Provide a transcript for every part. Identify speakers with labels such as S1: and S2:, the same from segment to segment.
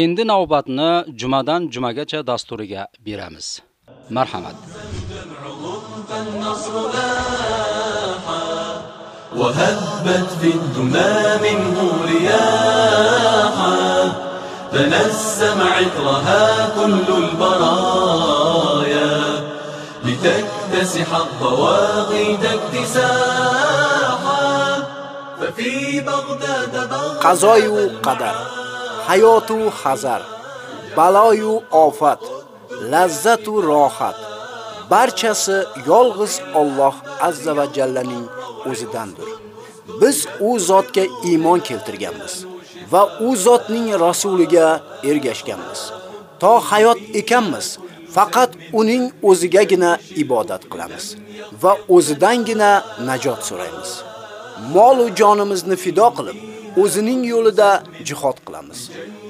S1: Endi navbatni jumadan jumagacha dasturiga beramiz. Marhamat.
S2: وهبت في الدمى منه رياحا تنسم عطرها كل البرايا لتكتسح الضواغيد اكتساحا ففي بغداد بغداد
S3: qazoyu qadar, hayotu hazar, baloyu ofat, lazzatu rohat barchasi yolg'iz Alloh azza va jallaning o'zidandir. Biz u zotga iymon keltirganmiz va u zotning rasuliga ergashganmiz. To hayot ekanmiz, faqat uning o'zigagina ibodat qilamiz va o'zidangina najot so'raymiz. Mol va jonimizni fido qilib, o'zining yo'lida jihad qilamiz.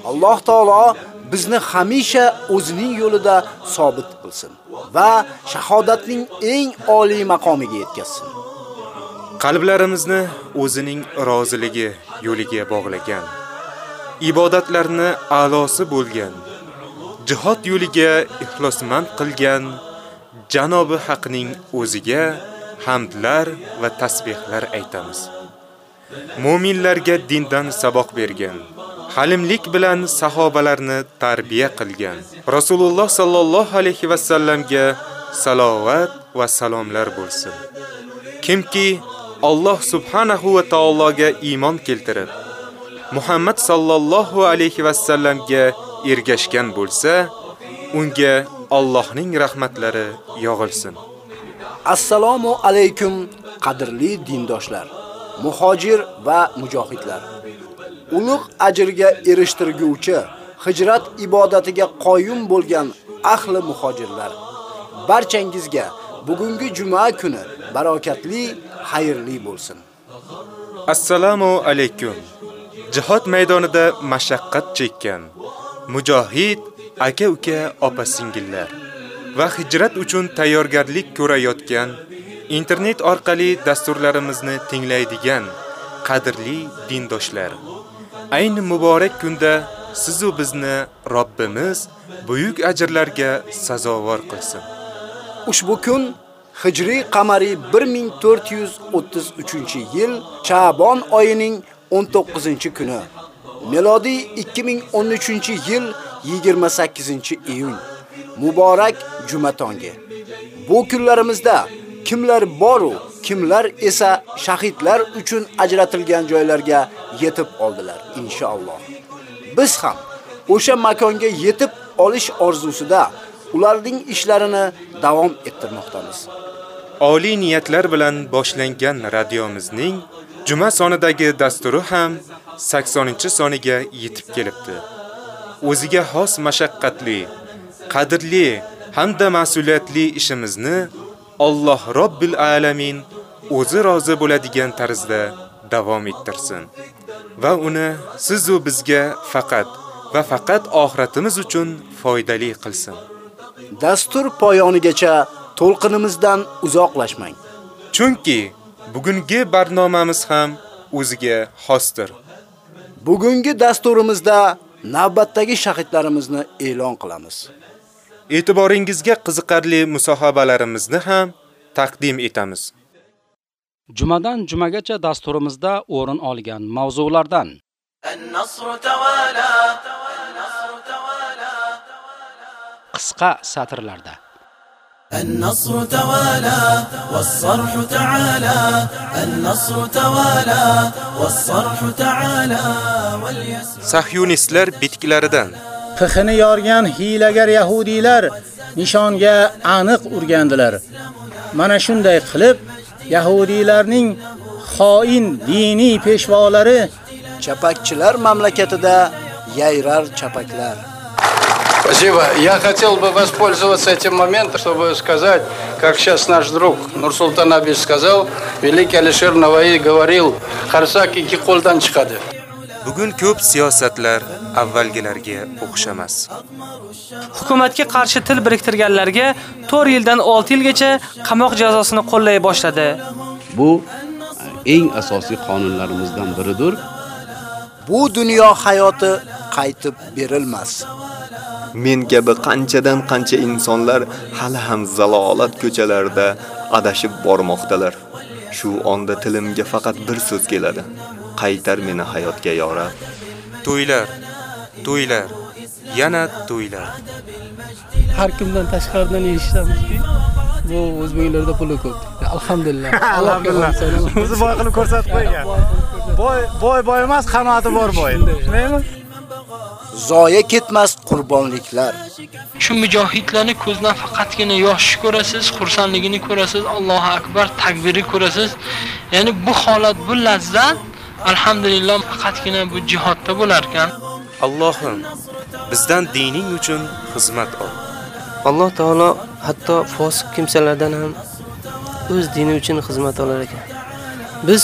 S3: Alloh taolo bizni hamisha o'zining yo'lida sobit qilsin va shahodatning eng oliy maqomiga yetkazsin.
S4: qalblarimizni o'zining roziligi yo'liga bog'lagan, ibodatlarni a'losi bo'lgan, jihad yo'liga ixlosmand qilgan Janobi Haqning o'ziga hamdlar va tasbihlar aytamiz. Mu'minlarga dindan saboq bergan, halimlik bilan sahobalarni tarbiya qilgan. Rasululloh sallallohu alayhi va sallamga salovat va salomlar bo'lsin. Kimki Alloh subhanahu va taologa iymon keltirib, Muhammad sallallohu alayhi va sallamga ergashgan bo'lsa, unga Allohning rahmatlari yog'ilsin.
S3: Assalomu alaykum qadrli dindoshlar, muhojir va mujohidlar. Ulug' ajrga erishtirguvchi hijrat ibodatiga qoyim bo'lgan ahli muhojirlar. Barchangizga bugungi juma kuni barokatli, xayrli bo'lsin.
S4: Assalomu alaykum. Jihad maydonida mashaqqat chekkan mujohid aka-uka, opa-singillar va hijrat uchun tayyorgarlik ko'rayotgan internet orqali dasturlarimizni tinglaydigan qadrli dindoshlar. Ayni muborak kunda siz u bizni Robbimiz buyuk ajrlarga sazovor qilsin.
S3: Ushbu kun Hijriy qamariy 1433-yil Shabon oyining 19-kuni. Melodiy 2013-yil 28-iyun. Muborak juma tongi. Bu kunlarimizda kimlar bor u, kimlar esa shahidlar uchun ajratilgan joylarga yetib oldilar inshaalloh. Biz ham o'sha makonga yetib olish orzusida ularning ishlarini davom ettirmoqdamiz.
S4: Oliy niyatlar bilan boshlangan radiomizning juma sonidagi dasturi ham 80-soniga yetib kelibdi. O'ziga xos mashaqqatli, qadrli hamda mas'uliyatli ishimizni Alloh Robbil alamin o'zi rozi bo'ladigan tarzda davom ettirsin va uni siz u bizga faqat va faqat oxiratimiz uchun foydali qilsin.
S3: Dastur poyonigacha to'lqinimizdan uzoqlashmang.
S4: Chunki bugungi barnomamiz ham o'ziga xosdir.
S3: Bugungi dasturimizda navbatdagi shahidlarimizni e'lon qilamiz.
S4: E'tiboringizga qiziqarli musohabalarimizni ham taqdim etamiz.
S1: Jumadan jumagacha dasturimizda o'rin olgan mavzulardan
S2: النصر توالى
S1: qisqa satrlarda
S2: النصر توالى والصرح تعالى النصر توالى والصرح تعالى واليسر
S4: Sahyonistlar bitklaridan
S5: Pixini yorgan hiylagar yahudiylar nishonga aniq urgandilar. Mana shunday qilib yahudiylarning xoin diniy peshvolari
S3: Chapakchilar mamlakatida yayrar chapaklar.
S6: Спасибо. Я хотел бы воспользоваться этим моментом, чтобы сказать, как сейчас наш друг Нурсултан Абиш сказал, великий Алишер Наваи говорил, «Харсаки ikki qo'ldan.
S4: Bugun ko'p siyosatlar avvalgilarga o'xshamas.
S7: Hukumatga qarshi til biriktirganlarga 4 yildan 6 yilgacha qamoq jazosini qo'llay boshladi.
S8: Bu eng asosiy qonunlarimizdan biridir.
S3: Bu dunyo hayoti qaytib berilmas.
S8: Men kabi qanchadan qancha insonlar hali ham zalolat ko'chalarida adashib bormoqdalar. Shu onda tilimga faqat bir so'z keladi. Qaytar meni hayotga yorab.
S4: To'ylar, to'ylar, yana to'ylar.
S9: har kimdan tashqaridan eshitamizki bu o'zbeklarda puli ko'p alhamdulillah alhamdulillah
S10: O'zi boy qilib ko'rsatib qo'ygan. Boy boy boy emas, qanoti bor boy. Shundaymi?
S3: Zoya ketmas qurbonliklar.
S11: Shu mujohidlarni ko'zdan faqatgina yosh ko'rasiz, xursandligini ko'rasiz, Allohu akbar takbiri ko'rasiz. Ya'ni bu holat, bu lazzat alhamdulillah faqatgina bu jihodda bo'lar ekan.
S4: Allohim, bizdan dining uchun xizmat ol.
S12: Alloh taolo hatto fosiq kimsalardan ham o'z dini uchun xizmat olar ekan. Biz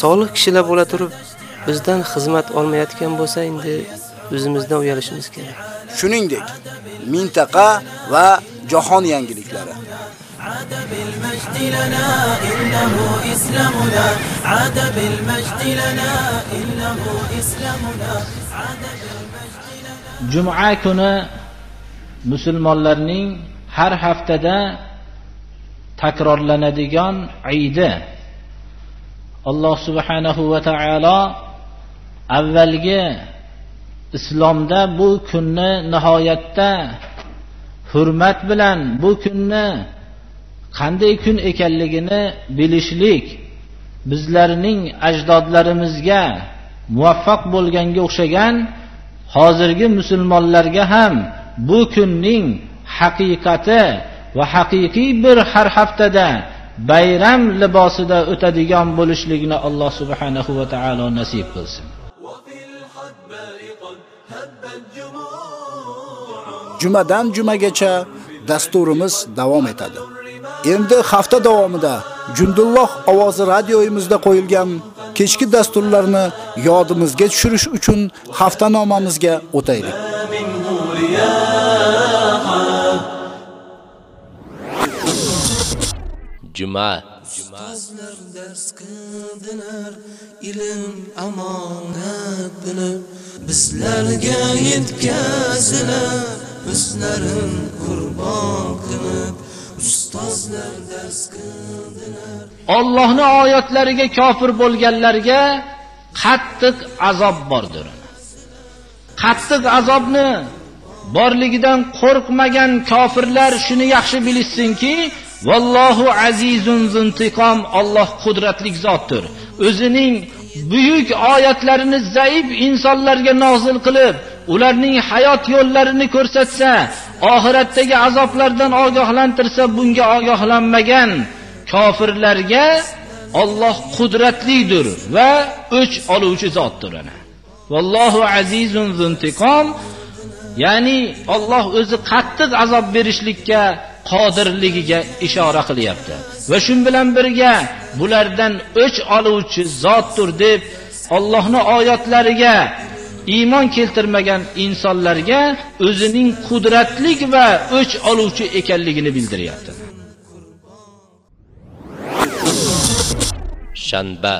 S12: solih kishilar bo'la turib, bizdan xizmat olmayotgan bo'lsa, endi o'zimizdan uyalishimiz kerak.
S3: Shuningdek, mintaqa va jahon yangiliklari.
S2: عاد بالمجد لنا إنه إسلامنا عاد بالمجد لنا إنه إسلامنا عاد
S10: Juma kuni musulmonlarning har haftada takrorlanadigan Eidi. Alloh subhanahu va taolo avvalgi islomda bu kunni nihoyatda hurmat bilan bu kunni qanday kun ekanligini bilishlik bizlarning ajdodlarimizga muvaffaq bo'lganga o'xshagan hozirgi musulmonlarga ham bu kunning haqiqati va haqiqiy bir har haftada bayram libosida o'tadigan bo'lishligini Alloh subhanahu va taolo nasib qilsin.
S3: Jumadan jumagacha dasturimiz davom etadi. Endi hafta davomida Jundulloh ovozi radioyimizda qo'yilgan kechki dasturlarni yodimizga tushirish uchun haftanomamizga o'taylik.
S12: Juma.
S2: Ustozlar dars qildilar ilm amonat bilib bizlarga yetkazilar o'zlarin qurbon qilib ustozlar dars qildilar
S10: Allohning oyatlariga kofir bo'lganlarga qattiq azob bordir. Qattiq azobni borligidan qo'rqmagan kofirlar shuni yaxshi bilishsinki, vallohu azizun zuntiqom Alloh qudratli zotdir. O'zining buyuk oyatlarini zaif insonlarga nozil qilib, ularning hayot yo'llarini ko'rsatsa, oxiratdagi azoblardan ogohlantirsa, bunga ogohlanmagan kofirlarga Alloh qudratlidir va o'ch oluvchi zotdir ana. Vallohu azizun zuntiqom ya'ni Alloh o'zi qattiq azob berishlikka qodirligiga ishora qilyapti. Va shu bilan birga bulardan o'ch oluvchi zotdir deb Allohning oyatlariga iymon keltirmagan insonlarga o'zining qudratli va o'ch oluvchi ekanligini bildiryapti.
S12: shanba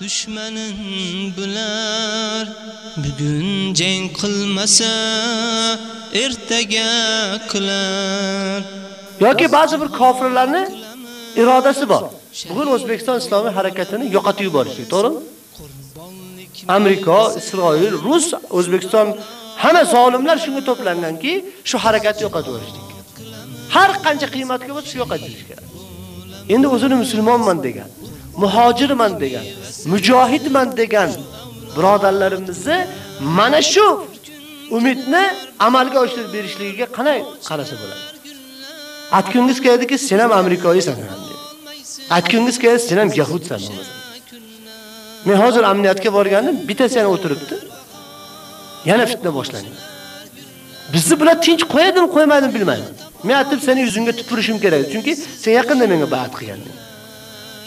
S2: dushmanin bular bugun jang qilmasa ertaga qilar
S13: yoki ba'zi bir kofirlarni irodasi bor. Bugun O'zbekiston islomiy harakatini yo'qotib yuborishdi, to'g'rimi? Amerika, Isroil, Rus, O'zbekiston hamma zolimlar shunga to'planganki, shu harakatni yo'qotib yuborishdik. Har qancha qiymatga bo'lsa shu yo'qotish kerak. Endi o'zini musulmonman degan, muhojirman degan, mujohidman degan birodarlarimizni mana shu umidni amalga oshirib berishligiga qanday qarasa bo'ladi? Aytgingiz keladiki, sen ham Amerikaysan deydi. Aytgingiz keladi, sen ham yahudsan. Men hozir amniyatga borganim bittasi yana o'tiribdi. Yana fitna boshlandi. Bizni bular tinch qo'yadimi, qo'ymaydimi bilmayman. Men aytib seni yuzingga tupurishim kerak, chunki sen yaqinda menga ba'd qilganding.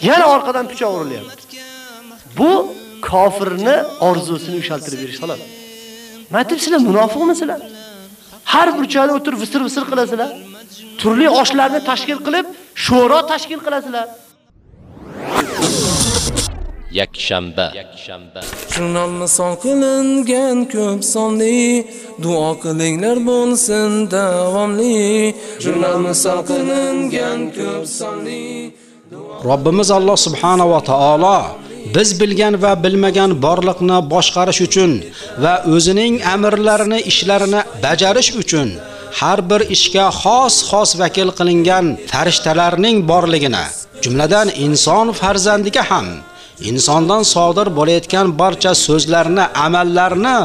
S13: Yana orqadan pichoq urilyapti. Bu kofirni orzusini ushaltirib berish xolos. Men aytib sizlar munofiqmisizlar? Har burchada o'tirib visir-visir qilasizlar. Turli oshlarni tashkil qilib, sho'ro tashkil qilasizlar.
S14: Yakshanba.
S2: Jurnal misol qilingan ko'p sonli. Duo qilinglar bo'lsin davomli. Jurnal misol qilingan ko'p sonli.
S1: Robbimiz Alloh subhanahu va taolo biz bilgan va bilmagan borliqni boshqarish uchun va o'zining amrlarini ishlarini bajarish uchun har bir ishga xos-xos vakil qilingan farishtalarning borligini, jumladan inson farzandiga ham insondan sodir bo'layotgan barcha so'zlarni, amallarni,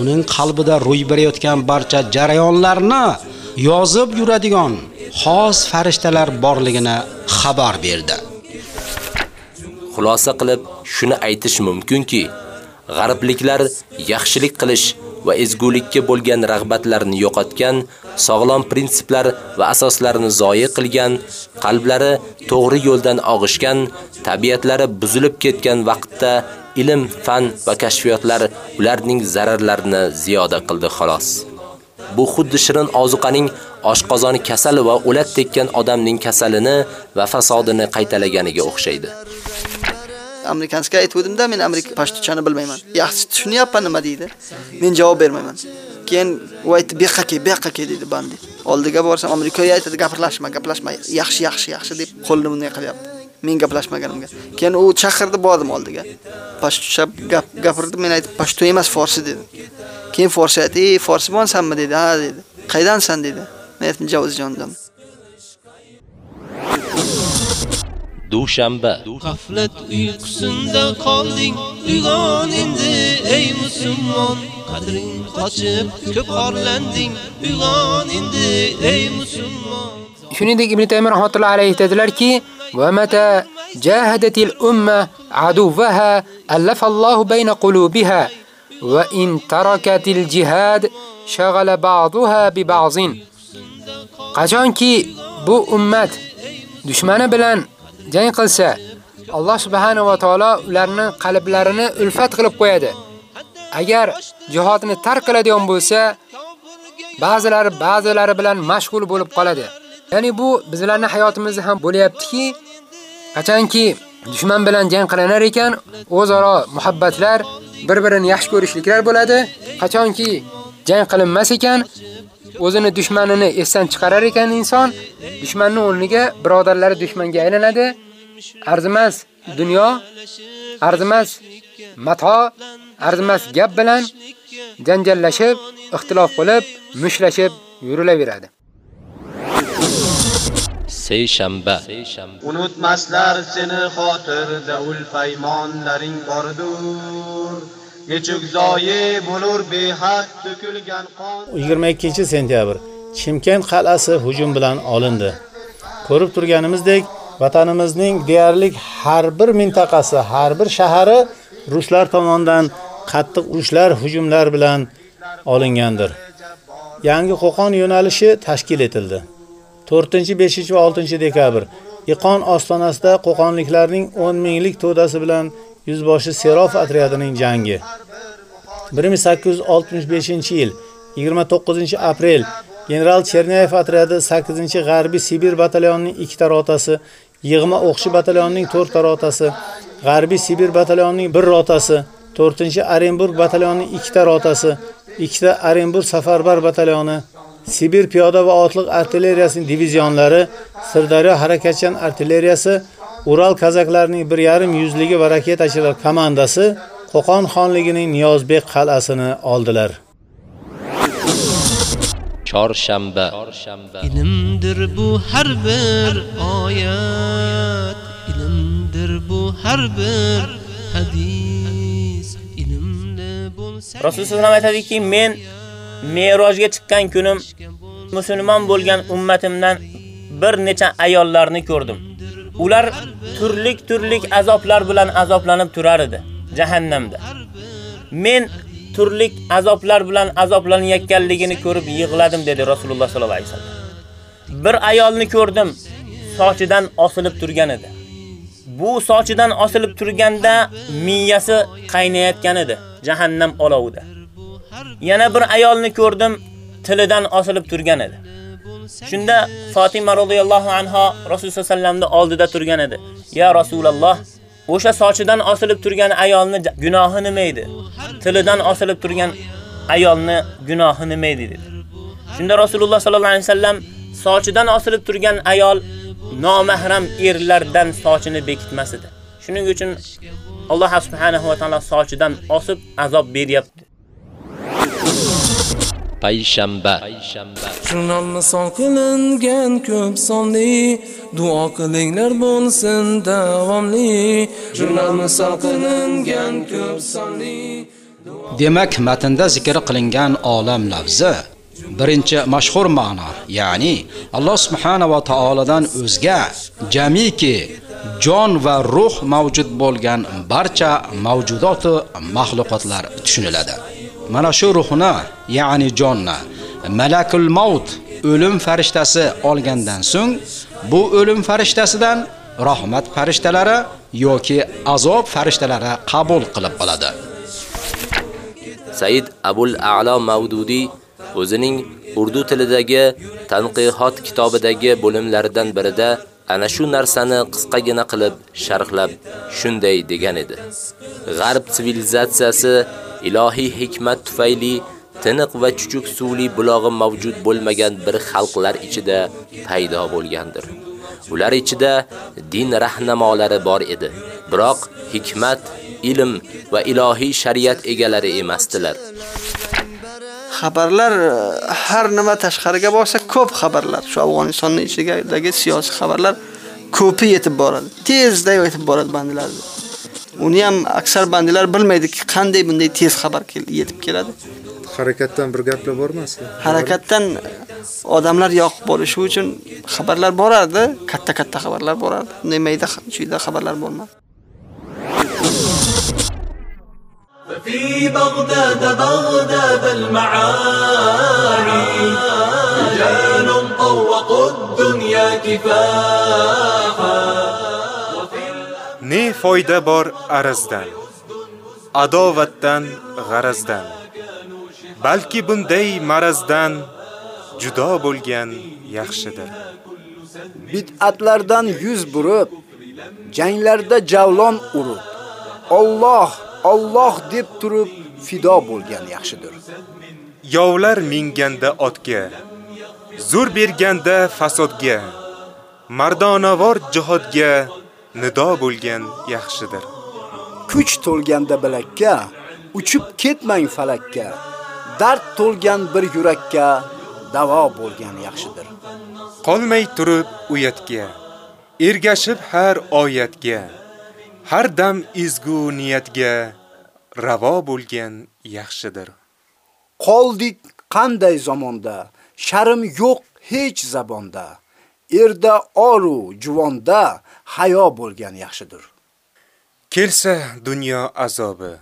S1: uning qalbida ro'y berayotgan barcha jarayonlarni yozib yuradigan xos farishtalar borligini xabar berdi.
S14: Xulosa qilib shuni aytish mumkinki, g'arbliklar yaxshilik qilish va ezgulikka bo'lgan rag'batlarini yo'qotgan, sog'lom prinsiplar va asoslarini zoyi qilgan, qalblari to'g'ri yo'ldan og'ishgan, tabiatlari buzilib ketgan vaqtda ilm, fan va kashfiyotlar ularning zararlarini ziyoda qildi xolos. Bu xuddi shirin ozuqaning oshqozoni kasal va o'lat tekkan odamning kasalini va fasodini qaytalaganiga o'xshaydi.
S15: Amerikanska aytuvdimda men amerika pashtuchani bilmayman. Yaxshi tushunyapman nima deydi? Men javob bermayman. Keyin u aytdi bu yoqqa kel bu kel dedi bandi oldiga borsam amerikaga aytadi gaplashma gaplashma yaxshi yaxshi yaxshi deb qo'lni bunday qilyapti men gaplashmaganimga. Keyin u chaqirdi bordim oldiga. Pashtucha gap gapirdi men aytdim pashtu emas forsi dedim keyin forsi aytdi ey forsibonsanmi dedi. Ha dedi. Qaydansan? dedi. Men aytdim javuzjondan
S14: dushanba.
S2: G'aflat uyqusinda qolding. Uyg'on endi ey musulmon. Qadring qochib ko'p orlanding. Uyg'on endi ey musulmon.
S16: Shuningdek Ibn Taymiy rahmatullohi alayhi aytadilarki, "Va mata jahadatil umma aduwaha allafa Alloh bayna qulubiha va in tarakatil jihad shaghala ba'daha bi ba'zin." Qachonki bu ummat dushmani bilan jang qilsa, Alloh subhanahu va taolo ularning qalblarini ulfat qilib qo'yadi. Agar jihodni tark qiladigan bo'lsa, ba'zilari ba'zilari bilan mashg'ul bo'lib qoladi. Ya'ni bu bizlarning hayotimizda ham bo'layaptiki, qachonki dushman bilan jang qilinar ekan, o'zaro muhabbatlar, bir-birini yaxshi ko'rishliklar bo'ladi. Qachonki jang qilinmas ekan, o'zini dushmanini esdan chiqarar ekan inson, dushmanning o'rniga birodarlari dushmanga aylanadi. Arzimas dunyo, arzimas mato, arzimas gap bilan janjallashib, ixtilof qilib, mushlashib yurilaveradi.
S14: Seyshanba
S17: Unutmaslar seni xotirda ul paymonlaring bordur. Nechuk zoyi bo'lur behad to'kilgan qon.
S5: 22-sentyabr Chimkent qal'asi hujum bilan olindi. Ko'rib turganimizdek, vatanimizning deyarli har bir mintaqasi, har bir shahari ruslar tomonidan qattiq urushlar, hujumlar bilan olingandir. Yangi Qo'qon yo'nalishi tashkil etildi. 4, 5 va 6 dekabr Iqon ostonasida qo'qonliklarning 10 minglik to'dasi bilan yuzboshi Serof otryadining jangi. 1865-yil 29 aprel general Chernyayev otryadi 8-G'arbiy Sibir batalyonining 2 ta rotasi, Yig'ma o'qshi batalyonining 4 ta rotasi, G'arbiy Sibir batalyonining 1 rotasi, 4-Orenburg batalyonining 2 ta rotasi, 2 ta Orenburg safarbar batalyoni, Sibir piyoda va otliq artilleriyasining divizionlari, Sirdaryo harakatchan artilleriyasi, Ural kazaklarining 1.5 yuzligi va raketachilar komandasi Qo'qon xonligining Niyozbek qal'asini oldilar.
S14: chorshanba
S2: ilmdir bu har bir oyat ilmdir bu har bir hadis ilmli bo'lsa
S18: Rasululloh sallallohu aytadiki, men Me'rojga chiqqan kunim musulmon bo'lgan ummatimdan bir necha ayollarni ko'rdim. Ular turlik-turlik azoblar bilan azoblanib turar edi jahannamda. Men turlik azoblar bilan azoblanayotganligini ko'rib yig'ladim dedi Rasululloh sollallohu alayhi vasallam. Bir ayolni ko'rdim, sochidan osilib turgan edi. Bu sochidan osilib turganda miyasi qaynayotgan edi jahannam olovida. Yana bir ayolni ko'rdim, tilidan osilib turgan edi. Shunda Fatima radhiyallohu anha Rasululloh sallamning oldida turgan edi. Ya Rasululloh, o'sha sochidan osilib turgan ayolni gunohi nima edi? Tilidan osilib turgan ayolni gunohi nima edi dedi. Shunda Rasululloh sallallohu alayhi vasallam sochidan osilib turgan ayol nomahram erlardan sochini bekitmas edi. Shuning uchun Alloh subhanahu va taolo sochidan osib azob beryapti.
S14: Payshanba.
S2: Jurnalni son qilingan ko'p sonli. Duo qilinglar bo'lsin davomli. Jurnalni son qilingan ko'p sonli.
S1: Demak, matnda zikr qilingan olam lafzi birinchi mashhur ma'no, ya'ni Alloh subhanahu va taoladan o'zga jamiki jon va ruh mavjud bo'lgan barcha mavjudot va mahluqotlar tushuniladi. Mana shu ruhni, ya'ni jonni Malakul Maut o'lim farishtasi olgandan so'ng bu o'lim farishtasidan rahmat farishtalari yoki azob farishtalari qabul qilib oladi.
S14: Said Abul A'lo Mavdudi o'zining urdu tilidagi tanqihot kitobidagi bo'limlaridan birida ana shu narsani qisqagina qilib sharhlab shunday degan edi. G'arb sivilizatsiyasi ilohiy hikmat tufayli tiniq va chuchuk suvli bulog'i mavjud bo'lmagan bir xalqlar ichida paydo bo'lgandir. Ular ichida din rahnamolari bor edi, biroq hikmat, ilm va ilohiy shariat egalari emasdilar.
S15: xabarlar e, har nima tashqariga borsa ko'p xabarlar shu Afg'onistonning ichidagi siyosiy xabarlar ko'pi yetib boradi. Tezda yetib boradi bandalarga. Uni ham aksar bandilar bilmaydiki, qanday bunday tez xabar yetib keladi.
S8: Harakatdan bir gaplar bormi aslida?
S15: Harakatdan odamlar yoqib borishi uchun xabarlar borardi, katta-katta xabarlar borardi. Bunday mayda chuyda xabarlar bo'lmadi.
S2: في بغداد بغداد المعاني رجال طوقوا الدنيا كفاحا
S4: Ne foyda bor arazdan, adovatdan, g'arazdan. Balki bunday marazdan judo bo'lgan yaxshidir.
S3: Bid'atlardan yuz burib, janglarda javlon urib, Alloh, Alloh deb turib fido bo'lgan yaxshidir.
S4: Yovlar minganda otga, zo'r berganda fasodga, mardonavor jihodga nido bo'lgan yaxshidir.
S3: Kuch to'lganda bilakka, uchib ketmang falakka. Dard to'lgan bir yurakka davo bo'lgan yaxshidir.
S4: Qolmay turib uyatga, ergashib har oyatga, har dam izgu niyatga ravo bo'lgan yaxshidir.
S3: Qoldik qanday zamonda, sharm yo'q hech zabonda. Erda oru juvonda hayo bo'lgan yaxshidir.
S4: Kelsa dunyo azobi,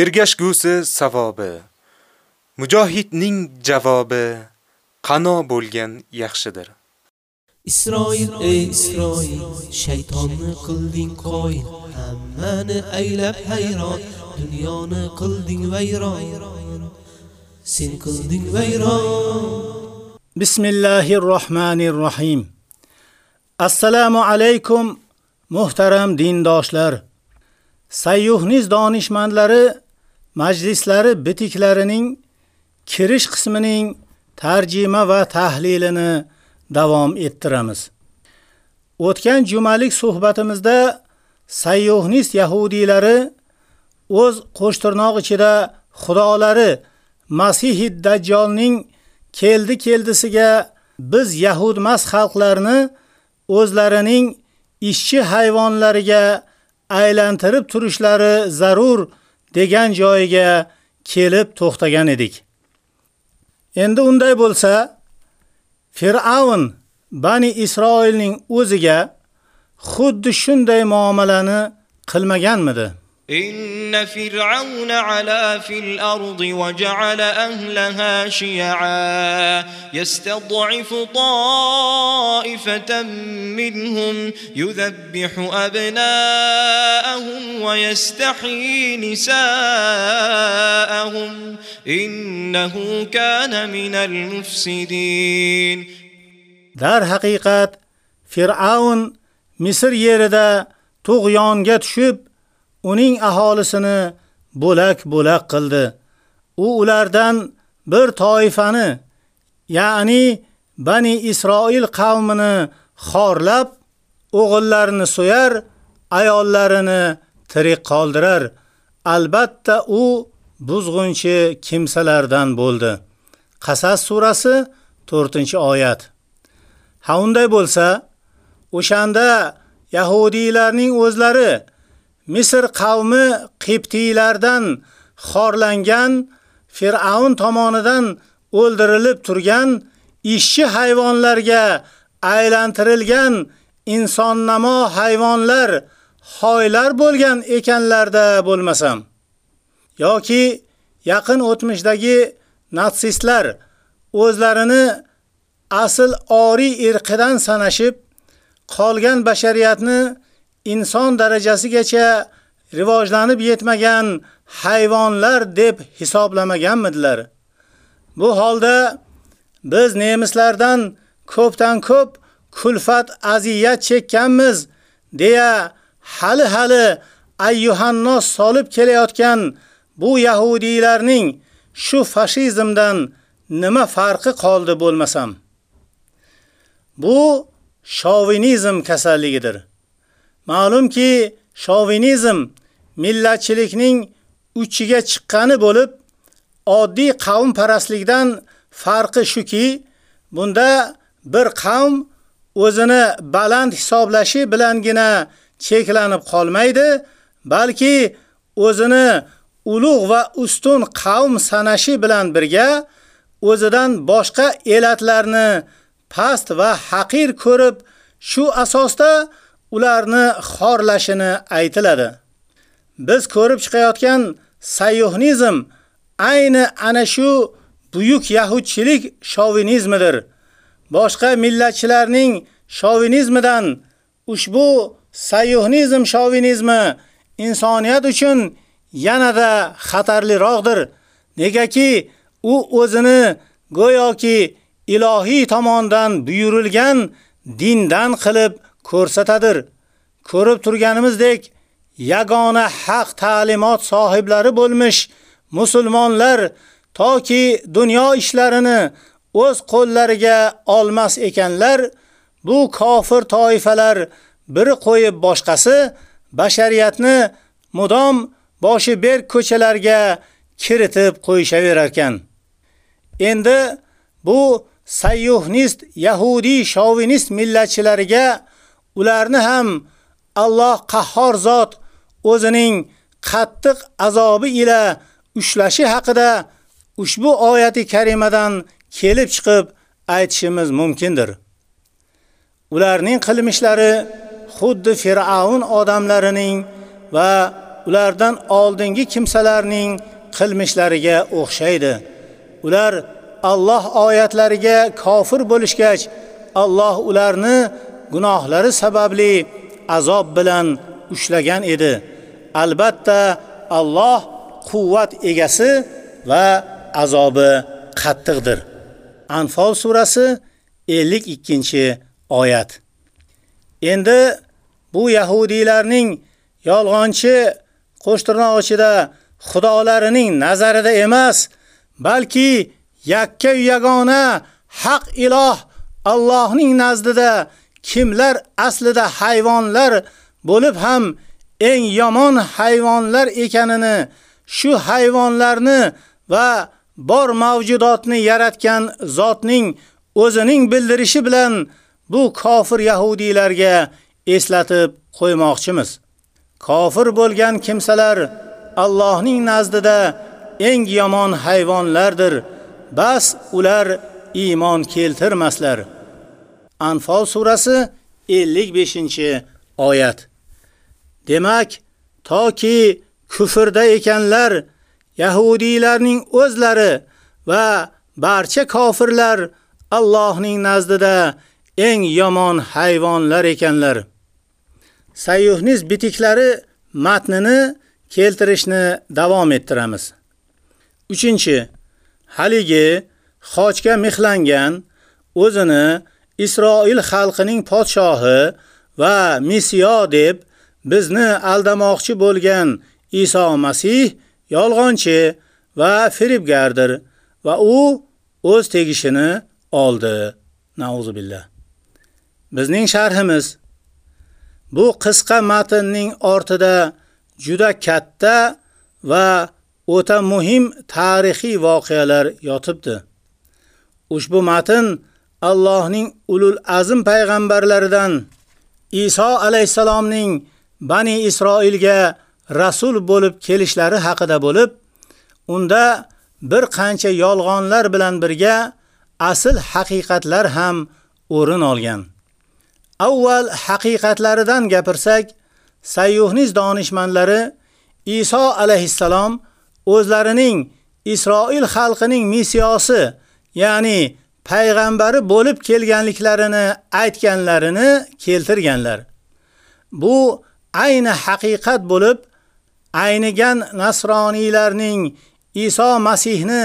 S4: ergashgusi savobi, mujohidning javobi qano bo'lgan yaxshidir.
S2: Isroil ey Isroil shaytonni qilding qo'yin hammani aylab hayron dunyoni qilding vayron sen qilding vayron
S5: Bismillahirrohmanirrohim. Assalomu alaykum muhtaram dindoshlar Sayyuhniz donishmandlari majlislari bitiklarining kirish qismining tarjima va tahlilini davom ettiramiz. O'tgan jumalik suhbatimizda Sayyuhniz yahudiylari o'z qo'shtirnoq ichida xudolari Masihid Dajjolning keldi keldisiga biz yahudmas xalqlarni o'zlarining ishchi hayvonlariga aylantirib turishlari zarur degan joyiga kelib to'xtagan edik. Endi unday bo'lsa, Fir'avn Bani Isroilning o'ziga xuddi shunday muomalani qilmaganmidi?
S19: إن فرعون علا في الأرض وجعل أهلها شيعا يستضعف طائفة منهم يذبح أبناءهم ويستحيي نساءهم إنه كان من المفسدين
S5: Dar haqiqat Fir'avn Misr yerida tug'yonga tushib, uning aholisini bo'lak-bo'lak qildi. U ulardan bir toifani, ya'ni Bani Isroil qavmini xorlab, o'g'illarini so'yar, ayollarini tirik qoldirar. Albatta u buzg'unchi kimsalardan bo'ldi. Qasas surasi 4-oyat. Ha unday bo'lsa, o'shanda yahudiylarning o'zlari Misr qavmi Qibtiylardan xorlangan Fir'aun tomonidan o'ldirilib turgan ishchi hayvonlarga aylantirilgan insonnamo hayvonlar hoylar bo'lgan ekanlarda bo'lmasam yoki yaqin o'tmishdagi natsistlar o'zlarini asl ori irqidan sanashib qolgan bashariyatni inson darajasigacha rivojlanib yetmagan hayvonlar deb hisoblamaganmidilar. Bu holda biz nemislardan ko'pdan ko'p kulfat aziyat chekkanmiz deya hali hali ayyuhannos solib kelayotgan bu yahudiylarning shu fashizmdan nima farqi qoldi bo'lmasam. Bu shovinizm kasalligidir. Ma'lumki, shovinizm millatchilikning uchiga chiqqani bo'lib, oddiy qavm parastlikdan farqi shuki, bunda bir qavm o'zini baland hisoblashi bilangina cheklanib qolmaydi, balki o'zini ulug' va ustun qavm sanashi bilan birga o'zidan boshqa elatlarni past va haqir ko'rib, shu asosda ularni xorlashini aytiladi. Biz ko'rib chiqayotgan sayyohnizm ayni ana shu buyuk yahudchilik shovinizmidir. Boshqa millatchilarning shovinizmidan ushbu sayyohnizm shovinizmi insoniyat uchun yanada xatarliroqdir. Negaki u o'zini go'yoki ilohiy tomonidan buyurilgan dindan qilib ko'rsatadir. Ko'rib turganimizdek, yagona haq ta'limot sohiblari bo'lmish musulmonlar toki dunyo ishlarini o'z qo'llariga olmas ekanlar, bu kofir toifalar biri qo'yib boshqasi bashariyatni mudom boshi berk ko'chalarga kiritib qo'yishaverar ekan. Endi bu sayyuhnist yahudi shovinist millatchilariga ularni ham Alloh qahhor zot o'zining qattiq azobi ila ushlashi haqida ushbu oyati karimadan kelib chiqib aytishimiz mumkindir. Ularning qilmishlari xuddi Fir'aun odamlarining va ulardan oldingi kimsalarning qilmishlariga o'xshaydi. Ular Alloh oyatlariga kofir bo'lishgach, Alloh ularni gunohlari sababli azob bilan ushlagan edi. Albatta Alloh quvvat egasi va azobi qattiqdir. Anfal surasi 52-oyat. Endi bu yahudiylarning yolg'onchi qo'shtirnoq ichida xudolarining nazarida emas, balki yakka yagona haq iloh Allohning nazdida kimlar aslida hayvonlar bo'lib ham eng yomon hayvonlar ekanini, shu hayvonlarni va bor mavjudotni yaratgan zotning o'zining bildirishi bilan bu kofir yahudiylarga eslatib qo'ymoqchimiz. Kofir bo'lgan kimsalar Allohning nazdida eng yomon hayvonlardir. Bas ular iymon keltirmaslar. Anfal surasi 55-oyat. Demak, toki kufrda ekanlar yahudiylarning o'zlari va barcha kofirlar Allohning nazdida eng yomon hayvonlar ekanlar. Sayyuhniz bitiklari matnini keltirishni davom ettiramiz. 3. Haligi xochga mixlangan o'zini Isroil xalqining podshohi va Messiya deb bizni aldamoqchi bo'lgan Iso Masih yolg'onchi va firibgardir va u o'z tegishini oldi. Nauzubillah. Bizning sharhimiz bu qisqa matnning ortida juda katta va o'ta muhim tarixiy voqealar yotibdi. Ushbu matn Allohning ulul azm payg'ambarlaridan Iso alayhisalomning Bani Isroilga rasul bo'lib kelishlari haqida bo'lib, unda bir qancha yolg'onlar bilan birga asl haqiqatlar ham o'rin olgan. Avval haqiqatlaridan gapirsak, Sayyuhniz donishmandlari Iso alayhissalom o'zlarining Isroil xalqining missiyasi, ya'ni payg'ambari bo'lib kelganliklarini aytganlarini keltirganlar. Bu ayni haqiqat bo'lib, aynigan nasroniylarning Iso Masihni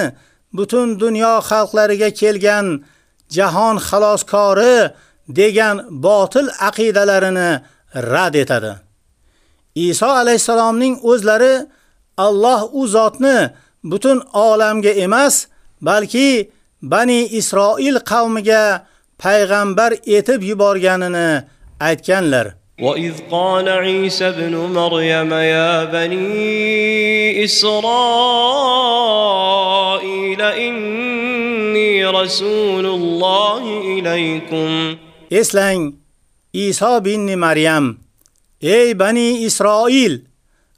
S5: butun dunyo xalqlariga kelgan jahon xaloskori degan botil aqidalarini rad etadi. Iso alayhisalomning o'zlari Alloh u zotni butun olamga emas, balki Bani Isroil qavmiga payg'ambar etib yuborganini aytganlar.
S19: وإذ قال عيسى ابن مريم يا بني إسرائيل إني رسول الله إليكم
S5: Eslang, Iso bin Maryam, ey Bani Isroil,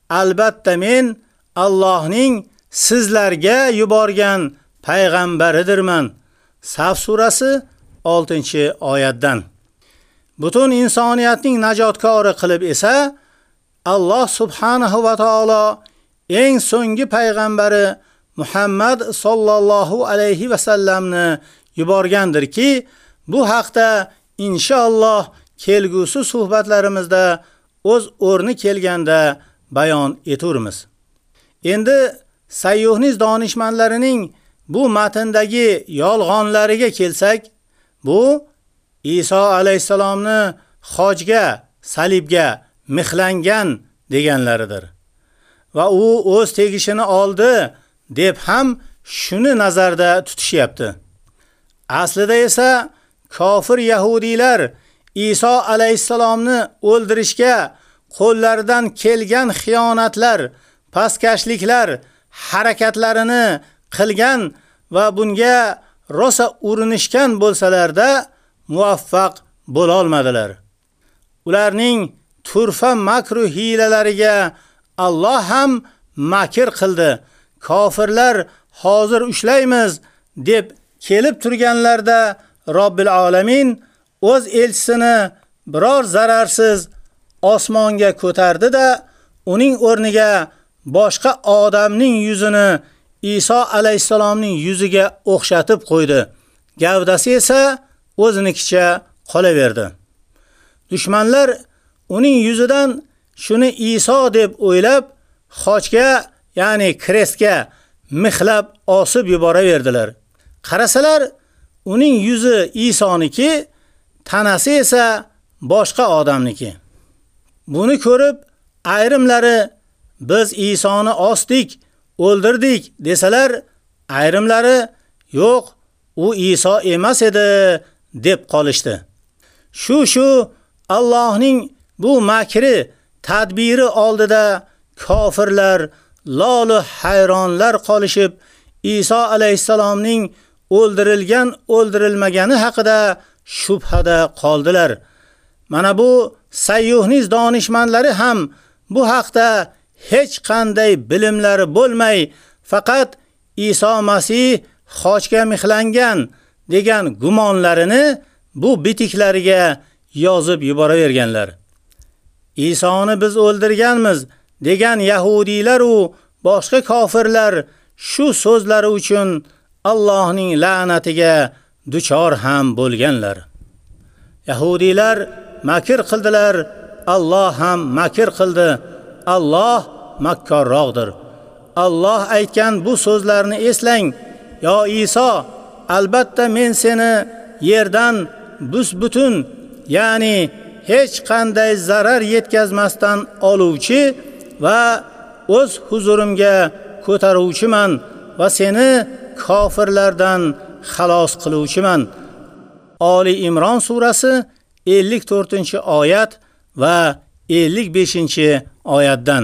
S5: albatta men Allohning sizlarga yuborgan payg'ambaridirman. Saf surasi 6-oyatdan. Butun insoniyatning najotkori qilib esa Alloh subhanahu va taolo eng so'nggi payg'ambari Muhammad sallallohu alayhi va sallamni yuborgandirki, bu haqda inshaalloh kelgusi suhbatlarimizda o'z o'rni kelganda bayon eturmiz. Endi Sayyuhniz donishmandlarining bu matndagi yolg'onlariga kelsak, bu Iso alayhisalomni hojga, salibga mixlangan deganlaridir. Va u o'z tegishini oldi deb ham shuni nazarda tutishyapti. Aslida esa kofir yahudiylar Iso alayhisalomni o'ldirishga qo'llaridan kelgan xiyonatlar, pastkashliklar harakatlarini qilgan va bunga rosa urinishgan bo'lsalarda muvaffaq bo'la olmadilar. Ularning turfa makru hilalariga Alloh ham makr qildi. Kofirlar hozir ushlaymiz deb kelib turganlarda Robbil alamin o'z elchisini biror zararsiz osmonga ko'tardi-da, uning o'rniga boshqa odamning yuzini Iso alayhisalomning yuziga o'xshatib qo'ydi. Gavdasi esa o'zinikicha qolaverdi. Dushmanlar uning yuzidan shuni Iso deb o'ylab, xochga, ya'ni krestga mixlab osib yuboraverdilar. Qarasalar, uning yuzi Isoniki, tanasi esa boshqa odamniki. Buni ko'rib, ayrimlari biz Isoni osdik, o'ldirdik desalar, ayrimlari yo'q, u Iso emas edi deb qolishdi. Shu shu Allohning bu makri, tadbiri oldida kofirlar lolu hayronlar qolishib, Iso alayhisalomning o'ldirilgan o'ldirilmagani haqida shubhada qoldilar. Mana bu Sayyuhniz donishmandlari ham bu haqda hech qanday bilimlari bo'lmay, faqat Iso Masih xochga mixlangan degan gumonlarini bu bitiklariga yozib yuboraverganlar. Isoni biz o'ldirganmiz degan yahudiylar u boshqa kofirlar shu so'zlari uchun Allohning la'natiga duchor ham bo'lganlar. Yahudiylar makr qildilar, Alloh ham makr qildi. Alloh makkorroqdir. Alloh aytgan bu so'zlarni eslang. Yo Iso, albatta men seni yerdan bus butun, ya'ni hech qanday zarar yetkazmasdan oluvchi va o'z huzurimga ko'taruvchiman va seni kofirlardan xalos qiluvchiman. Oli Imron surasi 54-oyat va 55-oyatdan.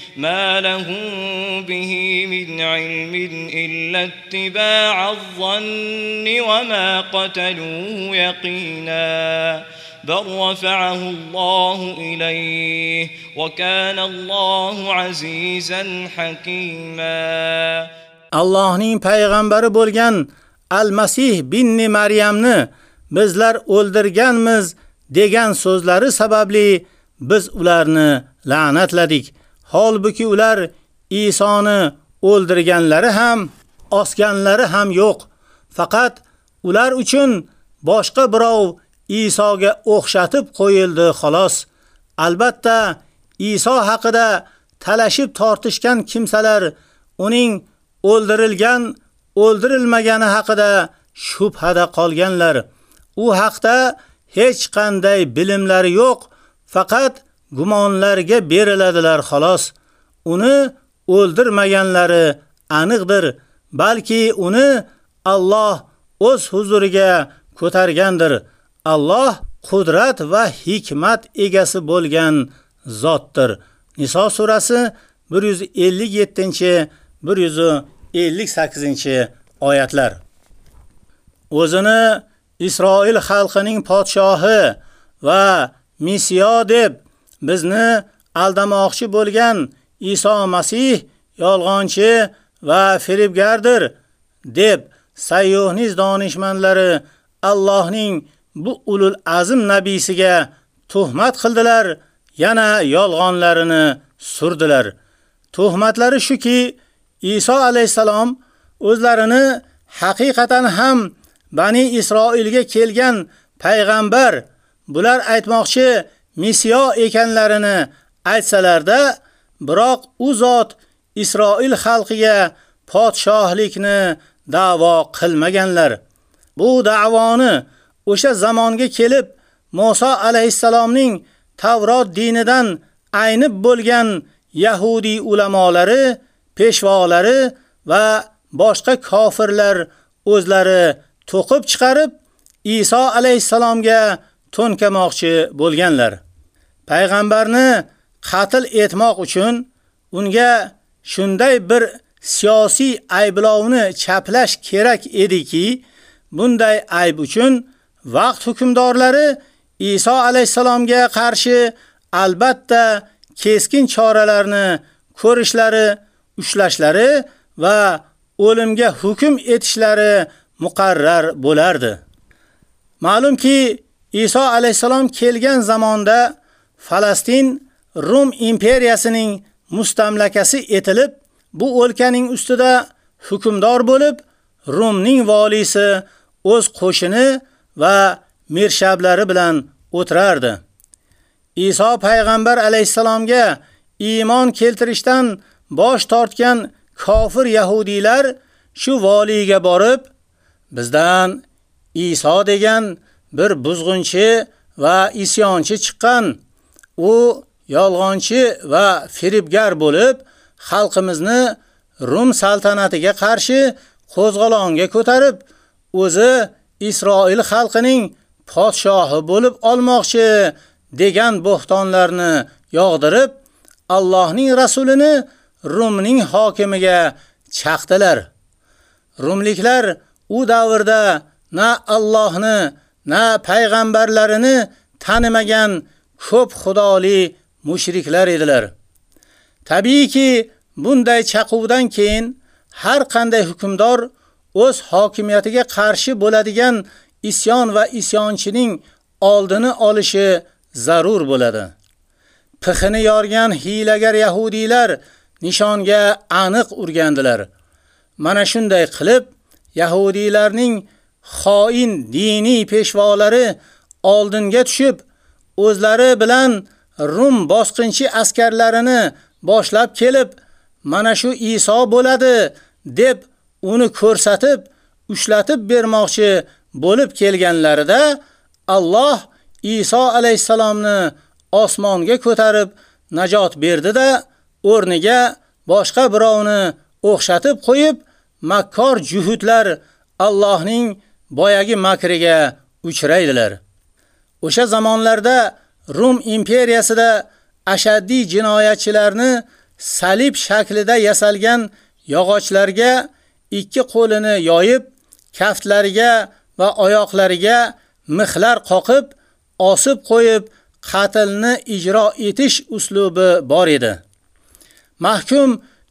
S19: ما لهم به من علم إلا اتباع الظن وما قتلوه يقيناً بل رفعه الله إليه وكان الله عزيزا حكيما
S5: Allohning payg'ambari bo'lgan Al-Masih bin Maryamni bizlar o'ldirganmiz degan so'zlari sababli biz ularni la'natladik. Holbuki ular Isoni o'ldirganlari ham, osganlari ham yo'q. Faqat ular uchun boshqa birov Isoga o'xshatib qo'yildi xolos. Albatta, Iso haqida talashib tortishgan kimsalar uning o'ldirilgan, o'ldirilmagani haqida shubhada qolganlar. U haqda hech qanday bilimlari yo'q, faqat gumonlarga beriladilar xolos. Uni o'ldirmaganlari aniqdir, balki uni Alloh o'z huzuriga ko'targandir. Alloh qudrat va hikmat egasi bo'lgan zotdir. Niso surasi 157-158-oyatlar. O'zini Isroil xalqining podshohi va Misiyo deb bizni aldamoqchi bo'lgan Iso Masih yolg'onchi va firibgardir deb sayyohning donishmandlari Allohning bu ulul azm nabisiga tuhmat qildilar, yana yolg'onlarini surdilar. Tuhmatlari shuki, Iso alayhisalom o'zlarini haqiqatan ham Bani Isroilga kelgan payg'ambar, bular aytmoqchi Misiyo ekanlarini aytsalarda, biroq u zot Isroil xalqiga podshohlikni da'vo qilmaganlar. Bu da'voni o'sha zamonga kelib Musa alayhisalomning Tavrot dinidan aynib bo'lgan Yahudi ulamolari, peshvolari va boshqa kofirlar o'zlari to'qib chiqarib Iso alayhisalomga to'nkamoqchi bo'lganlar. Payg'ambarni qatl etmoq uchun unga shunday bir siyosiy ayblovni chaplash kerak ediki, bunday ayb uchun Vaqt hukmdorlari Iso alayhisalomga qarshi albatta keskin choralarni ko'rishlari, ushlashlari va o'limga hukm etishlari muqarrar bo'lardi. Ma'lumki, Iso alayhisalom kelgan zamonda Falastin Rum imperiyasining mustamlakasi etilib, bu o'lkaning ustida hukmdor bo'lib, Rumning valisi o'z qo'shini va mirshablari bilan o'tirardi. Iso payg'ambar alayhisalomga iymon keltirishdan bosh tortgan kofir yahudiylar shu valiga borib, bizdan Iso degan bir buzg'unchi va isyonchi chiqqan. U yolg'onchi va firibgar bo'lib, xalqimizni Rum saltanatiga qarshi qo'zg'olonga ko'tarib, o'zi Isroil xalqining podshohi bo'lib olmoqchi degan bo'xtonlarni yog'dirib, Allohning rasulini Rumning hokimiga chaqdilar. Rumliklar u davrda na Allohni, na payg'ambarlarini tanimagan ko'p xudoli mushriklar edilar. Tabiiyki, bunday chaquvdan keyin har qanday hukmdor o'z hokimiyatiga qarshi bo'ladigan isyon va isyonchining oldini olishi zarur bo'ladi. Pixini yorgan hiylagar yahudiylar nishonga aniq urgandilar. mana shunday qilib yahudiylarning xoin diniy peshvolari oldinga tushib, o'zlari bilan Rum bosqinchi askarlarini boshlab kelib, mana shu Iso bo'ladi deb uni ko'rsatib, ushlatib bermoqchi bo'lib kelganlarida Alloh Iso alayhisalomni osmonga ko'tarib najot berdi-da, o'rniga boshqa birovni o'xshatib qo'yib, makkor juhudlar Allohning boyagi makriga uchraydilar. O'sha zamonlarda Rum imperiyasida ashaddiy jinoyatchilarni salib shaklida yasalgan yog'ochlarga ikki qo'lini yoyib, kaftlariga va oyoqlariga mixlar qoqib, osib qo'yib, qatlni ijro etish uslubi bor edi. Mahkum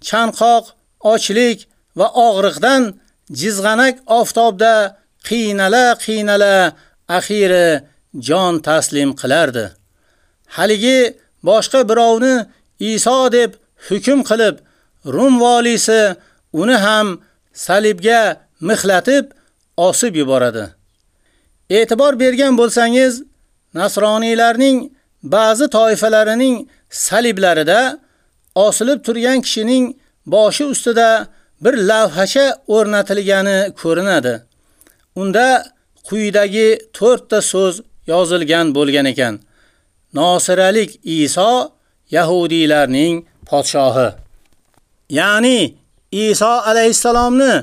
S5: chanqoq, ochlik va og'riqdan jizg'anak oftobda qiynala qiynala axiri jon taslim qilardi. Haligi boshqa birovni Iso deb hukm qilib, Rum valisi uni ham salibga mixlatib osib yuboradi. E'tibor bergan bo'lsangiz, nasroniylarning ba'zi toifalarining saliblarida osilib turgan kishining boshi ustida bir lavhacha o'rnatilgani ko'rinadi. Unda quyidagi 4 ta so'z yozilgan bo'lgan ekan. Nosiralik Iso yahudiylarning podshohi. Ya'ni Iso alayhisalomni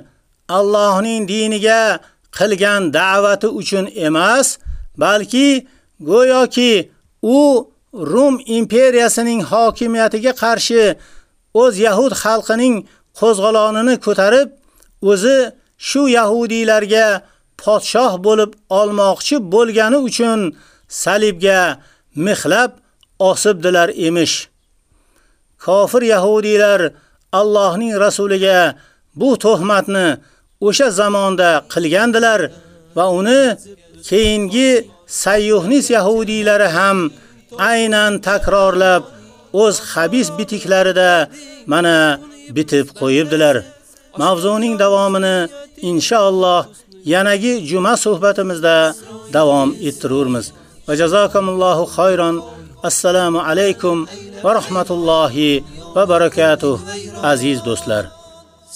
S5: Allohning diniga qilgan da'vati uchun emas, balki go'yoki u Rum imperiyasining hokimiyatiga qarshi o'z yahud xalqining qo'zg'olonini ko'tarib, o'zi shu yahudiylarga podshoh bo'lib olmoqchi bo'lgani uchun salibga mixlab osibdilar emish. Kofir yahudiylar Allohning rasuliga bu tuhmatni o'sha zamonda qilgandilar va uni keyingi sayyuhnis yahudiylari ham aynan takrorlab o'z xabis bitiklarida mana bitib qo'yibdilar. Mavzuning davomini inshaalloh yanagi juma suhbatimizda davom ettiramiz. Va jazakumullohu xayron. Assalomu alaykum va rahmatullohi va barakatuh aziz do'stlar.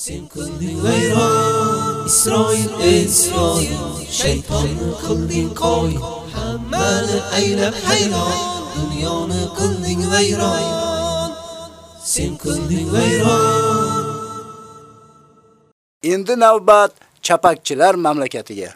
S2: Sen qilding vayron Isroil Isroil shaytonni qilding qo'y hammani aylab hayron dunyoni qilding vayron Sen qilding vayron
S3: Endi navbat chapakchilar mamlakatiga.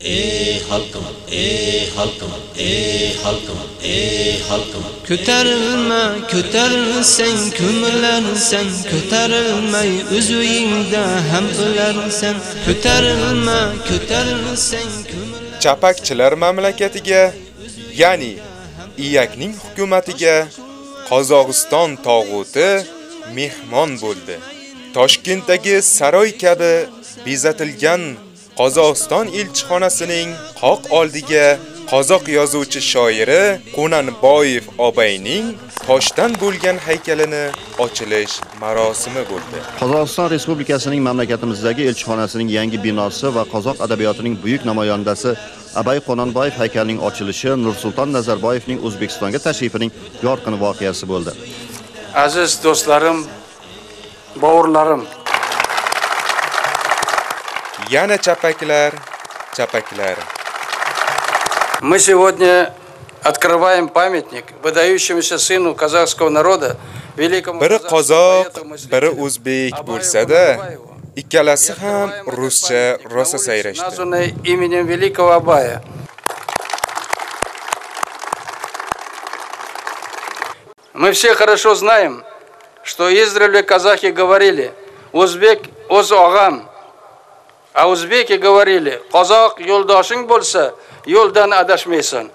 S2: Ey xalqim, ey xalqim, ey xalqim, ey xalqim. Ko'tarilma, ko'tarilsang ko'mirlarsan, ko'tarilmay o'z uyingda ham o'larsan. Ko'tarilma, ko'tarilsang
S4: Chapakchilar mamlakatiga, ya'ni Iyakning hukumatiga Qozog'iston tog'uti mehmon bo'ldi. Toshkentdagi saroy kabi bezatilgan Qozog'iston elchixonasining qoq oldiga qozoq yozuvchi shoiri Qonanboyev obayning toshdan bo'lgan haykalini ochilish marosimi bo'ldi.
S20: Qozog'iston Respublikasining mamlakatimizdagi elchixonasining yangi binosi va qozoq adabiyotining buyuk namoyandasi Abay Qonanboyev haykalining ochilishi Nursulton Nazarboyevning O'zbekistonga tashrifining yorqin voqeasi bo'ldi.
S6: Aziz do'stlarim, bovurlarim,
S4: Yana chapaklar, chapaklar.
S6: Мы сегодня открываем памятник выдающемуся сыну казахского народа, великому
S4: Biri qozoq, biri o'zbek bo'lsa-da, ikkalasi ham ruscha rosa sayrashdi.
S6: названный именем великого Абая. Мы все хорошо знаем, что издревле казахи говорили «Узбек og'am», а узбеки говорили «Qozoq yo'ldoshing bo'lsa, yo'ldan adashmaysan».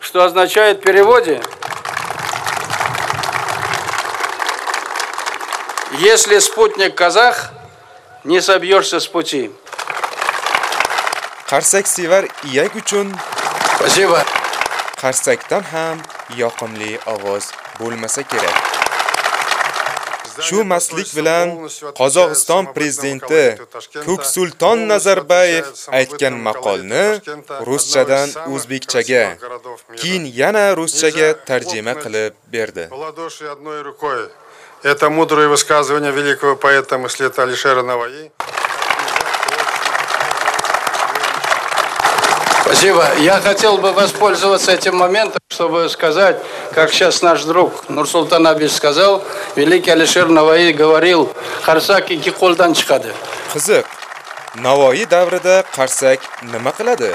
S6: Что означает в переводе Если спутник казах, не собьешься с пути.
S4: Qarsak sevar iyak uchun
S6: Спасибо.
S4: qarsakdan ham yoqimli ovoz bo'lmasa kerak. Shu maslik bilan Qozog'iston prezidenti Ko'k Sulton Nazarbayev aytgan maqolni ruschadan o'zbekchaga, keyin yana ruschaga tarjima qilib berdi.
S21: Это мудрое высказывание великого поэта-мыслителя Алишера Наваи.
S6: Спасибо. Я хотел бы воспользоваться этим моментом, чтобы сказать, как сейчас наш друг Нурсултан Абиш сказал, великий Алишер Наваи говорил, «Харсак и qo'ldan chiqadi».
S4: Qiziq. Navoiy davrida qarsak nima qiladi?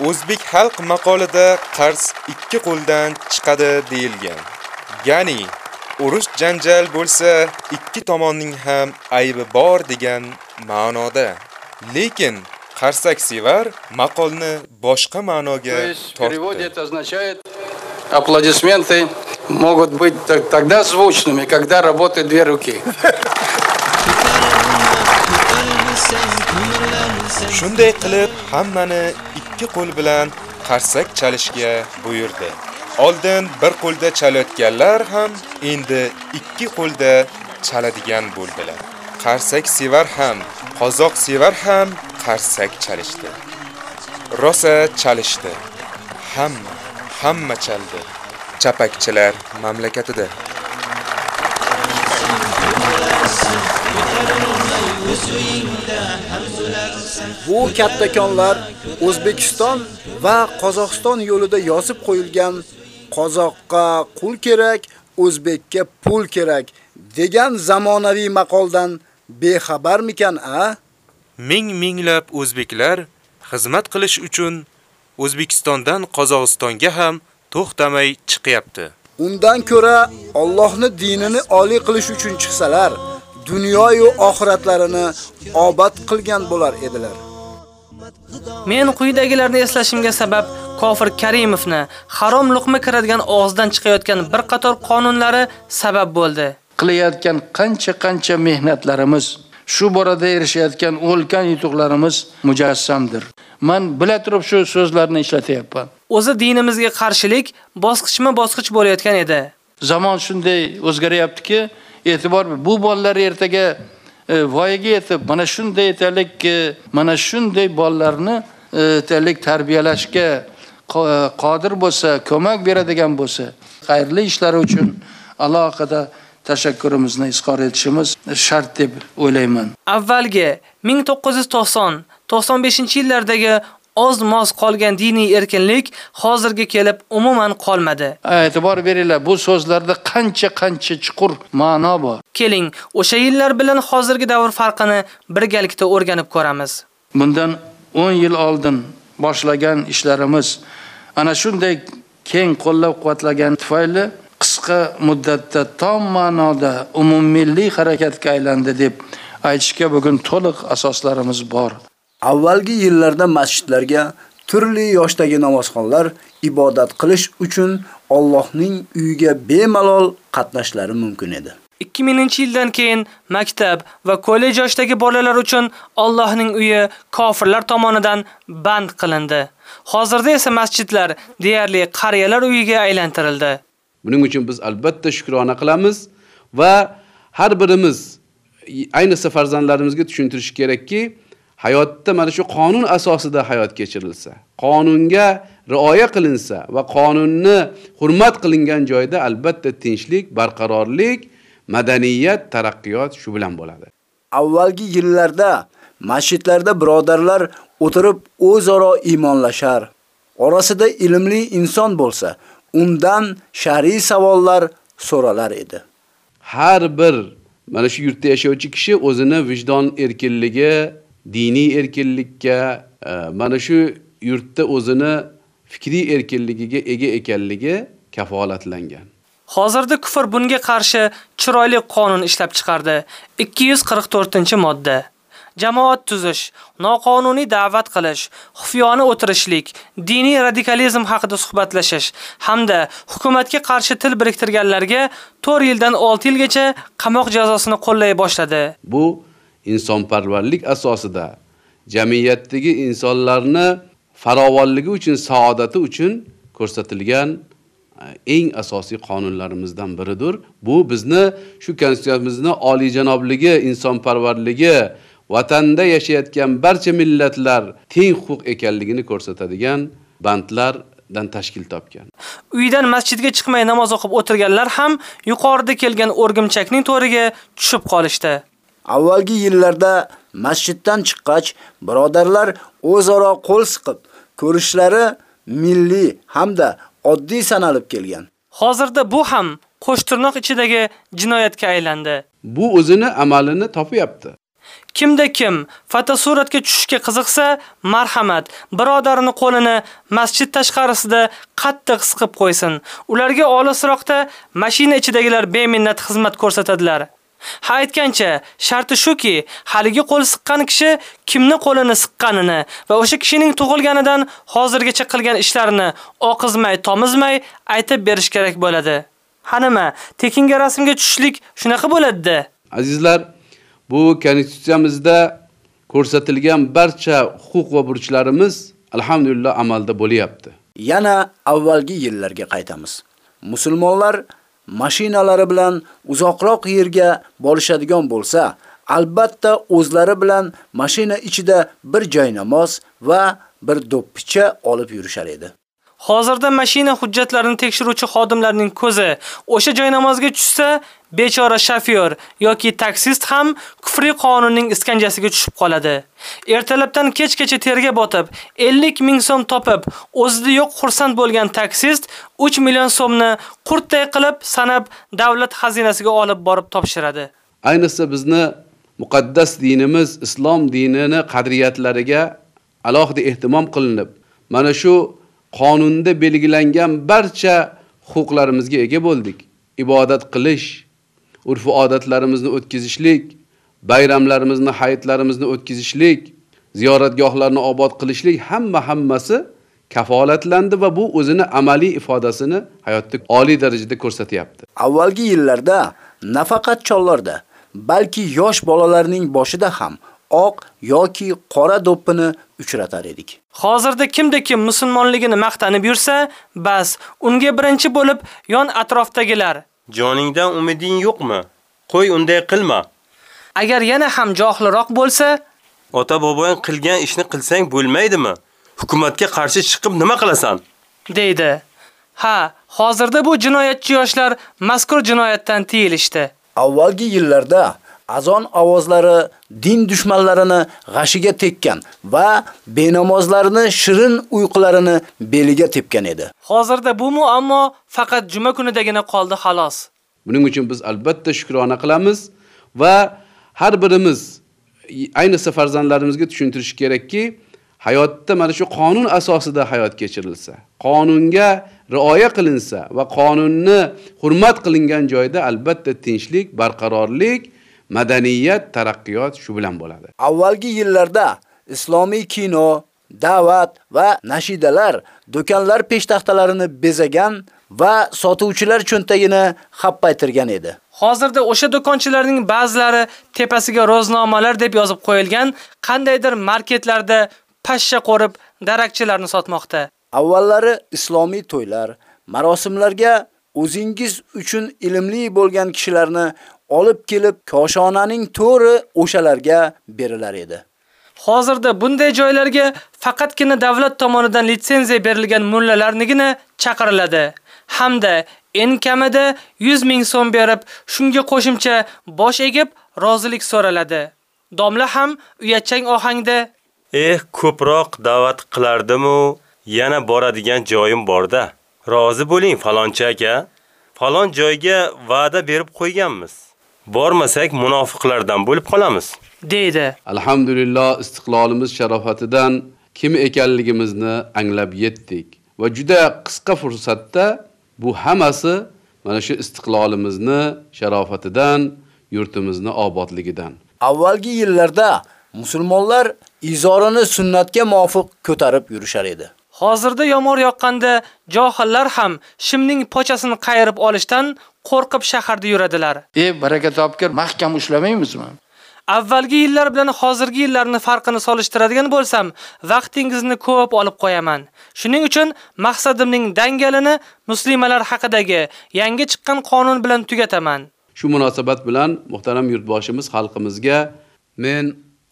S4: O'zbek xalq maqolida qars ikki qo'ldan chiqadi deyilgan. Ya'ni urush janjal bo'lsa, ikki tomonning ham aybi bor degan ma'noda. Lekin qarsak sevar maqolni boshqa ma'noga
S6: переводе это означает, аплодисменты могут быть тогда звучными, когда работают две руки.
S4: Shunday qilib hammani ikki qo'l bilan qarsak chalishga buyurdi. Oldin bir qo'lda chalayotganlar ham endi ikki qo'lda chaladigan bo'ldilar. Qarsak sevar ham, qozoq sevar ham qarsak chalishdi. Rosa chalishdi. Hamma, hamma chaldi. Chapakchilar mamlakatida.
S3: Bu kattakonlar O'zbekiston va Qozog'iston yo'lida yozib qo'yilgan qozoqqa qul kerak, o'zbekka pul kerak degan zamonaviy maqoldan bexabarmikan a?
S4: Ming minglab o'zbeklar xizmat qilish uchun O'zbekistondan Qozog'istonga ham to'xtamay chiqyapti.
S3: Undan ko'ra Allohning dinini oliy qilish uchun chiqsalar, dunyo va oxiratlarini obod qilgan bo'lar edilar.
S7: Men quyidagilarni eslashimga sabab Kofir Karimovni harom luqma kiradigan og'izdan chiqayotgan bir qator qonunlari sabab bo'ldi.
S6: qilayotgan qancha-qancha mehnatlarimiz, shu borada erishayotgan ulkan yutuqlarimiz mujassamdir. Men bila turib shu so'zlarni ishlatyapman.
S7: O'zi dinimizga qarshilik bosqichma-bosqich bo'layotgan edi.
S6: Zamon shunday o'zgaryaptiki, e'tibor bu bolalar ertaga e, voyaga yetib, mana shunday etalik, e, mana shunday bolalarni e, etalik tarbiyalashga qo- qodir bo'lsa, ko'mak beradigan bo'lsa, xayrli ishlari uchun alohida tashakkurimizni izhor etishimiz shart deb o'ylayman.
S7: Avvalgi 1990-95-yillardagi oz-moz qolgan diniy erkinlik hozirga kelib umuman qolmadi.
S6: E'tibor beringlar, bu so'zlarda qancha-qancha chuqur ma'no bor.
S7: Keling, o'sha yillar bilan hozirgi davr farqini birgalikda o'rganib ko'ramiz.
S6: Bundan 10 yil oldin boshlagan ishlarimiz ana shunday keng qo'llab-quvvatlagan tufayli qisqa muddatda tom ma'noda umummilliy harakatga aylandi deb aytishga bugun to'liq asoslarimiz bor.
S3: Avvalgi yillarda masjidlarga turli yoshdagi namozxonlar ibodat qilish uchun Allohning uyiga bemalol qatnashlari mumkin edi.
S7: 2000-yildan keyin maktab va kollej yoshdagi bolalar uchun Allohning uyi kofirlar tomonidan band qilindi. Hozirda esa masjidlar deyarli qariyalar uyiga aylantirildi.
S22: Buning uchun biz albatta shukrona qilamiz va har birimiz ayniqsa farzandlarimizga tushuntirish kerakki, hayotda mana shu qonun asosida hayot kechirilsa, qonunga rioya qilinsa va qonunni hurmat qilingan joyda albatta tinchlik, barqarorlik, madaniyat, taraqqiyot shu bilan bo'ladi.
S3: Avvalgi yillarda masjidlarda birodarlar o'tirib o'zaro iymonlashar. Orasida ilmli inson bo'lsa, undan shar'iy savollar so'ralar edi.
S22: Har bir mana shu yurtda yashovchi kishi o'zini vijdon erkinligi, diniy erkinlikka, e, mana shu yurtda o'zini fikriy erkinligiga ega ekanligi kafolatlangan.
S7: Hozirda kufr bunga qarshi chiroyli qonun ishlab chiqardi. 244-modda. Jamoat tuzish, noqonuniy da'vat qilish, xufiyona o'tirishlik, diniy radikalizm haqida suhbatlashish hamda hukumatga qarshi til biriktirganlarga 4 yildan 6 yilgacha qamoq jazosini qo'llay boshladi.
S22: Bu insonparvarlik asosida jamiyatdagi insonlarni farovonligi uchun, saodati uchun ko'rsatilgan e, eng asosiy qonunlarimizdan biridir. Bu bizni shu konstitutsiyamizni oliyjanobligi, insonparvarligi, vatanda yashayotgan barcha millatlar teng huquq ekanligini ko'rsatadigan bandlardan tashkil topgan.
S7: Uydan masjidga chiqmay namoz o'qib o'tirganlar ham yuqorida kelgan o'rgimchakning to'riga tushib qolishdi.
S3: Avvalgi yillarda masjiddan chiqqach, birodarlar o'zaro qo'l siqib, ko'rishlari milliy hamda oddiy sanalib kelgan.
S7: Hozirda bu ham qo'shtirnoq ichidagi jinoyatga aylandi.
S22: Bu o'zini amalini topyapti.
S7: Kimda kim fotosuratga tushishga qiziqsa, marhamat, birodarini qo'lini masjid tashqarisida qattiq siqib qo'ysin. Ularga olisroqda mashina ichidagilar beminnat xizmat ko'rsatadilar. Ha aytgancha, sharti shuki, haligi qo'l siqqan kishi kimni qo'lini siqqanini va o'sha kishining tug'ilganidan hozirgacha qilgan ishlarini oqizmay, tomizmay aytib berish kerak bo'ladi. Ha nima, tekinga rasmga tushishlik shunaqa bo'ladi-da.
S22: Azizlar, bu konstitutsiyamizda ko'rsatilgan barcha huquq va burchlarimiz alhamdulillah amalda bo'lyapti.
S3: Yana avvalgi yillarga qaytamiz. Musulmonlar mashinalari bilan uzoqroq yerga borishadigan bo'lsa, albatta o'zlari bilan mashina ichida bir joy namoz va bir do'ppicha olib yurishar edi.
S7: Hozirda mashina hujjatlarini tekshiruvchi xodimlarning ko'zi o'sha joy namozga tushsa, bechora shofyor yoki taksist ham kufriy qonunning iskanjasiga tushib qoladi. Ertalabdan kechgacha terga botib, 50 ming so'm topib, o'zida yo'q xursand bo'lgan taksist 3 million so'mni qurtday qilib sanab davlat xazinasiga olib borib topshiradi.
S22: Ayniqsa bizni muqaddas dinimiz islom dinini qadriyatlariga alohida ehtimom qilinib, mana shu qonunda belgilangan barcha huquqlarimizga ega bo'ldik. Ibodat qilish, urf odatlarimizni o'tkazishlik, bayramlarimizni, hayitlarimizni o'tkazishlik, ziyoratgohlarni obod qilishlik hamma hammasi kafolatlandi va bu o'zini amaliy ifodasini hayotda oliy darajada ko'rsatyapti.
S3: Avvalgi yillarda nafaqat chollarda, balki yosh bolalarning boshida ham oq yoki qora do'ppini uchratar edik.
S7: Hozirda kimda kim musulmonligini maqtanib yursa, bas, unga birinchi bo'lib yon atrofdagilar
S23: Joningdan umiding yo'qmi? Qo'y unday qilma.
S7: Agar yana ham johilroq bo'lsa,
S23: ota boboying qilgan ishni qilsang bo'lmaydimi? Hukumatga qarshi chiqib nima qilasan?
S7: deydi. Ha, hozirda bu jinoyatchi yoshlar mazkur jinoyatdan tiyilishdi.
S3: Avvalgi yillarda azon ovozlari din dushmanlarini g'ashiga tekkan va benamozlarni shirin uyqularini beliga tepgan edi.
S7: Hozirda bu muammo faqat juma kunidagina qoldi xolos.
S22: Buning uchun biz albatta shukrona qilamiz va har birimiz ayniqsa farzandlarimizga tushuntirish kerakki, hayotda mana shu qonun asosida hayot kechirilsa, qonunga rioya qilinsa va qonunni hurmat qilingan joyda albatta tinchlik, barqarorlik madaniyat, taraqqiyot shu bilan bo'ladi.
S3: Avvalgi yillarda islomiy kino, da'vat va nashidalar do'konlar peshtaxtalarini bezagan va sotuvchilar cho'ntagini happaytirgan edi.
S7: Hozirda o'sha do'konchilarning ba'zilari tepasiga roznomalar deb yozib qo'yilgan qandaydir marketlarda pashsha qo'rib darakchilarni sotmoqda.
S3: Avvallari islomiy to'ylar, marosimlarga o'zingiz uchun ilmli bo'lgan kishilarni olib kelib koshonaning to'ri o'shalarga berilar edi.
S7: Hozirda bunday joylarga faqatgina davlat tomonidan litsenziya berilgan mullalarnigina chaqiriladi hamda eng kamida 100 ming so'm berib, shunga qo'shimcha bosh egib rozilik so'raladi. Domla ham uyatchang ohangda:
S23: "Eh, ko'proq da'vat qilardim-u, yana boradigan joyim borda. Rozi bo'ling falonchi aka. Falon joyga va'da berib qo'yganmiz." Bormasak munofiqlardan bo'lib qolamiz,
S7: deydi.
S22: Alhamdulillah istiqlolimiz sharofatidan kim ekanligimizni anglab yetdik va juda qisqa fursatda bu hammasi mana shu istiqlolimizni sharofatidan, yurtimizni obodligidan.
S3: Avvalgi yillarda musulmonlar izorini sunnatga muvofiq ko'tarib yurishar edi.
S7: Hozirda yomg'ir yoqqanda johillar ham shimning pochasini qayirib olishdan qo'rqib shaharda yuradilar.
S6: E, baraka topkir, mahkam ushlamaymizmi?
S7: Avvalgi yillar bilan hozirgi yillarni farqini solishtiradigan bo'lsam, vaqtingizni ko'p olib qo'yaman. Shuning uchun maqsadimning dangalini muslimalar haqidagi yangi chiqqan qonun bilan tugataman.
S22: Shu munosabat bilan muhtaram yurtboshimiz xalqimizga men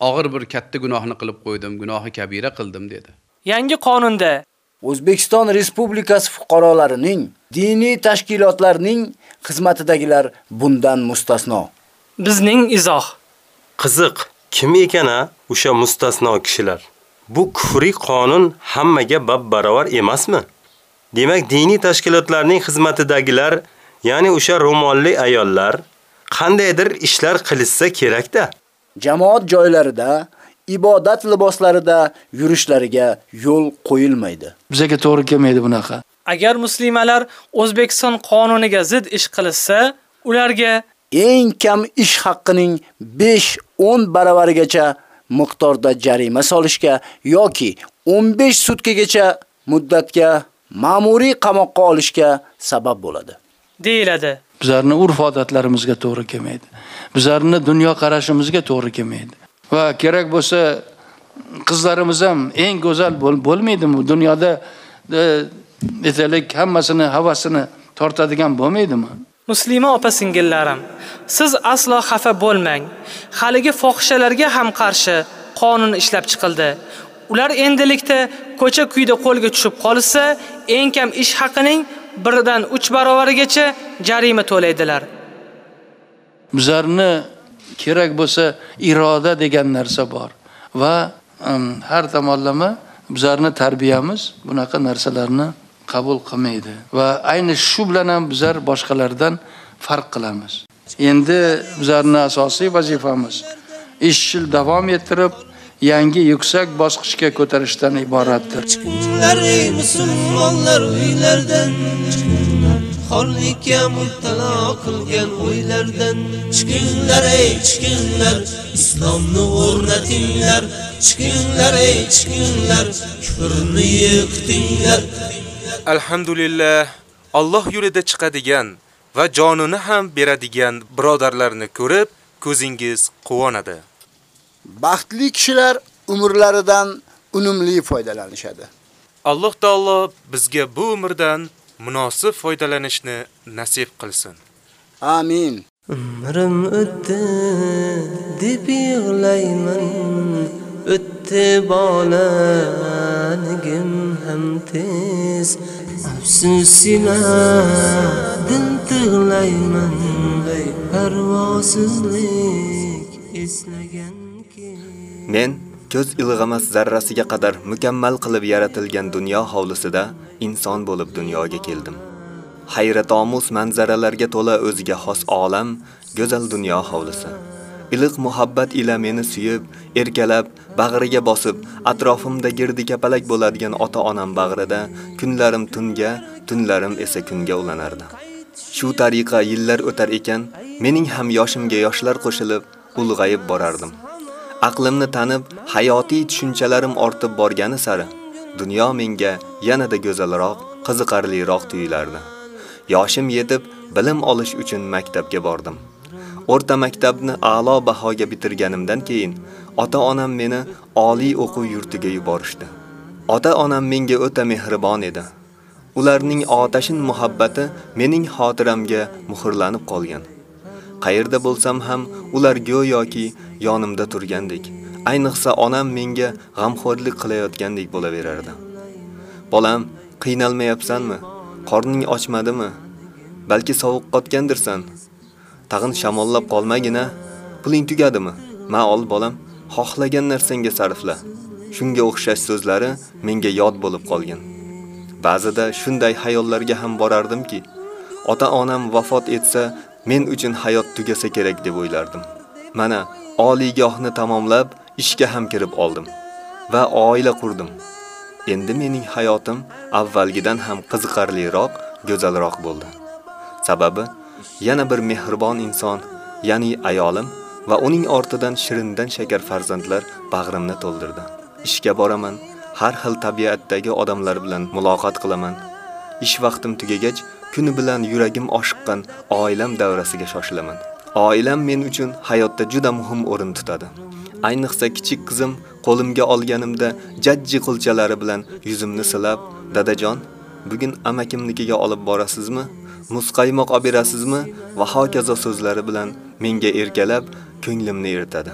S22: og'ir bir katta gunohni qilib qo'ydim, gunohi kabira qildim dedi.
S7: Yangi qonunda
S3: O'zbekiston Respublikasi fuqarolarining diniy tashkilotlarning xizmatidagilar bundan mustasno.
S7: Bizning izoh.
S23: Qiziq, kim ekan a o'sha mustasno kishilar? Bu kufriy qonun hammaga bab-barobar emasmi? Demak, diniy tashkilotlarning xizmatidagilar, ya'ni o'sha ro'molli ayollar qandaydir ishlar qilishsa kerak-da.
S3: Jamoat joylarida ibodat liboslarida yurishlariga yo'l qo'yilmaydi.
S6: Bizga to'g'ri kelmaydi bunaqa.
S7: Agar muslimalar O'zbekiston qonuniga zid ish qilsa, ularga
S3: eng kam ish haqqining 5-10 baravarigacha miqdorda jarima solishga yoki 15 sutkagacha muddatga ma'muriy qamoqqa olishga sabab bo'ladi.
S7: deyiladi.
S6: Bizlarni urf-odatlarimizga to'g'ri kelmaydi. Bizlarni dunyo qarashimizga to'g'ri kelmaydi. Va kerak bo'lsa qizlarimiz ham eng go'zal bo'lmaydimi? Dunyoda aytaylik hammasini havasini tortadigan bo'lmaydimi?
S7: Muslima opa singillarim, siz aslo xafa bo'lmang. Haligi fohishalarga ham qarshi qonun ishlab chiqildi. Ular endilikda ko'cha kuyda qo'lga tushib qolsa, eng kam ish haqining birdan 3 barovarigacha jarima to'laydilar.
S6: Bizlarni kerak bo'lsa iroda degan narsa bor va har tomonlama bizlarni tarbiyamiz bunaqa narsalarni qabul qilmaydi va ayni shu bilan ham bizlar boshqalardan farq qilamiz. Endi bizlarni asosiy vazifamiz ishchil davom ettirib yangi yuksak bosqichga ko'tarishdan iboratdir.
S2: Chiqinglar ey musulmonlar uylardan xorlikka mubtalo qilgan o'ylardan chiqinglar ey chiqinglar islomni o'rnatinglar chiqinglar ey chiqinglar kufrni yiqitinglar
S4: Alhamdulillah Alloh yo'lida chiqadigan va jonini ham beradigan birodarlarni ko'rib ko'zingiz quvonadi.
S3: Baxtli kishilar umrlaridan unumli foydalanishadi.
S4: Alloh taolo bizga bu umrdan munosib foydalanishni nasib qilsin.
S3: Amin.
S2: Umrim o'tdi deb yig'layman, o'tdi bolanigim ham tez. Afsus ila dil tig'layman, parvosizlik eslagan
S8: Men ko'z ilg'amas zarrasiga qadar mukammal qilib yaratilgan dunyo hovlisida inson bo'lib dunyoga keldim. Hayratomuz manzaralarga to'la o'ziga xos olam, go'zal dunyo hovlisi. Iliq muhabbat ila meni suyib, erkalab, bag'riga bosib, atrofimda girdi kapalak bo'ladigan ota-onam bag'rida kunlarim tunga, tunlarim esa kunga ulanardi. Shu tariqa yillar o'tar ekan, mening ham yoshimga yoshlar qo'shilib, ulg'ayib borardim. Aqlimni tanib, hayotiy tushunchalarim ortib borgani sari dunyo menga yanada go'zalroq, qiziqarliroq tuyulardi. Yoshim yetib, bilim olish uchun maktabga bordim. O'rta maktabni a'lo bahoga bitirganimdan keyin ota-onam meni oliy o'quv yurtiga yuborishdi. Ota-onam menga o'ta mehribon edi. Ularning otashin muhabbati mening xotiramga muhrlanib qolgan. Qayerda bo'lsam ham ular go'yoki yonimda turgandek. Ayniqsa onam menga g'amxo'rlik qilayotgandek bo'laverardi. Bolam, qiynalmayapsanmi? Qorning ochmadimi? Balki sovuq qotgandirsan. Tag'in shamollab qolmagina. Puling tugadimi? Ma ol bolam, xohlagan narsangga sarfla. Shunga o'xshash so'zlari menga yod bo'lib qolgan. Ba'zida shunday hayollarga ham borardimki, ota-onam vafot etsa, men uchun hayot tugasa kerak deb o'ylardim. Mana oliygohni tamomlab, ishga ham kirib oldim va oila qurdim. Endi mening hayotim avvalgidan ham qiziqarliroq, go'zalroq bo'ldi. Sababi yana bir mehribon inson, ya'ni ayolim va uning ortidan shirindan shakar farzandlar bag'rimni to'ldirdi. Ishga boraman, har xil tabiatdagi odamlar bilan muloqot qilaman. Ish vaqtim tugagach, kuni bilan yuragim oshiqqan oilam davrasiga shoshilaman. Oilam men uchun hayotda juda muhim o'rin tutadi. Ayniqsa kichik qizim qo'limga olganimda jajji qulchalari bilan yuzimni silab, "Dadajon, bugun amakimnikiga olib borasizmi? Musqaymoq olib berasizmi?" va hokazo so'zlari bilan menga erkalab, ko'nglimni eritadi.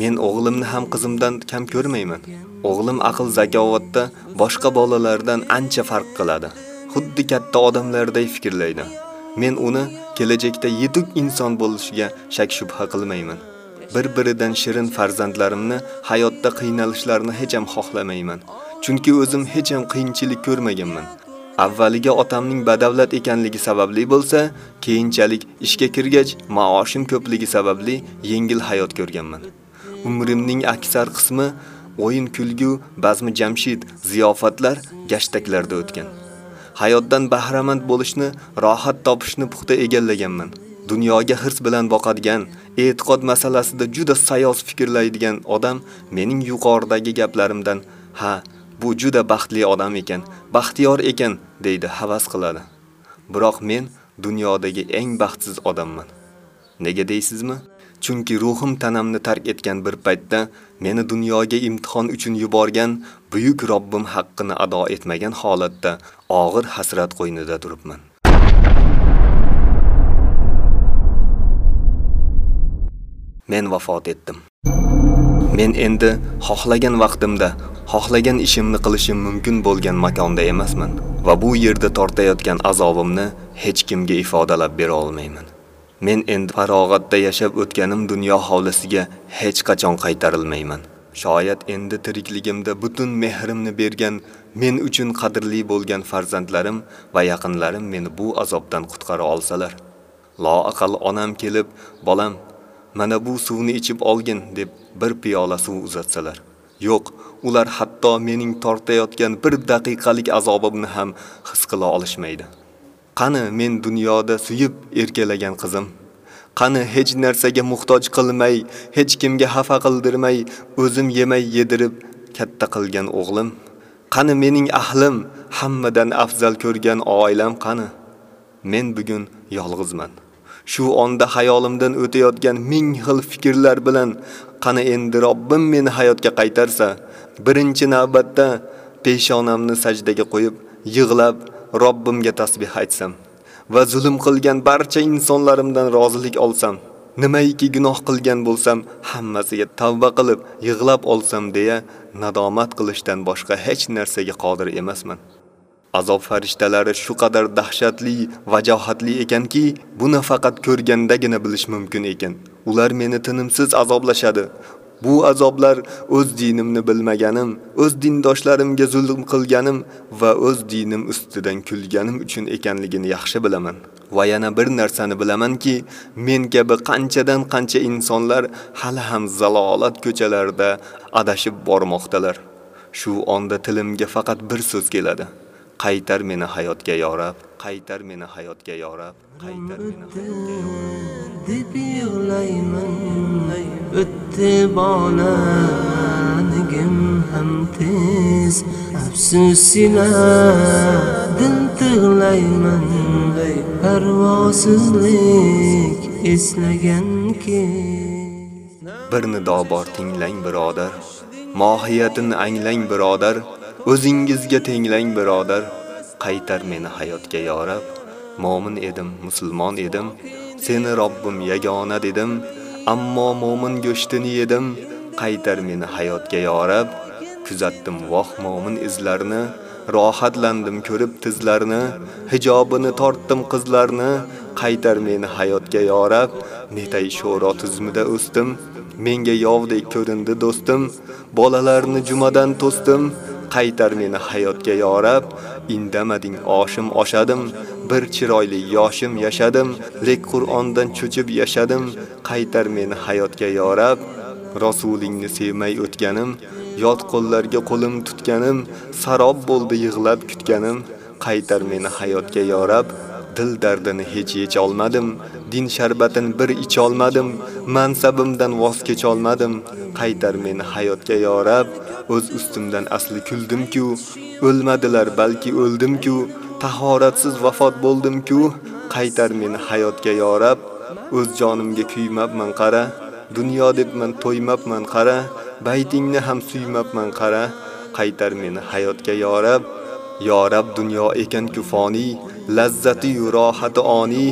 S8: Men o'g'limni ham qizimdan kam ko'rmayman. O'g'lim aql zakovatda boshqa bolalardan ancha farq qiladi. Xuddi katta odamlarday fikrlaydi. Men uni kelajakda yetuk inson bo'lishiga shak shubha qilmayman. Bir-biridan shirin farzandlarimni hayotda qiynalishlarini hech ham xohlamayman. Chunki o'zim hech ham qiyinchilik ko'rmaganman. Avvaliga otamning badavlat ekanligi sababli bo'lsa, keyinchalik ishga kirgach, maoshim ko'pligi sababli yengil hayot ko'rganman. Umrimning aksar qismi o'yin kulgu, bazmi jamshid, ziyofatlar, gashtaklarda o'tgan. Hayotdan bahramand bo'lishni, rohat topishni puxta egallaganman. Dunyoga hirs bilan boqadigan, e'tiqod masalasida juda sayoz fikrlaydigan odam mening yuqoridagi gaplarimdan, ha, bu juda baxtli odam ekan, baxtiyor ekan deydi, havas qiladi. Biroq men dunyodagi eng baxtsiz odamman. Nega deysizmi? Chunki ruhim tanamni tark etgan bir paytda meni dunyoga imtihon uchun yuborgan buyuk Robbim haqqini ado etmagan holatda og'ir hasrat qo'ynida turibman. Men vafot etdim. Men endi xohlagan vaqtimda, xohlagan ishimni qilishim mumkin bo'lgan makonda emasman va bu yerda tortayotgan azobimni hech kimga ifodalab bera olmayman. Men endi farog'atda yashab o'tganim dunyo hovlisiga hech qachon qaytarilmayman. Shoyat endi tirikligimda butun mehrimni bergan, men uchun qadrli bo'lgan farzandlarim va yaqinlarim meni bu azobdan qutqara olsalar. Loaqal onam kelib, bolam, mana bu suvni ichib olgin deb bir piyola suv uzatsalar. Yo'q, ular hatto mening tortayotgan bir daqiqalik azobimni ham his qila olishmaydi. Qani men dunyoda suyib erkalagan qizim? Qani hech narsaga muhtoj qilmay, hech kimga xafa qildirmay, o'zim yemay yedirib katta qilgan o'g'lim? Qani mening ahlim, hammadan afzal ko'rgan oilam qani? Men bugun yolg'izman. Shu onda xayolimdan o'tayotgan ming xil fikrlar bilan qani endi Robbim meni hayotga qaytarsa, birinchi navbatda peshonamni sajdaga qo'yib, yig'lab Robbimga tasbih aytsam va zulm qilgan barcha insonlarimdan rozilik olsam, nimaiki gunoh qilgan bo'lsam, hammasiga tavba qilib, yig'lab olsam deya nadomat qilishdan boshqa hech narsaga qodir emasman. Azob farishtalari shu qadar dahshatli, vajohatli ekanki, buni faqat ko'rgandagina bilish mumkin ekan. Ular meni tinimsiz azoblashadi. Bu azoblar o'z dinimni bilmaganim, o'z dindoshlarimga zulm qilganim va o'z dinim ustidan kulganim uchun ekanligini yaxshi bilaman. Va yana bir narsani bilamanki, men kabi qanchadan qancha insonlar hali ham zalolat ko'chalarida adashib bormoqdalar. Shu onda tilimga faqat bir so'z keladi. Qaytar meni hayotga yorab, qaytar meni hayotga yorab, qaytar meni hayotga yorab.
S2: deb yig'layman o'tdi bolanigim ham tez. Afsuslar dil tig'layman parvosizlik eslagan kez.
S8: Bir nido bor tinglang birodar. Mohiyatini anglang birodar o'zingizga tenglang birodar. Qaytar meni hayotga yorab mo'min edim musulmon edim. Seni robbim yagona dedim. Ammo mo'min go'shtini yedim. Qaytar meni hayotga yorab kuzatdim voh mo'min izlarini rohatlandim ko'rib tizlarni. Hijobini tortdim qizlarni. Qaytar meni hayotga yorab netay sho'ro tizmida o'stim, menga yovdek ko'rindi do'stim. Bolalarni jumadan to'stim. Qaytar meni hayotga yorab indamading oshim oshadim bir chiroyli yoshim yashadim lek qur'ondan cho'chib yashadim. Qaytar meni hayotga yorab rasulingni sevmay o'tganim yot qo'llarga qo'lim tutganim sarob bo'ldi yig'lab kutganim. Qaytar meni hayotga yorab dil dardini hech yecha olmadim din sharbatini bir icha olmadim mansabimdan voz kecha olmadim. Qaytar meni hayotga yorab o'z ustimdan asli kuldim-ku. O'lmadilar balki o'ldim-ku. Tahoratsiz vafot bo'ldim-ku. Qaytar meni hayotga yorab. O'z jonimga kuymabman qara. Dunyo deb men to'ymabman qara. Baytingni ham suymabman qara. Qaytar meni hayotga yorab. Yorab dunyo ekan kufoni lazzati yu rohati oni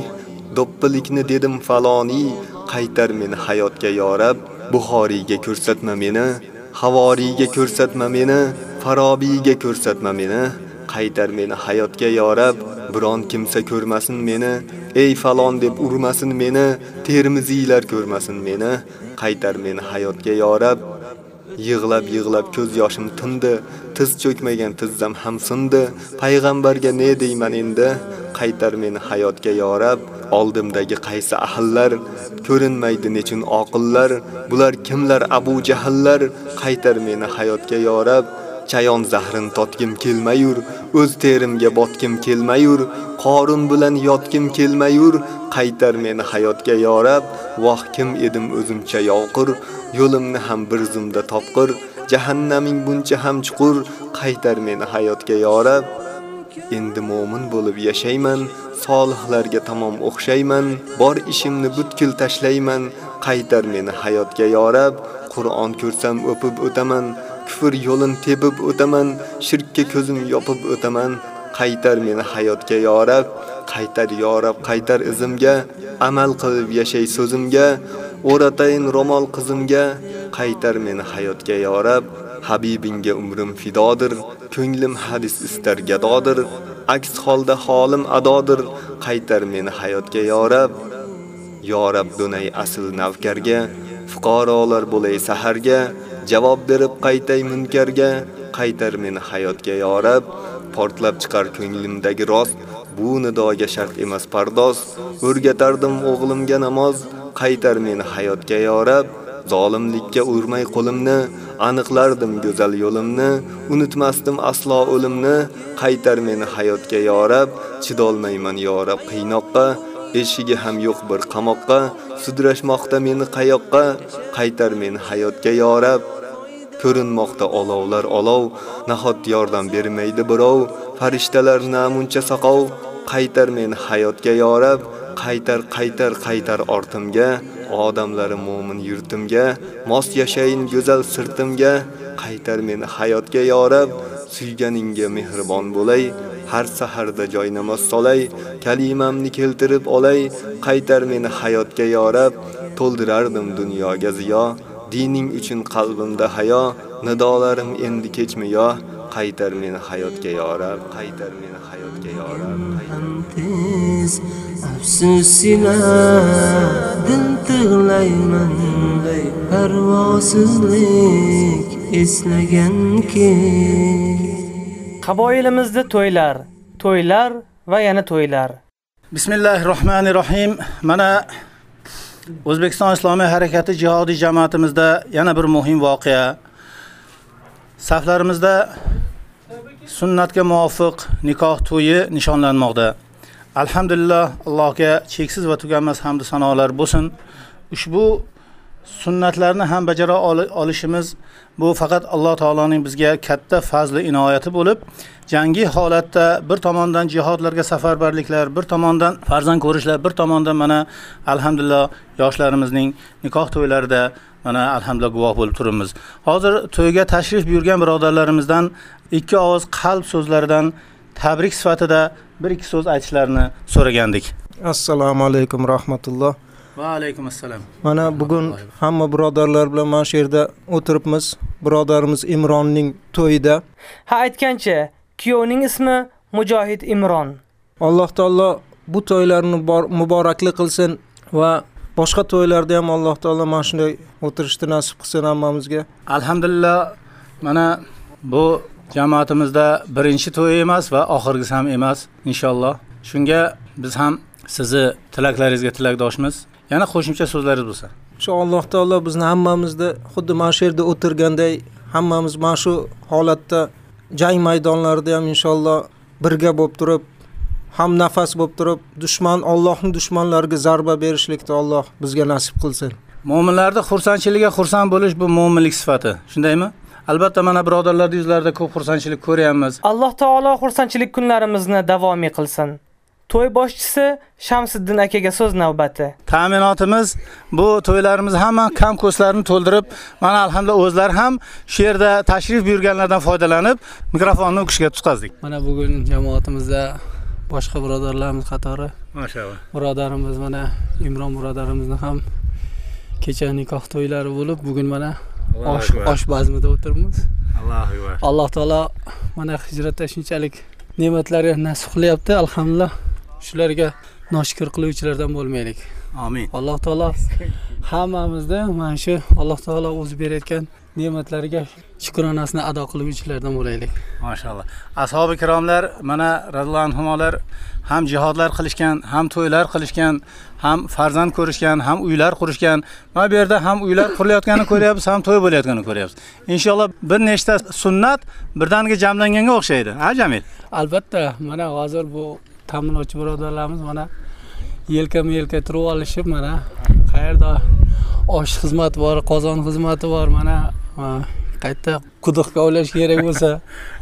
S8: do'ppilikni dedim faloni qaytar meni hayotga yorab. Buxoriyga ko'rsatma meni. Havoriyga ko'rsatma meni farobiyga ko'rsatma meni. Qaytar meni hayotga yorab biron kimsa ko'rmasin meni. Ey falon deb urmasin meni termiziylar ko'rmasin meni. Qaytar meni hayotga yorab yig'lab yig'lab ko'z yoshim tindi. Tiz cho'kmagan tizzam ham sindi. Payg'ambarga ne deyman endi? Qaytar meni hayotga yorab oldimdagi qaysi ahillar ko'rinmaydi nechun oqillar bular kimlar abu jahllar? Qaytar meni hayotga yorab chayon zahrin totgim kelmayur o'z terimga botgim kelmayur qorun bilan yotgim kelmayur qaytar meni hayotga yorab voh kim edim o'zimcha yoqur yo'limni ham bir zumda topqir jahannaming buncha ham chuqur qaytar meni hayotga yorab endi mo'min bo'lib yashayman solihlarga tamom o'xshayman bor ishimni butkul tashlayman qaytar meni hayotga yorab qur'on ko'rsam o'pib o'taman kufr yo'lin tebib o'taman shirkka ko'zim yopib o'taman qaytar meni hayotga yorab qaytar yorab qaytar izimga amal qilib yashay so'zimga o'ratayin ro'mol qizimga qaytar meni hayotga yorab habibingga umrim fidodir ko'nglim hadis istar gadodir aks holda holim adodir qaytar meni hayotga yorab yorab dunay asl navkarga fuqarolar bo'lay saharga javob berib qaytay munkarga qaytar meni hayotga yorab portlab chiqar ko'nglimdagi rost bu nidoga shart emas pardoz. O'rgatardim o'g'limga namoz qaytar meni hayotga yorab zolimlikka urmay qo'limni aniqlardim go'zal yo'limni unutmasdim aslo o'limni. Qaytar meni hayotga yorab chidolmayman yorab qiynoqqa. Eshigi ham yo'q bir qamoqqa sudrashmoqda meni qayoqqa? Qaytar meni hayotga yorab ko'rinmoqda olovlar olov. Nahot yordam bermaydi birov farishtalar namuncha saqov. Qaytar meni hayotga yorab qaytar qaytar qaytar ortimga. Odamlari mo'min yurtimga mos yashayin go'zal sirtimga qaytar meni hayotga yorab suyganingga mehribon bo'lay har saharda joy namoz solay kalimamni keltirib olay qaytar meni hayotga yorab to'ldirardim dunyoga ziyo dining uchun qalbimda hayo nidolarim endi kechmi yo qaytar meni hayotga yorab qaytar meni
S2: tez afsus silar dil tig'layman parvosizlik eslagan kez
S7: Qaboilimizda to'ylar, to'ylar va yana to'ylar.
S5: Bismillahir Rohmanir Rohim. Mana O'zbekiston Islomiy harakati jihodiy jamoatimizda yana bir muhim voqea. Saflarimizda sunnatga muvofiq nikoh to'yi nishonlanmoqda. Alhamdulillah Allohga cheksiz va tuganmas hamd sanolar bo'lsin. Ushbu sunnatlarni ham bajara olishimiz bu faqat Alloh taoloning bizga katta fazli inoyati bo'lib, jangi holatda bir tomondan jihodlarga safarbarliklar, bir tomondan farzand ko'rishlar, bir tomondan mana alhamdulillah yoshlarimizning nikoh to'ylarida mana alhamdulillah guvoh bo'lib turibmiz. Hozir to'yga tashrif buyurgan birodarlarimizdan ikki og'iz qalb so'zlaridan tabrik sifatida bir ikki so'z aytishlarini so'ragandik.
S24: assalomu alaykum rahmatulloh
S5: Va alaykum assalom.
S24: mana bugun hamma birodarlar bilan mana shu yerda o'tiribmiz birodarimiz imronning to'yida
S7: Ha aytgancha, kuyovning ismi Mujohid Imron.
S24: alloh taolo bu to'ylarni bor- muborakli qilsin va boshqa to'ylarda ham alloh taolo mana shunday o'tirishni nasib qilsin hammamizga
S5: Alhamdulillah mana bu jamoatimizda birinchi to'y emas va oxirgisi ham emas inshaalloh. Shunga biz ham sizni tilaklaringizga tilakdoshmiz. Yana qo'shimcha so'zlaringiz bo'lsa.
S24: shu alloh taolo bizni hammamizni xuddi mana shu yerda o'tirganday hammamiz mana shu holatda jang maydonlarida ham inshaalloh birga bo'lib turib ham nafas bo'lib turib dushman Allohning dushmanlariga zarba berishlikni Alloh bizga nasib qilsin
S5: Mo'minlarda xursandchiligiga xursand bo'lish bu mo'minlik sifati. Shundaymi? Albatta mana birodarlar yuzlarida ko'p xursandchilik ko'ryapmiz.
S7: Alloh taolo xursandchilik kunlarimizni davomiy qilsin. To'y boshchisi Shamsiddin akaga so'z navbati.
S5: Ta'minotimiz bu to'ylarimiz hamma kam ko'slarni to'ldirib, mana alhamdulillah o'zlari ham shu yerda tashrif buyurganlardan foydalanib, mikrofonni o'qishga tutqazdik.
S9: Mana bugun jamoatimizda boshqa birodarlarimiz qatori
S5: Mashallah.
S9: birodarimiz mana Imron birodarimizni ham kecha nikoh to'ylari bo'lib, bugun mana osh osh bazmida o'tiribmiz.
S5: Allohu akbar.
S9: Alloh taolo mana hijratda shunchalik ne'matlarga nasib qilyapti, alhamdulillah. Shularga noshukr qiluvchilardan bo'lmaylik.
S5: Amin.
S9: Alloh taolo hammamizni mana shu Alloh taolo o'zi berayotgan ne'matlariga shukronasini ado qiluvchilardan bo'laylik.
S5: Mashallah. Ashobi ikromlar mana radhiyallohu anhular ham jihodlar qilishgan, ham to'ylar qilishgan, ham farzand ko'rishgan, ham uylar qurishgan. Mana bu yerda ham uylar qurilayotganini ko'ryapmiz, ham to'y bo'layotganini ko'ryapmiz. Inshaalloh bir nechta sunnat birdaniga jamlanganga o'xshaydi. Ha, Jamil?
S9: Albatta, mana hozir bu ta'minlovchi birodarlarimiz mana yelkama yelka turib olishib, mana qayerda osh xizmati bor, qozon xizmati bor, mana ha, qayerda quduqqa ulash kerak bo'lsa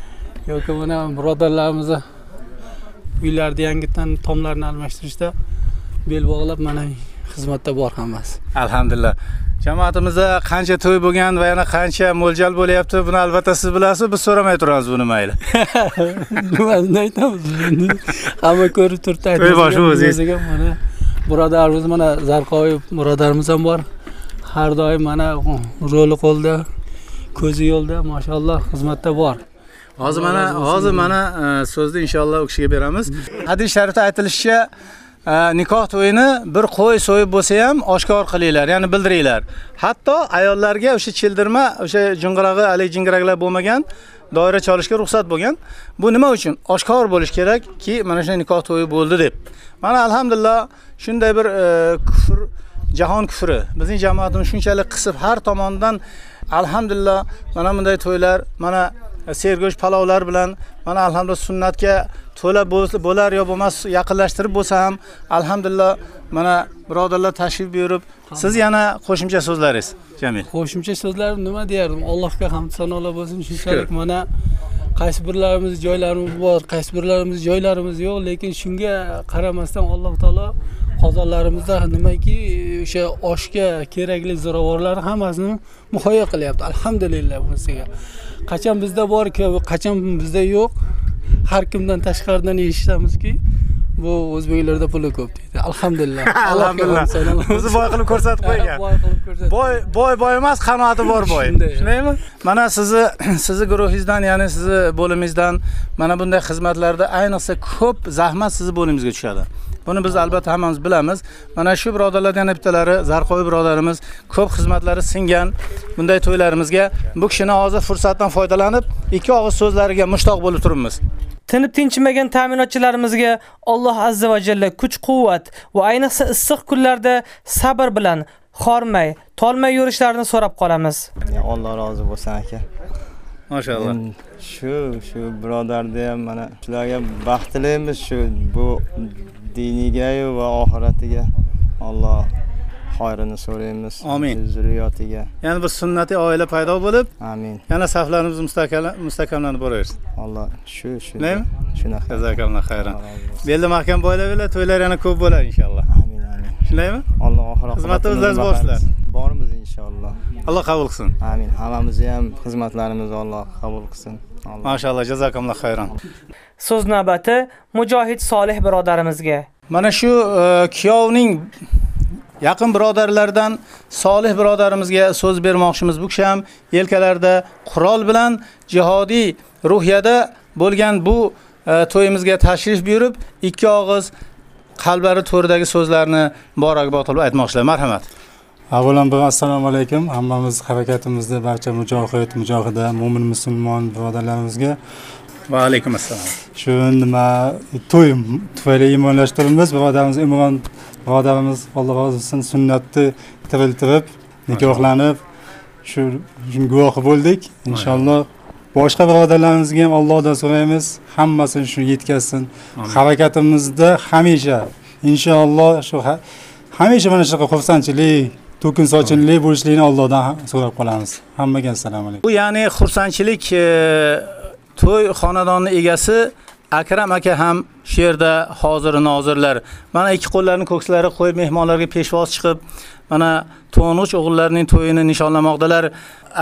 S9: yoki mana birodarlarimizni uylarni yangitdan tomlarni almashtirishda bel bog'lab mana xizmatda bor hammasi.
S5: Alhamdulillah. Jamoatimizda qancha to'y bo'lgan va yana qancha mo'ljal bo'lyapti, buni albatta siz bilasiz, biz so'ramay turamiz buni mayli.
S9: Nimasini aytamiz? Hamma ko'rib turibdi.
S5: To'y boshi
S9: o'ziga mana birodarimiz mana Zarqoyev birodarimiz ham bor. Har doim mana roli qo'lda, ko'zi yo'lda, mashalloh xizmatda bor.
S5: Hozir mana hozir mana e, so'zni inshaalloh u kishiga beramiz. Hadis sharifda aytilishicha e, nikoh to'yini bir qo'y so'yib bo'lsa ham oshkor qilinglar, ya'ni bildiringlar. Hatto ayollarga o'sha childirma, o'sha jing'irog'i, haligi jing'iraklar bo'lmagan doira cholishga ruxsat bo'lgan. Bu nima uchun? Oshkor bo'lish kerakki, mana shu nikoh to'yi bo'ldi deb. Mana alhamdulillah shunday bir e, kufr jahon kufri bizning jamoatimiz shunchalik qisib har tomondan alhamdulillah mana bunday to'ylar, mana sergo'sh palovlar bilan mana alhamdulillah sunnatga to'la bo'lar yo bo'lmas yaqinlashtirib bo'lsa ham alhamdulillah mana birodarlar tashrif buyurib siz yana qo'shimcha so'zlaringiz Jamil.
S9: Qo'shimcha so'zlarim nima deyardim? Allohga hamd sanolar bo'lsin. Shunchalik mana qaysi birlarimiz joylarimiz bor, qaysi birlarimiz joylarimiz yo'q, lekin shunga qaramasdan Alloh taolo qozonlarimizda nimaki o'sha oshga kerakli ziravorlar hammasini muhayyo qilyapti. Alhamdulillah bunisiga. Qachon bizda bor, qachon bizda yo'q, har kimdan tashqaridan eshitamizki, bu o'zbeklarda puli ko'p deydi. Alhamdulillah.
S5: Alhamdulillah. O'zi boy qilib ko'rsatib qo'ygan.
S9: Boy qilib ko'rsatib.
S5: Boy boy boy emas, qanoati bor boy.
S9: Shunday.
S5: Shundaymi? Mana sizni sizni guruhingizdan, ya'ni sizni bo'limingizdan mana bunday xizmatlarda ayniqsa ko'p zahmat sizni bo'limingizga tushadi. Buni biz albatta hammamiz bilamiz. Mana shu birodarlardan yana bittalari Zarqoy birodarimiz ko'p xizmatlari singan bunday to'ylarimizga bu kishini hozir fursatdan foydalanib ikki og'iz so'zlariga mushtoq bo'lib turibmiz.
S7: Tinib tinchimagan ta'minotchilarimizga Alloh azza va jalla kuch-quvvat va ayniqsa issiq kunlarda sabr bilan xormay, tolmay yurishlarini so'rab qolamiz.
S25: Alloh rozi bo'lsin aka.
S5: Mashallah.
S25: Men Shu shu birodarni ham mana shularga baxt tilaymiz shu bu diniga va oxiratiga Alloh xayrini so'raymiz.
S5: Amin.
S25: Zurriyotiga.
S5: Ya'ni bir sunnatiy oila paydo bo'lib,
S25: Amin.
S5: yana saflarimiz mustahkam- mustahkamlanib boraversin.
S25: Alloh shu shu.
S5: Nima?
S25: Shunaqa.
S5: Jazakalloh xayran. Belda mahkam boylayverlar, to'ylar yana ko'p bo'lar inshaalloh.
S25: Amin amin.
S5: Shundaymi?
S25: Alloh oxirat
S5: Xizmatda o'zlaringiz borsizlar.
S25: boqamiz. Bormiz inshaalloh.
S5: Alloh qabul qilsin.
S25: Amin. Hammamizni ham xizmatlarimizni Alloh qabul qilsin. Alloh.
S5: Mashallah, jazakumulloh xayron.
S7: So'z navbati Mujohid Solih birodarimizga.
S5: Mana shu e, kuyovning yaqin birodarlardan Solih birodarimizga so'z bermoqchimiz. Bu kishi ham yelkalarida qurol bilan jihodiy ruhiyada bo'lgan bu e, to'yimizga tashrif buyurib, ikki og'iz qalblari to'ridagi so'zlarni muborakbod qilib aytmoqchilar. Marhamat.
S26: Avvalambor assalomu alaykum hammamiz harakatimizda barcha mujohid, mujohida, mo'min musulmon birodarlarimizga
S5: Va alaykum assalom.
S26: shu nima to'y tufayli iymonlashtiramiz. Birodarimiz Imron birodarimiz Alloh rozi bo'lsin sunnatni tiriltirib, nikohlanib shu guvohi bo'ldik. Inshaalloh boshqa birodarlarimizga ham Allohdan so'raymiz, hammasini shu yetkazsin. Harakatimizda hamisha inshaalloh shu ha- hamisha mana shunaqa xursandchilik, to'kin sochinlik bo'lishligini Allohdan so'rab qolamiz. Hammaga assalomu alaykum.
S5: Bu ya'ni xursandchilik e, to'y xonadoni egasi Akram aka ham shu yerda hozir nozirlar. Mana ikki qo'llarini ko'kslari qo'yib mehmonlarga peshvoz chiqib, mana to'ng'ich o'g'illarining to'yini nishonlamoqdalar.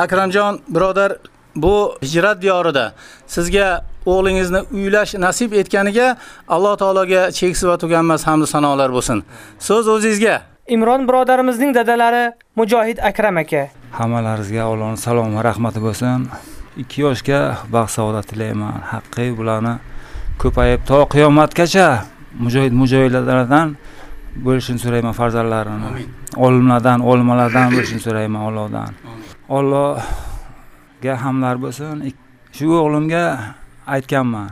S5: Akramjon birodar, bu hijrat diyorida sizga o'g'lingizni uylash nasib etganiga Alloh taologa cheksiz va tuganmas hamd sanolar bo'lsin. So'z o'zingizga.
S7: Imron birodarimizning dadalari Mujohid Akram aka.
S27: Hammalaringizga Allohning salom va rahmati bo'lsin. 2 yoshga baxt saodat tilayman. Haqqi bularni ko'payib to qiyomatgacha mujohid mujohidlardan bo'lishini so'rayman farzandlarini. Olimlardan, olimalardan bo'lishini so'rayman Allohdan. Allohga hamdlar bo'lsin. Shu o'g'limga aytganman.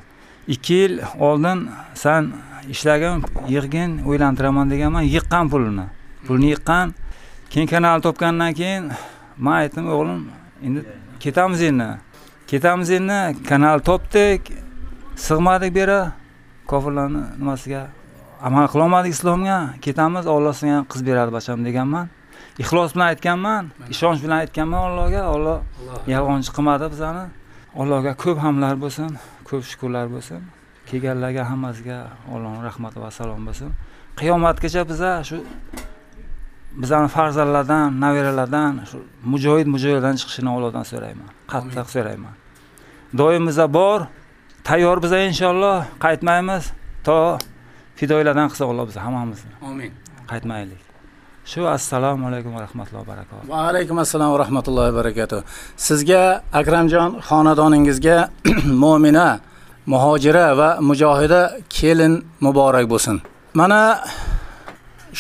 S27: 2 yil oldin san ishlagan, yig'gin, o'ylantiraman deganman, yiqqan pulini. Pulni yiqqan. Keyin kanal topgandan keyin men aytdim, o'g'lim, endi ketamiz endi. Ketamiz endi, kanal topdik. Sig'madik bera kofirlarni nimasiga amal qila olmadik islomga. Ketamiz, Alloh senga qiz beradi bacham deganman. Ixlos bilan aytganman, ishonch bilan aytganman Allohga. Alloh yolg'onchi qilmadi bizani. Allohga ko'p hamdlar bo'lsin, ko'p shukrlar bo'lsin. Kelganlarga hammasiga Allohning rahmati va salom bo'lsin. Qiyomatgacha biza shu bizani farzandlardan, nabiralardan shu mujohid mujohidlardan chiqishini Allohdan so'rayman. Qattiq so'rayman. Doim biza bor, tayyor biza inshaalloh, qaytmaymiz. To fidoilardan qilsa Alloh biz hammamizni.
S5: Amin.
S27: Qaytmaylik. Shu assalomu alaykum va rahmatullohi va barakatuh.
S5: Va alaykum assalom va rahmatullohi va barakatuh. Sizga Akramjon xonadoningizga mu'mina, muhojira va mujohida kelin muborak bo'lsin. Mana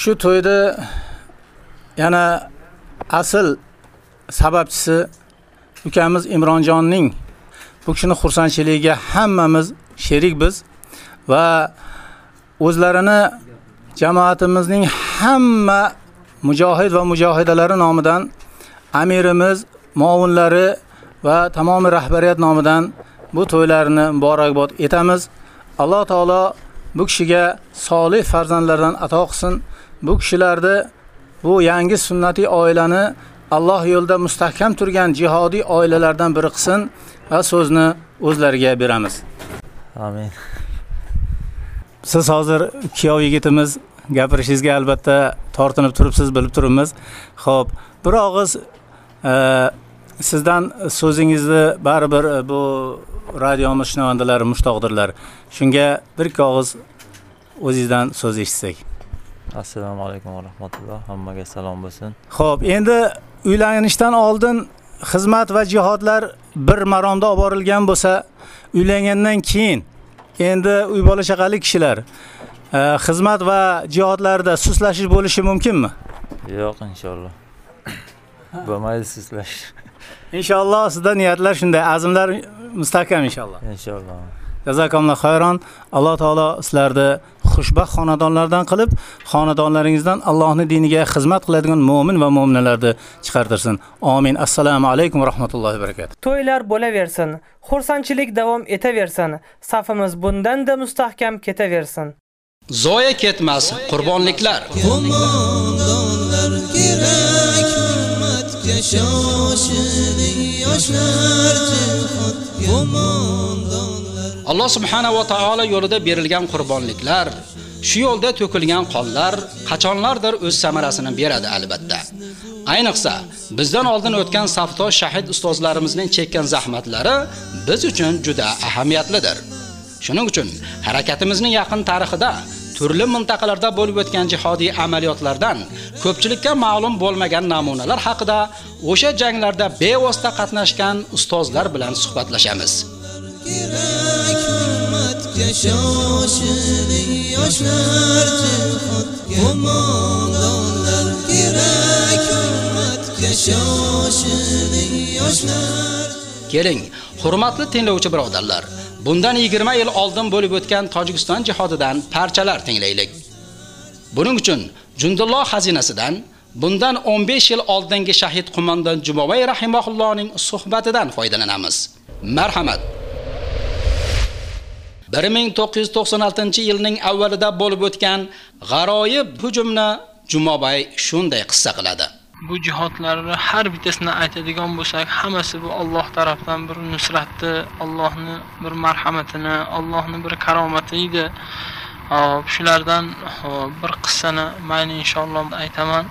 S5: shu to'yda yana asl sababchisi ukamiz Imronjonning bu kishini xursandchiligiga hammamiz sherik biz va o'zlarini jamoatimizning hamma mujohid va mujohidalari nomidan amirimiz, muavinlari va tamomi rahbariyat nomidan bu to'ylarni muborakbod etamiz. Alloh taolo bu kishiga solih farzandlardan ato qilsin. Bu kishilarni bu yangi sunnatiy oilani Alloh yo'lida mustahkam turgan jihodiy oilalardan biri qilsin va so'zni o'zlariga beramiz.
S27: Amin.
S5: Siz hozir kuyov yigitimiz gapirishingizga albatta tortinib turibsiz, bilib turibmiz. Xo'p, bir og'iz e, sizdan so'zingizni baribir bu radiomiz shinavandalari mushtoqdirlar. Shunga bir og'iz o'zingizdan so'z eshitsak.
S27: Assalomu alaykum va rahmatulloh. Hammaga salom bo'lsin.
S5: Xo'p, endi uylanishdan oldin xizmat va jihodlar bir maromda olib borilgan bo'lsa, uylangandan keyin endi uy bola chaqali kishilar e, xizmat va jihodlarda suslashish bo'lishi mumkinmi?
S27: Yo'q, inshaalloh. Bo'lmaydi sizlash.
S5: Inshaalloh sizda niyatlar shunday, azmlar mustahkam inshaalloh.
S27: Inshaalloh.
S5: Jazakumulloh xayron. Alloh taolo sizlarni xushbaxt xonadonlardan qilib, xonadonlaringizdan Allohning diniga xizmat qiladigan mu'min va mu'minalarni chiqartirsin. Amin. Assalomu alaykum va rahmatullohi va barakatuh.
S7: To'ylar bo'laversin, xursandchilik davom etaversin, safimiz bundan-da mustahkam ketaversin.
S1: Zoya ketmas qurbonliklar.
S2: Qo'mondonlar kerak hurmatga shoshiling yoshlar qo'mondonlar
S1: Alloh subhanahu va taolo yo'lida berilgan qurbonliklar, shu yo'lda to'kilgan qonlar qachonlardir o'z samarasini beradi albatta. Ayniqsa, bizdan oldin o'tgan saftosh shahid ustozlarimizning chekkan zahmatlari biz uchun juda ahamiyatlidir. Shuning uchun harakatimizning yaqin tarixida turli mintaqalarda bo'lib o'tgan jihodiy amaliyotlardan ko'pchilikka ma'lum bo'lmagan namunalar haqida o'sha janglarda bevosita qatnashgan ustozlar bilan suhbatlashamiz.
S2: Kerak yoshlar jihodga qo'mondonlar kerak hurmatga shoshiling yoshlar
S1: Keling, hurmatli tinglovchi birodarlar, bundan 20 yil oldin bo'lib o'tgan Tojikiston jihodidan parchalar tinglaylik. Buning uchun Jundulloh xazinasidan bundan 15 yil oldingi shahid qo'mondon Jumobay rahimahullohning suhbatidan foydalanamiz. Marhamat. 1996-yilning avvalida bo'lib o'tgan g'aroyib hujumni Jumobay shunday qissa qiladi.
S11: bu jihodlarni har bittasini aytadigan bo'lsak hammasi bu Alloh tarafdan bir nusratni Allohni bir marhamatini Allohni bir karomati edi hop shulardan bir qissani mayli inshaalloh aytaman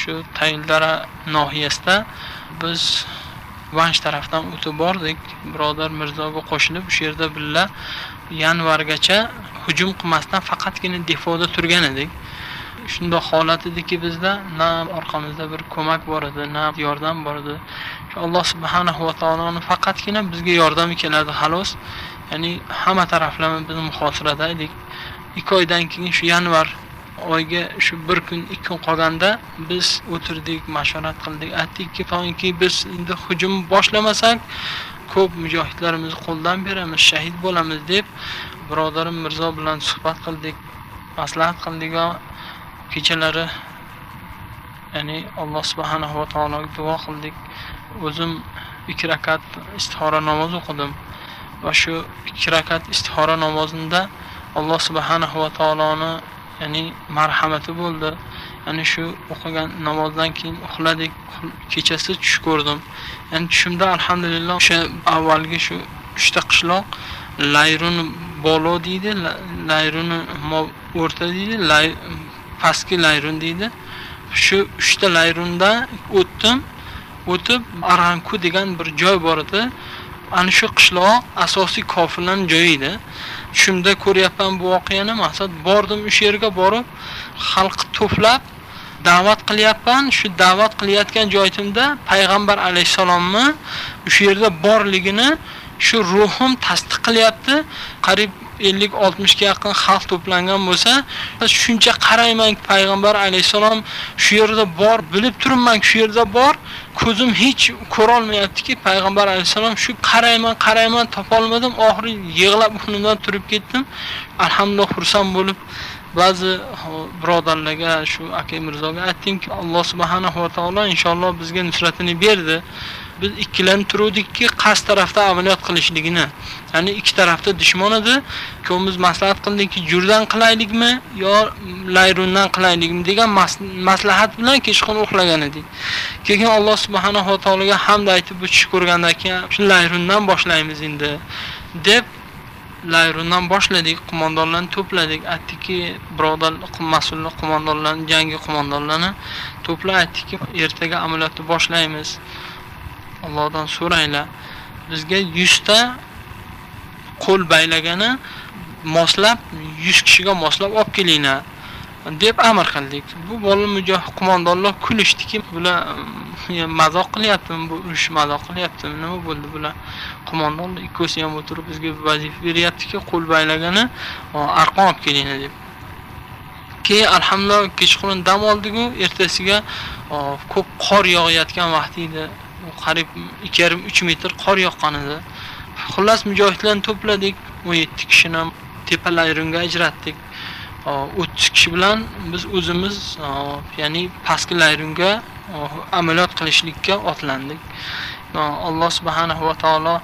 S11: shu tayildara nohiyasida biz vansh tarafdan o'tib bordik. Birodar mirzoga qo'shilib o'sha yerda birga yanvargacha hujum qilmasdan faqatgina defoda turgan edik. Shundoq holat ediki bizda na orqamizda bir ko'mak bor edi na yordam bor edi. Alloh subhanahu va taoloni faqatgina bizga yordami keladi xolos ya'ni hamma taraflama biz muhosirada edik ikki oydan keyin shu yanvar oyga shu bir kun ikki kun qolganda biz o'tirdik mashvarat qildik. Aytdikki toinki biz endi hujum boshlamasak ko'p mujohidlarimizni qo'ldan beramiz shahid bo'lamiz deb birodarim mirzo bilan suhbat qildik maslahat qildik va kechalari ya'ni alloh subhanahu va taologa duo qildik. O'zim ikki rakat istihora namoz o'qidim va shu ikki rakat istihora namozida alloh subhanahu va taoloni ya'ni marhamati bo'ldi. Ya'ni shu o'qigan namozdan keyin uxladik. Kechasi tush ko'rdim. Ya'ni tushimda alhamdulillah o'sha avvalgi shu uchta qishloq layrun bolo deydi layruni o'rta deydi lay pastki layrun deydi. Shu uchta layrunda o'tdim. O'tib aranku degan bir joy bor edi. Ana shu qishloq asosiy kofirlarni joyi edi. Tushimda ko'ryapman bu voqeani maqsad bordim o'sha yerga borib xalqni to'plab da'vat qilyapman. Shu da'vat qilayotgan joyimda payg'ambar alayhissalomni o'sha yerda borligini shu ruhim tasdiq qilyapti. Qariyb ellik oltmishga yaqin xalq to'plangan bo'lsa shuncha qarayman payg'ambar alayhissalom shu yerda bor bilib turibman shu yerda bor. Ko'zim hech ko'rolmayaptiki payg'ambar alayhissalom shu qarayman qarayman topolmadim. Oxiri yig'lab o'rnimdan turib ketdim. Alhamdulillah xursand bo'lib ba'zi birodarlarga shu aka mirzoga aytdimki alloh subhanahu va taolo inshaalloh bizga nusratini berdi. Biz ikkilanib turuvdikki qaysi tarafda amaliyot qilishligini ya'ni ikki tarafda dushman edi. Ikkovimiz maslahat qildikki jurdan qilaylikmi yo layrundan qilaylikmi degan maslahat bilan kechqurun uxlagan edik. Keyin alloh subhanahu va taologa hamd aytib bu tush ko'rgandan keyin shu layrundan boshlaymiz endi deb layrundan boshladik qo'mondonlarni to'pladik. Aytdikki birodar mas'ullar qo'mondonlarni jangi qo'mondonlarni to'plab aytdikki ertaga amaliyotni boshlaymiz. Allohdan so'ranglar. Bizga 100 ta qo'l baylagani moslab 100 kishiga moslab olib kelinglar deb amr qildik. Bu bola mujohid qo'mondonlar kulishdiki bular mazoq qilyaptimi bu urush mazoq qilyaptimi nima bo'ldi? Bular qo'mondonlar ikkosi ham o'tirib bizga vazifa beryaptiki qo'l baylagani arqon olib kelinglar deb. Keyin alhamdulillah kechqurun dam oldiku ertasiga ko'p qor yog'ayotgan vaqt edi qariyb ikki yarim uch metr qor yoqqan edi xullas mujohidlarni to'pladik o'n yetti kishini tepalaringga ajratdik. O'ttiz kishi bilan biz o'zimiz ya'ni pastki layringa amaliyot qilishlikka otlandik. Alloh subhanahu va taolo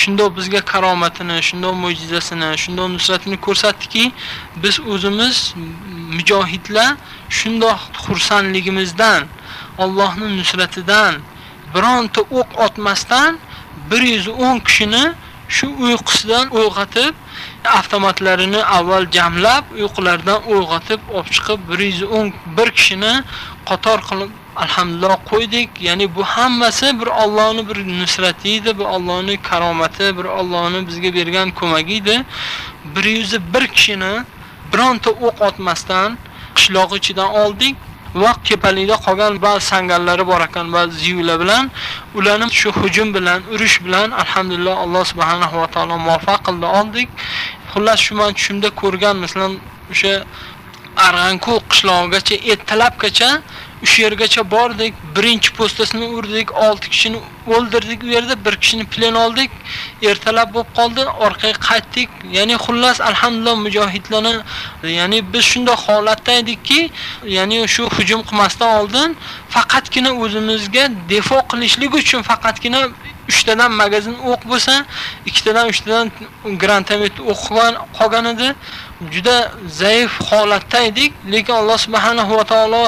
S11: shundoq bizga karomatini shundoq mo'jizasini shundoq nusratini ko'rsatdiki biz o'zimiz mujohidlar shundoq xursandligimizdan Allohning nusratidan bironta o'q otmasdan bir yuz o'n kishini shu uyqusidan uyg'otib avtomatlarini avval jamlab uyqulardan uyg'otib olib chiqib bir yuz o'n bir kishini qator qilib alhamdulillah qo'ydik. Ya'ni bu hammasi bir Allohning bir nusrati edi bu Allohning karomati bir Allohning bizga bergan ko'magi edi. Bir yuz bir kishini bironta o'q otmasdan qishloq ichidan oldik. Va kepalikda qolgan ba'zi sangallari bor ekan ba'zi ziyular bilan. Ularni shu hujum bilan urush bilan alhamdulillah alloh subhanahu va taolo muvaffaq qildi oldik. Xullas shu man tushimda ko'rgan masalan o'sha arg'anku qishlog'igacha ertalabgacha o'sha yergacha bordik birinchi postasini urdik olti kishini o'ldirdik u yerda bir kishini plen oldik ertalab bo'lib qoldi orqaga qaytdik. Ya'ni xullas alhamdulillah mujohidlarni ya'ni biz shunda holatda edikki ya'ni shu hujum qilmasdan oldin faqatgina o'zimizga defo qilishlik uchun faqatgina uchtadan magazin o'q bo'lsa ikkitadan uchtadan granatomet o'q qolgan edi. Juda zaif holatda edik. Lekin alloh subhanahu va taolo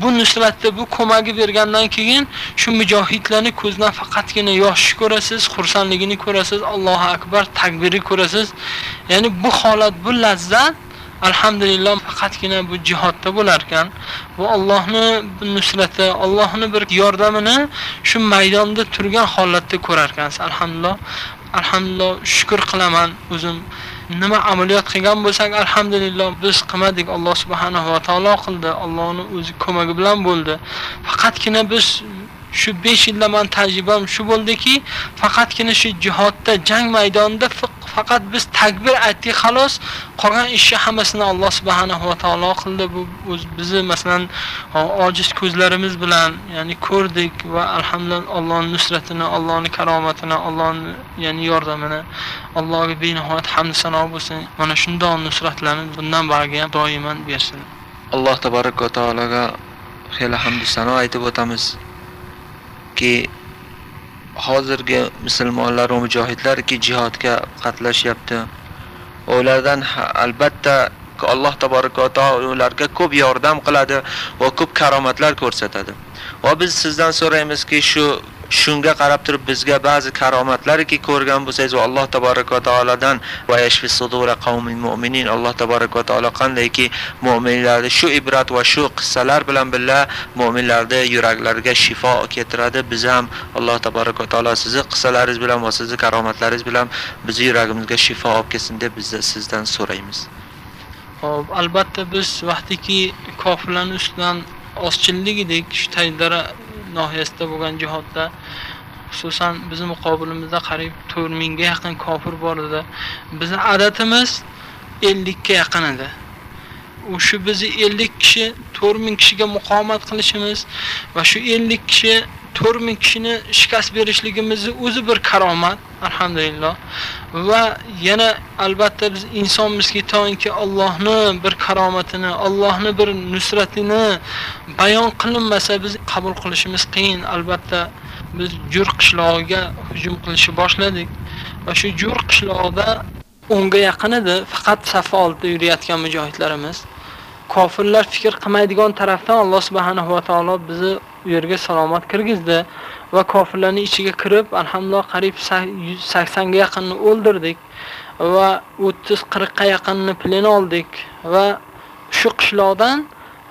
S11: bu nusratni bu ko'magi bergandan keyin shu mujohidlarni ko'zdan faqatgina yosh ko'rasiz xursandligini ko'rasiz allohu akbar takbiri ko'rasiz. Ya'ni bu holat bu lazzat alhamdulillah faqatgina bu jihodda bo'lar ekan. Bu Allohni nusrati Allohni bir yordamini shu maydonda turgan holatda ko'rar ekansiz. Alhamdulillah alhamdulillah shukr qilaman o'zim. Nima amaliyot qilgan bo'lsak alhamdulillah biz qilmadik. Alloh subhanahu va taolo qildi. Allohni o'zi ko'magi bilan bo'ldi. Faqatgina biz shu 5 yilda man tajribam shu bo'ldiki faqatgina shu jihodda jang maydonida faqat biz takbir aytdik xolos qolgan ishni hammasini Alloh subhanahu va taolo qildi. Bu bizni masalan ojiz ko'zlarimiz bilan ya'ni ko'rdik va alhamdulillah Allohning nusratini Allohning karomatini Allohning ya'ni yordamini Allohga benihoyat hamd sano bo'lsin. Mana shundoq nusratlarni bundan bariga ham doiman bersin.
S28: Alloh tabaraka va taologa xiyla hamd sano aytib o'tamiz. Ki hozirgi musulmonlar va mujohidlarki jihodga qatnashyapti. Ulardan albatta alloh taboraka va taolo ularga ko'p yordam qiladi va ko'p karomatlar ko'rsatadi. Va biz sizdan so'raymizki shu shunga qarab turib bizga ba'zi karomatlarki ko'rgan bo'lsangiz va alloh taboraka va taolodan va yashfi sudura qavmin mu'minin alloh taboraka va taolo qandayki mo'minlarni shu ibrat va shu qissalar bilan birga mo'minlarni yuraklariga shifo keltiradi. Biz ham alloh taboraka va taolo sizni qissalaringiz bilan va sizni karomatlaringiz bilan bizni yuragimizga shifo olib kelsin deb biz sizdan so'raymiz.
S11: Hop, albatta biz vaqtiki kofirlarni ustidan ozchilik edik. Shu nohiyasida bo'lgan jihodda xususan bizni muqobilimizda qariyb 4000 ga yaqin kofir bor edi. Bizni adadimiz 50 ga yaqin edi. U shu bizni 50 kishi 4000 kishiga muqomat qilishimiz va shu 50 kishi 4000 kishini shikast berishligimizni o'zi bir karomat alhamdulillah. Va yana albatta biz insonmizki toinki Allohni bir karomatini Allohni bir nusratini bayon qilinmasa biz qabul qilishimiz qiyin. Albatta biz jur qishlog'iga hujum qilishni boshladik va shu jur qishlog'ida 10 ga yaqin edi faqat safa oldida yurayotgan mujohidlarimiz kofirlar fikr qilmaydigan tarafdan Alloh subhanahu va taolo bizni u yerga salomat kirgizdi va kofirlarning ichiga kirib alhamdulillah qariyb 180 ga yaqinni o'ldirdik va 30-40 ga yaqinni plen oldik va shu qishloqdan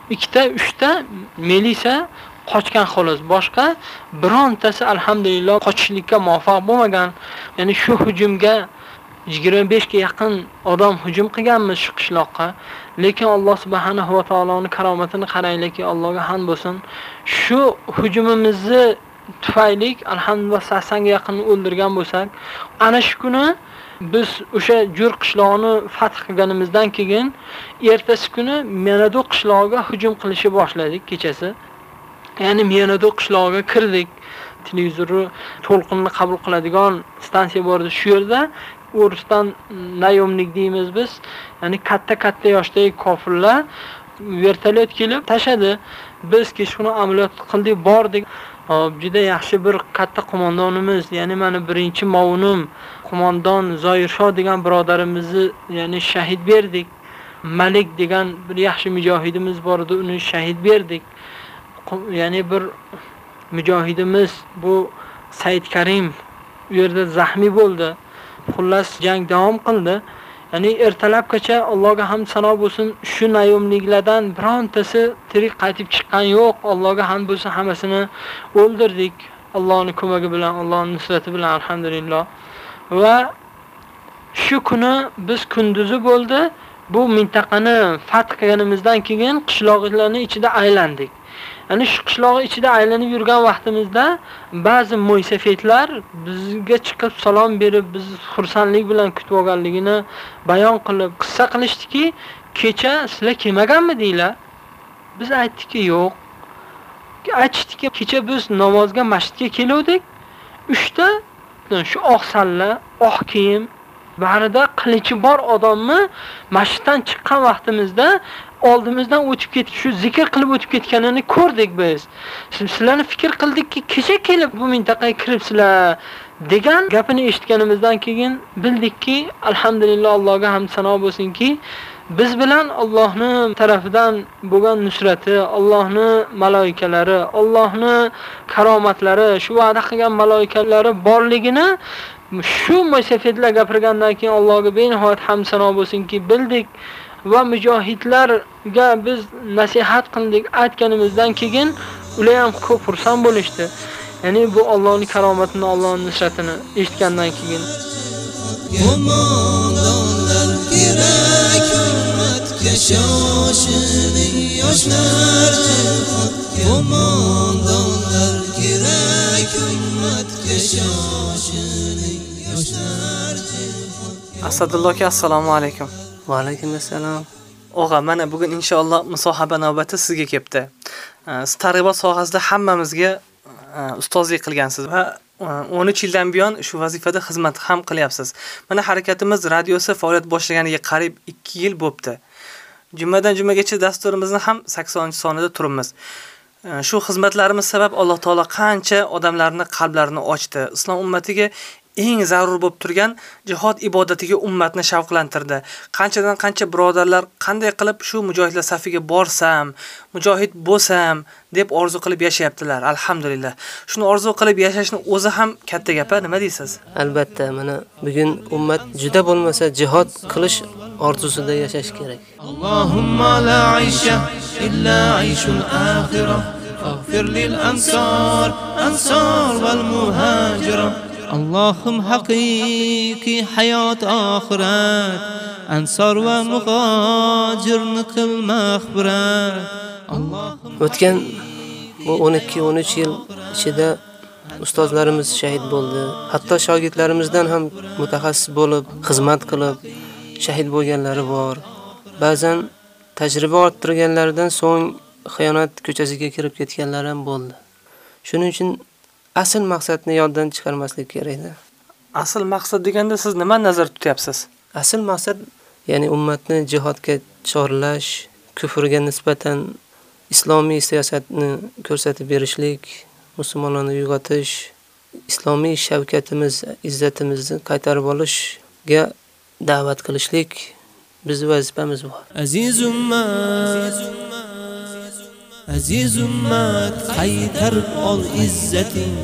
S11: ikkita, uchta milisa qochgan xolos. Boshqa birontasi alhamdulillah qochishlikka muvaffaq bo'lmagan. Ya'ni shu hujumga 25 ga yaqin odam hujum qilganmiz shu qishloqqa. Lekin Alloh subhanahu va taoloning karomatini qaranglarki, Allohga ham bo'lsin. Shu hujumimizni tufayli alhamdulillah 80 ga yaqin o'ldirgan bo'lsak, ana shu kuni biz o'sha Jur qishlog'ini fath qilganimizdan keyin ertasi kuni Menado qishlog'iga hujum qilishni boshladik kechasi. Ya'ni Menado qishlog'iga kirdik. televizorni to'lqinni qabul qiladigan stansiya bor edi. Shu yerda urushdan nayomlik deymiz biz. Ya'ni katta-katta yoshdagi kofirlar vertolyot kelib tashadi. Biz kechqurun amaliyot qildik, bordik. Hop, juda yaxshi bir katta qo'mondonimiz, ya'ni mana birinchi mavunim qo'mondon Zoirsho degan birodarimizni, ya'ni shahid berdik. Malik degan bir yaxshi mujohidimiz bor edi, uni shahid berdik. Ya'ni bir mujohidimiz bu Said Karim u yerda zaxmiy bo'ldi. Xullas jang davom qildi. Ya'ni ertalabgacha Allohga ham sano bo'lsin, shu nayomliklardan birontasi tirik qaytib chiqqan yo'q. Allohga ham bo'lsin, hammasini o'ldirdik. Allohning ko'magi bilan, Allohning nusrati bilan alhamdulillah. Va shu kuni biz kunduzi bo'ldi. Bu mintaqani fath qilganimizdan keyin qishloqlarni ichida aylandik. Ana shu qishloq ichida aylanib yurgan vaqtimizda ba'zi mo'ysafetlar bizga chiqib salom berib, biz xursandlik bilan kutib olganligini bayon qilib, qissa qilishdiki, kecha sizlar kelmaganmidinglar? Biz aytdikki, yo'q. Aytishdiki, kecha biz namozga masjidga keluvdik. 3 ta shu oq salla, oq kiyim, barida qilichi bor odamni masjiddan chiqqan vaqtimizda oldimizdan o'tib ketib shu zikr qilib o'tib ketganini ko'rdik biz. Sizlarni fikr qildikki, kecha kelib bu mintaqaga kiribsizlar degan gapini eshitganimizdan keyin bildikki, alhamdulillah Allohga hamd sano bo'lsinki, biz bilan Allohning tarafidan bo'lgan nusrati, Allohning malaikalari, Allohning karomatlari, shu va'da qilgan malaikalari borligini shu musafetlar gapirgandan keyin Allohga benihoyat hamd sano bo'lsinki, bildik va mujohidlarga biz nasihat qildik aytganimizdan keyin ular ham ko'p xursand bo'lishdi. Ya'ni bu Allohning karomatini, Allohning nusratini eshitgandan keyin
S2: Qo'mondonlar kerak hurmatga shoshiling yoshlar kerak hurmatga shoshiling
S7: Asadulloh aka assalomu alaykum.
S12: Va alaykum assalom.
S7: Og'a, mana bugun inshaalloh musohaba navbati sizga kelibdi. Siz targ'ibot sohasida hammamizga e, ustozlik qilgansiz va e, 13 yildan buyon shu vazifada xizmat ham qilyapsiz. Mana harakatimiz radiosi faoliyat boshlaganiga qariyb 2 yil bo'libdi. Jumadan jumagacha dasturimizni ham 80-sonida turibmiz. E, Shu xizmatlarimiz sabab Alloh taolo qancha odamlarni qalblarini ochdi. Islom ummatiga eng zarur bo'lib turgan jihod ibodatiga ummatni shavqlantirdi. Qanchadan qancha birodarlar qanday qilib shu mujohidlar safiga borsam, mujohid bo'lsam deb orzu qilib yashayaptilar. Alhamdulillah. Shuni orzu qilib yashashning o'zi ham katta gap, nima deysiz?
S12: Albatta, mana bugun ummat juda bo'lmasa jihod qilish orzusida yashash kerak.
S2: اللهم لا عيش إلا عيش الآخرة فاغفر للأنصار أنصار والمهاجرة Allohim haqiqiy hayot oxirat ansor va muhojirni qilma xibrat Allohim
S12: o'tgan bu 12-13 yil ichida ustozlarimiz shahid bo'ldi. Hatto shogirdlarimizdan ham mutaxassis bo'lib, xizmat qilib shahid bo'lganlari bor. Ba'zan tajriba orttirganlaridan so'ng xiyonat ko'chasiga kirib ketganlari ham bo'ldi. Shuning uchun asl maqsadni yoddan chiqarmaslik kerakda.
S7: Asl maqsad deganda siz nima nazarda tutyapsiz?
S12: Asl maqsad ya'ni ummatni jihodga chorlash, kufrga nisbatan islomiy siyosatni ko'rsatib berishlik, musulmonlarni uyg'otish, islomiy shavkatimiz, izzatimizni qaytarib olishga da'vat qilishlik bizning vazifamiz bor.
S2: Aziz ummat Aziz ummat qaytarib ol izzating.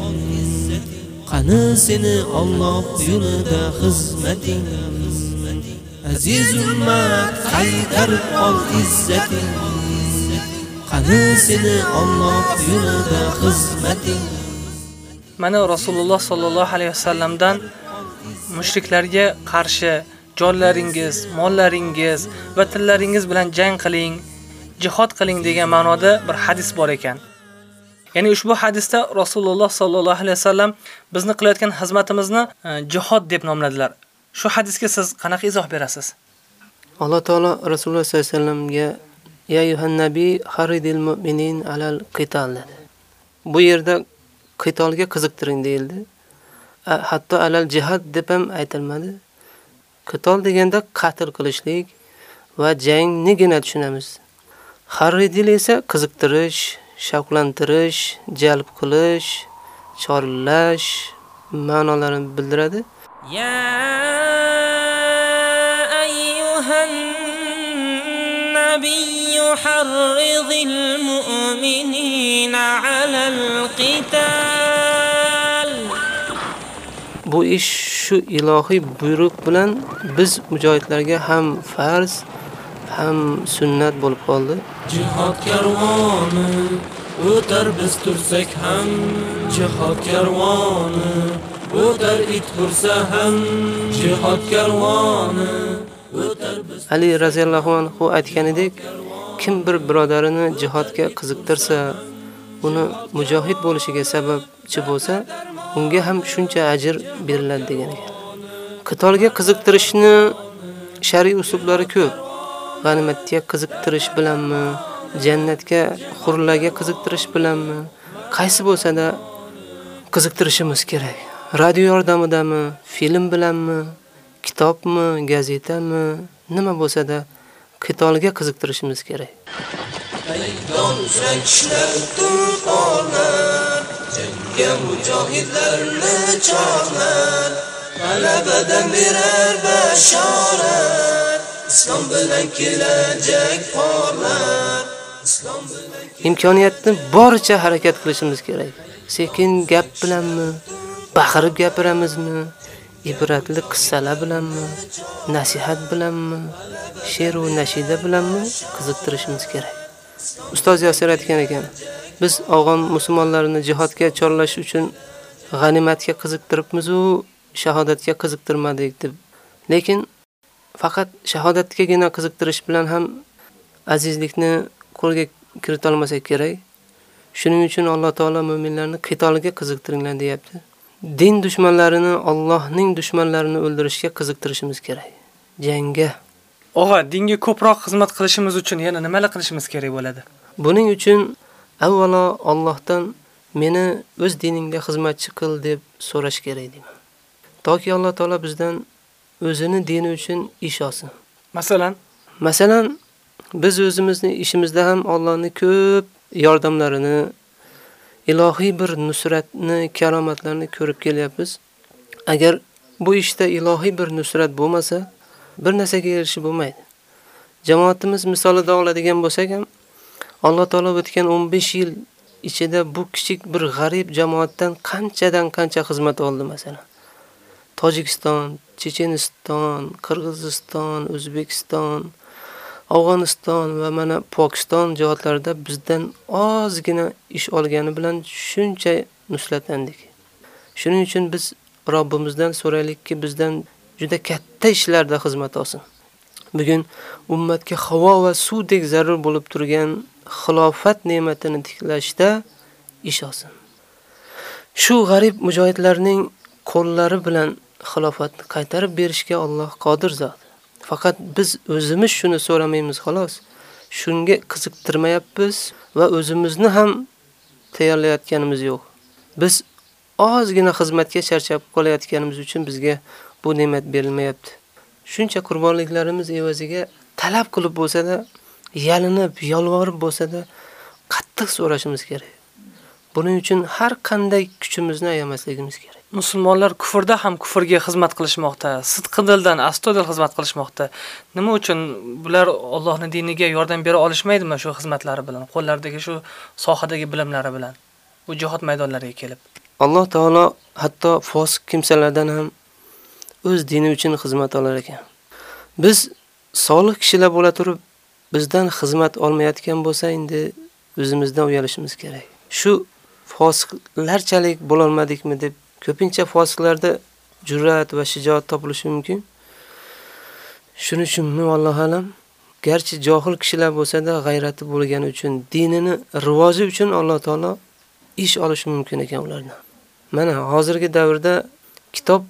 S2: Qani seni Alloh yo'lida xizmating? Aziz ummat qaytarib ol izzating. Qani seni Alloh yo'lida xizmating?
S7: Mana Rasululloh sallallohu alayhi vasallamdan mushriklarga qarshi jonlaringiz, mollaringiz va tillaringiz bilan jang qiling, jihod qiling degan ma'noda bir hadis bor ekan. Ya'ni ushbu hadisda Rasululloh sallallohu alayhi vasallam bizni qilayotgan xizmatimizni e, jihad jihod deb nomladilar. Shu hadisga siz qanaqa izoh berasiz?
S12: Alloh taolo Rasululloh sollallohu alayhi vasallamga ya yuhan nabiy haridil mu'minin alal qital dedi. Bu yerda qitolga qiziqtiring deyildi. Hatto alal jihad deb ham aytilmadi. Qitol deganda qatl qilishlik va jangnigina tushunamiz. Harri dil esa qiziqtirish, shavqlantirish, jalb qilish, chorlash ma'nolarini bildiradi.
S2: Ya ayyuhan nabiy harridil mu'minina 'alal qital
S12: Bu ish shu ilohiy buyruq bilan biz mujohidlarga ham farz, ham sunnat bo'lib qoldi.
S2: Jihod karvoni o'tar biz tursak ham jihod karvoni o'tar it hursa ham jihod karvoni o'tar biz
S12: Ali raziyallohu anhu aytganidek, kim bir birodarini jihodga qiziqtirsa, uni mujohid bo'lishiga sababchi bo'lsa, unga ham shuncha ajr beriladi degan ekan. Qitolga qiziqtirishni shar'iy uslublari ko'p. G'animatga qiziqtirish bilanmi, jannatga, hurlarga qiziqtirish bilanmi, qaysi bo'lsa-da qiziqtirishimiz kerak. Radio yordamidami, film bilanmi, kitobmi, gazetami, nima bo'lsa-da qitolga qiziqtirishimiz kerak.
S2: Maydon uzra kishilar to'pollar Jangga mujohidlarni chorlar G'alabadan berar bashorat. Islom bilan kelajak porlar islom bilan
S12: imkoniyatni boricha harakat qilishimiz kerak. Sekin gap bilanmi, baqirib gapiramizmi, ibratli qissalar bilanmi, nasihat bilanmi, she'r va nashida bilanmi qiziqtirishimiz kerak. Ustoz yosir aytgan ekan, biz og'on musulmonlarni jihodga chorlash uchun g'animatga qiziqtiribmiz u shahodatga qiziqtirmadik deb. Lekin faqat shahodatgagina qiziqtirish bilan ham azizlikni qo'lga kirita olmasak kerak. Shuning uchun Alloh taolo mu'minlarni qitoliga qiziqtiringlar deyapti. Din dushmanlarini Allohning dushmanlarini o'ldirishga qiziqtirishimiz kerak. Jangga.
S7: Og'a, dinga ko'proq xizmat qilishimiz uchun yana nimalar qilishimiz kerak bo'ladi?
S12: Buning uchun avvalo Allohdan meni o'z diningda xizmatchi qil deb so'rash kerak deyman. Toki Alloh taolo bizdan o'zini dini uchun ish olsin.
S7: Masalan,
S12: Masalan, biz o'zimizni ishimizda ham Allohning ko'p yordamlarini, ilohiy bir nusratni, karomatlarni ko'rib kelyapmiz. Agar bu ishda ilohiy bir nusrat bo'lmasa, bir narsaga erishib bo'lmaydi. Jamoatimiz misolida oladigan bo'lsak ham, Alloh taolo o'tgan 15 yil ichida bu kichik bir g'arib jamoatdan qanchadan qancha xizmat oldi masalan. Tojikiston, Checheniston, Qirg'iziston, O'zbekiston, Afg'oniston va mana Pokiston jihatlarida bizdan ozgina ish olgani bilan shuncha nuslatandik. Shuning uchun biz Robbimizdan so'raylikki, bizdan juda katta ishlarda xizmat olsin. Bugun ummatga havo va suvdek zarur bo'lib turgan xilofat ne'matini tiklashda ish olsin. Shu g'arib mujohidlarning qo'llari bilan xilofatni qaytarib berishga Alloh qodir zot. Faqat biz o'zimiz shuni so'ramaymiz xolos. Shunga qiziqtirmayapmiz va o'zimizni ham tayyorlayotganimiz yo'q. Biz ozgina xizmatga charchab qolayotganimiz uchun bizga bu ne'mat berilmayapti. Shuncha qurbonliklarimiz evaziga talab qilib bo'lsa-da, yalinib, yolvorib bo'lsa-da qattiq so'rashimiz kerak. Buning uchun har qanday kuchimizni ayamasligimiz kerak.
S7: Musulmonlar kufrda ham kufrga xizmat qilishmoqda, sidqi dildan astodil xizmat qilishmoqda. Nima uchun bular Allohning diniga yordam bera olishmaydimi shu xizmatlari bilan, qo'llaridagi shu sohadagi bilimlari bilan bu jihod maydonlariga kelib?
S12: Alloh taolo hatto fosiq kimsalardan ham o'z dini uchun xizmat olar ekan. Biz solih kishilar bo'la turib bizdan xizmat olmayotgan bo'lsa, endi o'zimizdan uyalishimiz kerak. Shu fosiqlarchalik bo'la olmadikmi deb ko'pincha fosiqlarda jur'at va shijoat topilishi mumkin. Shuning uchunmi Alloh alam garchi johil kishilar bo'lsa-da g'ayrati bo'lgani uchun, dinini rivoji uchun Alloh taolo ish olishi mumkin ekan ulardan. Mana hozirgi davrda kitob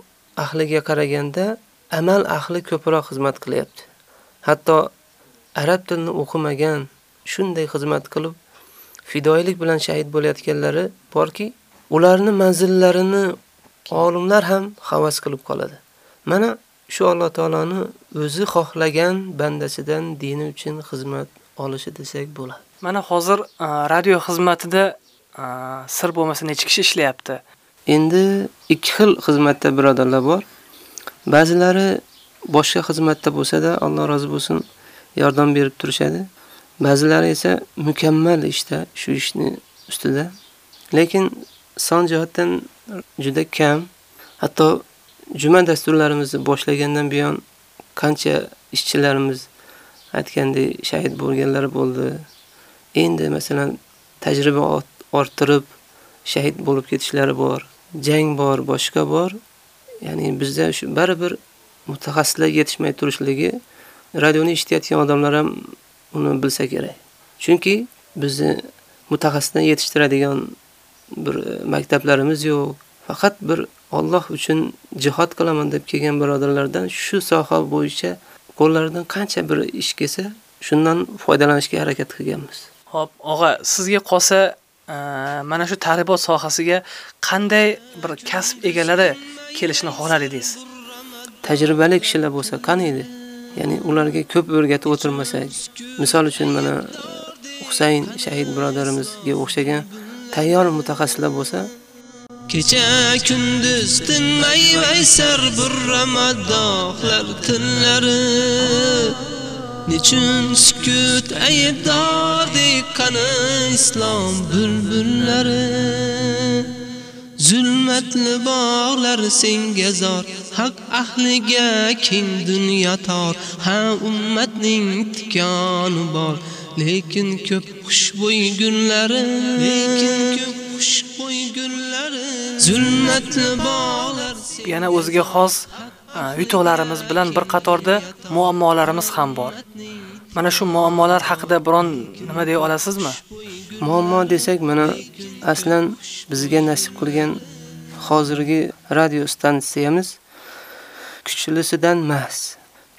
S12: ahliga qaraganda amal ahli ko'proq xizmat qilyapti. Hatto arab tilini o'qimagan, shunday xizmat qilib fidoilik bilan shahid bo'layotganlari borki, ularni manzillarini olimlar ham havas qilib qoladi. Mana shu Alloh taoloni o'zi xohlagan bandasidan dini uchun xizmat olishi desak bo'ladi.
S7: Mana hozir a, radio xizmatida a, sir bo'lmasa necha kishi ishlayapti?
S12: Endi ikki xil xizmatda birodarlar bor. Ba'zilari boshqa xizmatda bo'lsa-da, Alloh rozi bo'lsin, yordam berib turishadi. Ba'zilari esa mukammal ishda, shu ishni ustida. Lekin son jihatdan juda kam. Hatto juma dasturlarimizni boshlagandan buyon qancha ishchilarimiz aytgandek shahid bo'lganlar bo'ldi. Endi masalan tajriba orttirib shahid bo'lib ketishlari bor. Jang bor, boshqa bor. Ya'ni bizda shu baribir mutaxassislar yetishmay turishligi radioni eshitayotgan odamlar ham uni bilsa kerak. Chunki bizni mutaxassisdan yetishtiradigan bir maktablarimiz yo'q. Faqat bir Alloh uchun jihad qilaman deb kelgan birodarlardan shu soha bo'yicha qo'llaridan qancha bir ish kelsa, shundan foydalanishga harakat qilganmiz.
S7: Xo'p, og'a, sizga qolsa a, mana shu targ'ibot sohasiga qanday bir kasb egalari kelishni xohlar edingiz?
S12: Tajribali kishilar bo'lsa qani edi? Ya'ni ularga ko'p o'rgatib o'tirmasak. Misol uchun mana Husayn shahid birodarimizga o'xshagan tayyor mutaxassislar bo'lsa,
S2: Kecha kunduz tinmay vaysar burra maddohlar tinlari. Nechun sukut aybdordek qani islom bulbullari zulmatli bog'lar senga zor haq ahliga keng dunyo tor? Ha ummatning tikoni bor. Lekin ko'p xushbo'y gullari lekin ko'p xushbo'y gullari zulmatli bog'lar
S7: yana o'ziga xos a, yutuqlarimiz bilan bir qatorda muammolarimiz ham bor. Mana shu muammolar haqida biron nima deya olasizmi?
S12: Muammo desak, mana aslan bizga nasib qilgan hozirgi radio stansiyamiz kuchlisidan emas.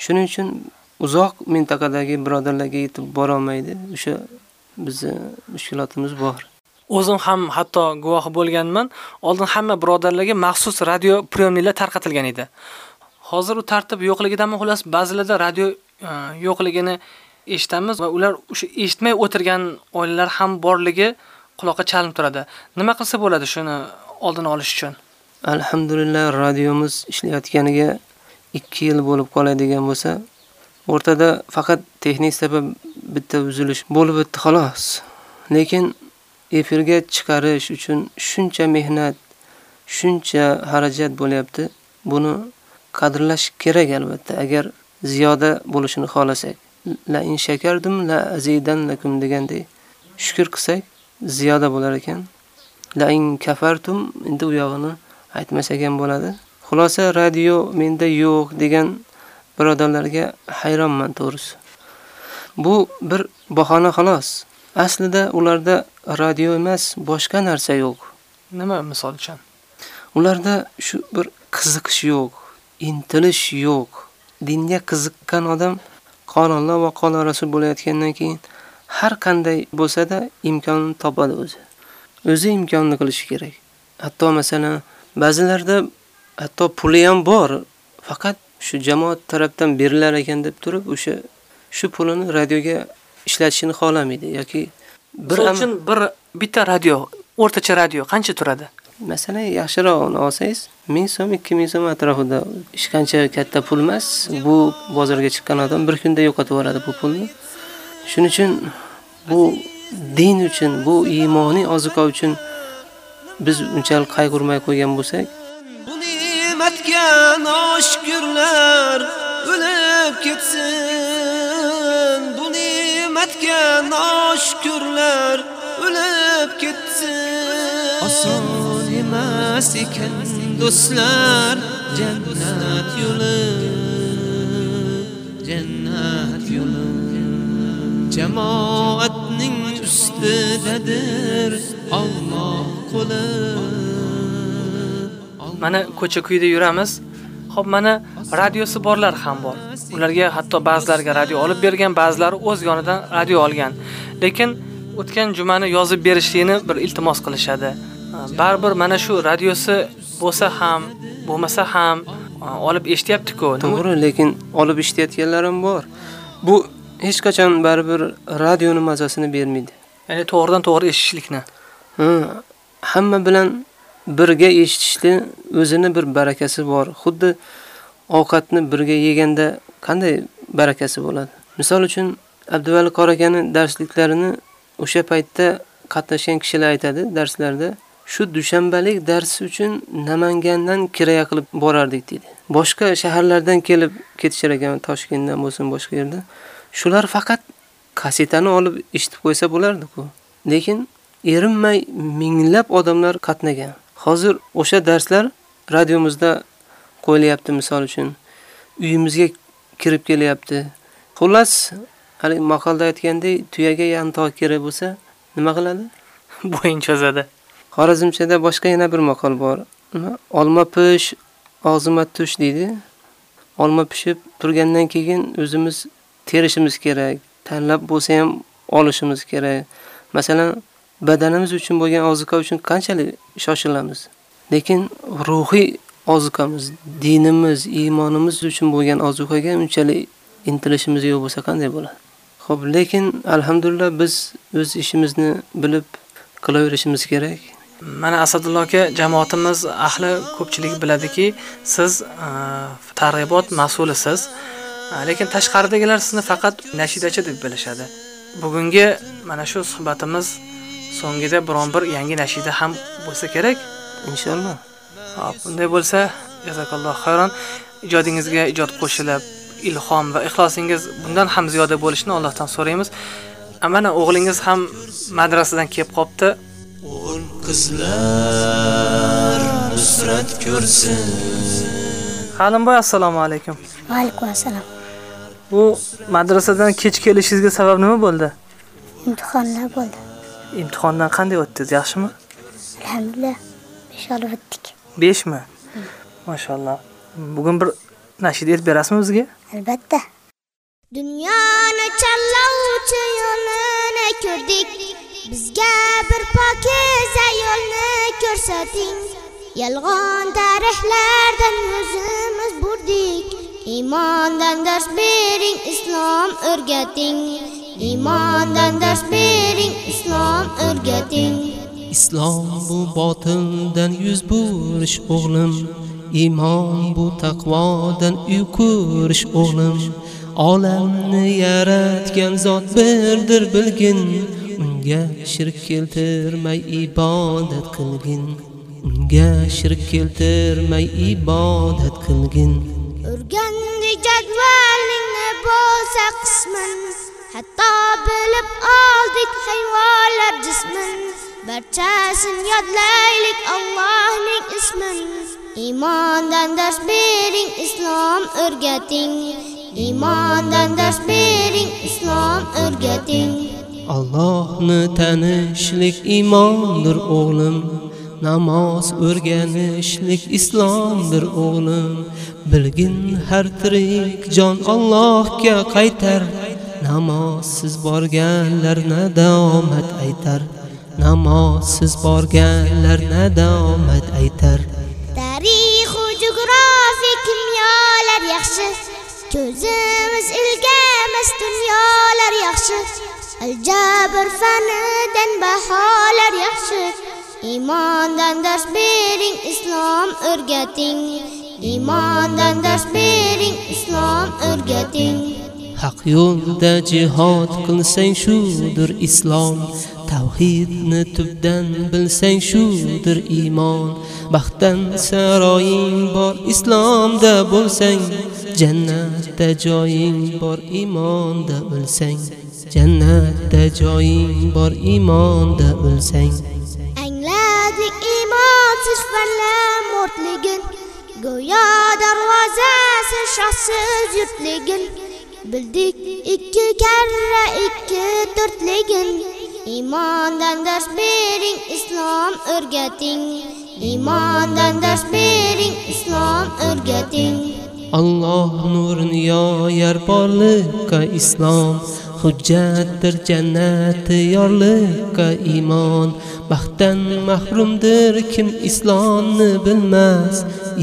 S12: Shuning uchun uzoq mintaqadagi birodarlarga yetib bora olmaydi. O'sha bizni mushkulotimiz bor.
S7: O'zim ham hatto guvohi bo'lganman. Oldin hamma birodarlarga maxsus radio priyomniklar tarqatilgan edi. Hozir u tartib yo'qligidanmi xullas ba'zilarda radio e, yo'qligini eshitamiz va ular o'sha eshitmay o'tirgan oilalar ham borligi quloqqa chalinib turadi. Nima qilsa bo'ladi shuni oldini olish uchun?
S12: Alhamdulillah radiomiz ishlayotganiga 2 yil bo'lib qoladigan bo'lsa, o'rtada faqat texnik sabab bitta uzilish bo'lib o'tdi xolos. Lekin efirga chiqarish uchun shuncha mehnat, shuncha xarajat bo'lyapti. Buni qadrlash kerak albatta agar ziyoda bo'lishini xohlasak. La in shakartum la azidanlakum degandek shukr qilsak ziyoda bo'lar ekan. La in kafartum endi u yog'ini aytmasak ham bo'ladi. Xulosa radio menda yo'q degan birodarlarga hayronman to'g'risi. Bu bir bahona xolos. Aslida ularda radio emas, boshqa narsa yo'q.
S7: Nima misol uchun?
S12: Ularda shu bir qiziqish yo'q, intilish yo'q. Dinga qiziqqan odam qonunlar va qonun rasul bo'layotgandan keyin har qanday bo'lsa-da imkonini topadi o'zi. O'zi imkonini qilishi kerak. Hatto masalan, ba'zilarda hatto puli ham bor, faqat shu jamoat tarafdan berilar ekan deb turib, o'sha shu pulini radioga ishlatishini xohlamaydi yoki
S7: Bir uchun bir bitta radio, o'rtacha radio qancha turadi?
S12: Masalan, yaxshirog'ini olsangiz, 1000 so'm, 2000 so'm atrofida hech qancha katta pul emas. Bu bozorga chiqqan odam bir kunda yo'qotib yuboradi bu pulni. Shuning uchun bu din uchun, bu iymoniy ozuqa uchun biz unchalik qayg'urmay qo'ygan bo'lsak,
S2: ne'matga noshukrlar o'lib ketsin. Bu ne'matga noshkurlar o'lib ketsin. Oson emas ekan do'stlar jannat yo'li jannat yo'li. Jamoatning ustidadir Alloh qo'li.
S7: Mana ko'cha kuyida yuramiz. Xo'p, mana radiosi borlar ham bor. Ularga hatto ba'zilariga radio olib bergan, ba'zilari o'z yonidan radio olgan. Lekin o'tgan jumani yozib berishlikni bir iltimos qilishadi. Baribir mana shu radiosi bo'lsa ham, bo'lmasa ham olib eshityapti-ku.
S12: To'g'ri, lekin olib eshitayotganlar ham bor. Bu hech qachon baribir radioni mazasini bermaydi.
S7: Ya'ni to'g'ridan to'g'ri eshitishlikni.
S12: Ha, hamma bilan birga eshitishni o'zini bir barakasi bor. Xuddi ovqatni birga yeganda qanday barakasi bo'ladi. Misol uchun Abduvali Qorakani darsliklarini o'sha paytda qatnashgan kishilar aytadi darslarda. Shu dushanbalik darsi uchun Namangandan kiraya qilib borardik dedi. Boshqa shaharlardan kelib ketishar ekan, Toshkentdan bo'lsin, boshqa yerdan. Shular faqat kasetani olib eshitib qo'ysa bo'lardi-ku. Lekin erinmay minglab odamlar qatnagan. Hozir o'sha darslar radiomizda qo'yilyapti misol uchun. Uyimizga kirib kelyapti. Xullas, hali maqolda aytgandek, tuyaga yantoq kerak bo'lsa, nima qiladi?
S7: Bo'yin cho'zadi.
S12: Xorazmchada boshqa yana bir maqol bor. Olma pish, og'zima tush deydi. Olma pishib turgandan keyin o'zimiz terishimiz kerak. Tanlab bo'lsa ham olishimiz kerak. Masalan, badanimiz uchun bo'lgan ozuqa uchun qanchalik shoshilamiz. Lekin ruhiy ozuqamiz, dinimiz, iymonimiz uchun bo'lgan ozuqaga unchalik intilishimiz yo'q bo'lsa qanday bo'ladi? Xo'p, lekin alhamdulillah biz o'z ishimizni bilib qilaverishimiz kerak.
S7: Mana Asadulloh aka, jamoatimiz ahli ko'pchilik biladiki, siz e, targ'ibot mas'ulisiz. E, lekin tashqaridagilar sizni faqat nashidachi deb bilishadi. Bugungi mana shu suhbatimiz so'ngida biron bir yangi nashida ham bo'lsa kerak.
S29: Inshaalloh.
S7: Hop, bunday bo'lsa, jazakalloh xayron. Ijodingizga ijod qo'shilib, ilhom va ixlosingiz bundan ham ziyoda bo'lishini Allohdan so'raymiz. Mana o'g'lingiz ham madrasadan kelib qopti.
S12: O'g'il qizlar nusrat ko'rsin.
S7: Halimboy assalomu alaykum.
S30: Va alaykum assalom.
S7: Bu madrasadan kech kelishingizga sabab nima bo'ldi?
S30: Imtihonlar bo'ldi.
S7: Imtihondan qanday o'tdingiz? Yaxshimi?
S30: Alhamdulillah. 5 olib o'tdik.
S7: 5 mi? Mashalloh. Bugun bir nashid aytib berasizmi bizga?
S30: Albatta.
S31: Dunyoni challovchi yo'lini ko'rdik. Bizga bir pokiza yo'lni ko'rsating. Yolg'on tarixlardan yuzimiz burdik. Imondan dars bering, islom o'rgating. Imondan dars bering, islom o'rgating.
S12: Islom bu botindan yuz burish o'g'lim. Imon bu taqvodan uy ko'rish o'g'lim. Olamni yaratgan zot birdir bilgin. Unga shirk keltirmay ibodat qilgin. Unga shirk keltirmay ibodat qilgin.
S31: O'rgandi jadvalingni bo'lsa qisman Hatto bilib oldik hayvonlar jismin. Barchasin yodlaylik Allohning ismin. Imondan dars bering, islom o'rgating. Imondan dars bering, islom o'rgating.
S12: Allohni tanishlik imondir o'g'lim. Namoz o'rganishlik islomdir o'g'lim. Bilgin har tirik jon Allohga qaytar. Namozsiz borganlarga davomat aytar. Namozsiz borganlarga davomat aytar.
S31: Tarix va geografiya kimyolar yaxshi. Ko'zimiz ilgamas dunyolar yaxshi. Aljabr fanidan baholar yaxshi. imondan dars bering, islom o'rgating. Iymondan dars bering, islom o'rgating.
S12: Haq yo'lda jihad qilsang shudir islom. Tavhidni tubdan bilsang shudir iymon. Baxtdan saroying bor islomda bo'lsang, jannatda joying bor iymonda o'lsang. Jannatda joying bor iymonda o'lsang.
S31: Angladik iymonsiz fanlar mo'rtligin. Go'yo darvozasi shohsiz yurtligin. Bildik ikki karra ikki to'rtligin. Iymondan dars bering, islom o'rgating. Iymondan dars bering, islom o'rgating.
S12: Alloh nurini yoyar porliqqa islom hujjatdir jannat yorliqqa iymon. Baxtdan mahrumdir kim islomni bilmas.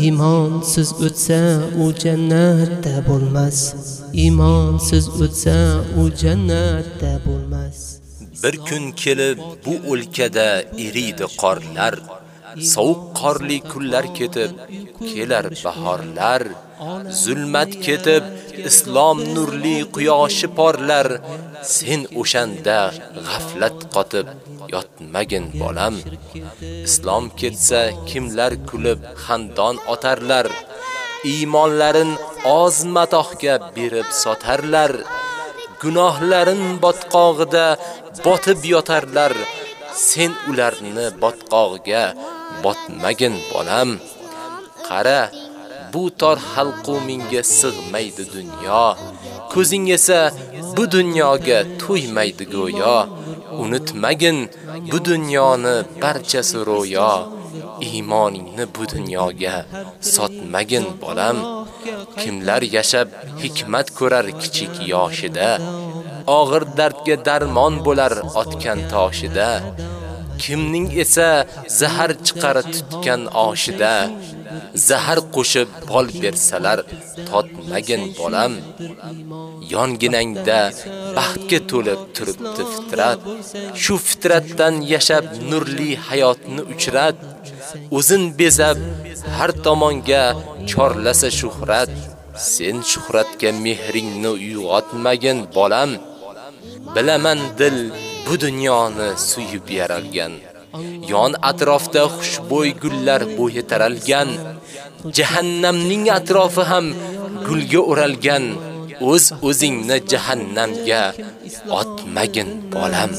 S12: Iymonsiz o'tsa u jannatda bo'lmas. Iymonsiz o'tsa u jannatda bo'lmas.
S32: Bir kun kelib bu o'lkada eriydi qorlar. Sovuq qorli kunlar ketib kelar bahorlar. Zulmat ketib islom nurli quyoshi porlar. Sen o'shanda g'aflat qotib yotmagin bolam. Islom ketsa kimlar kulib xandon otarlar? Iymonlarin oz matohga berib sotarlar. Gunohlarin botqog'ida botib yotarlar. Sen ularni botqog'iga botmagin bolam. Qara bu tor halqumingga sig'maydi dunyo. Ko'zing esa bu dunyoga to'ymaydi go'yo. Unutmagin bu dunyoni barchasi ro'yo. Iymoningni bu dunyoga sotmagin bolam. Kimlar yashab hikmat ko'rar kichik yoshida? Og'ir dardga darmon bo'lar otgan toshida. Kimning esa zahar chiqar tutgan oshida? Zahar qo'shib bol bersalar totmagin bolam yonginangda baxtga to'lib turibdi fitrat shu fitratdan yashab nurli hayotni uchrat o'zin bezab har tomonga chorlasa shuhrat Sen shuhratga mehringni uyg'otmagin, bolam. Bilaman dil bu dunyoni suyib yaralgan. Yon atrofda xushbo'y gullar bo'yi taralgan. Jahannamning atrofi ham gulga o'ralgan. O'z o'zingni jahannamga otmagin, bolam.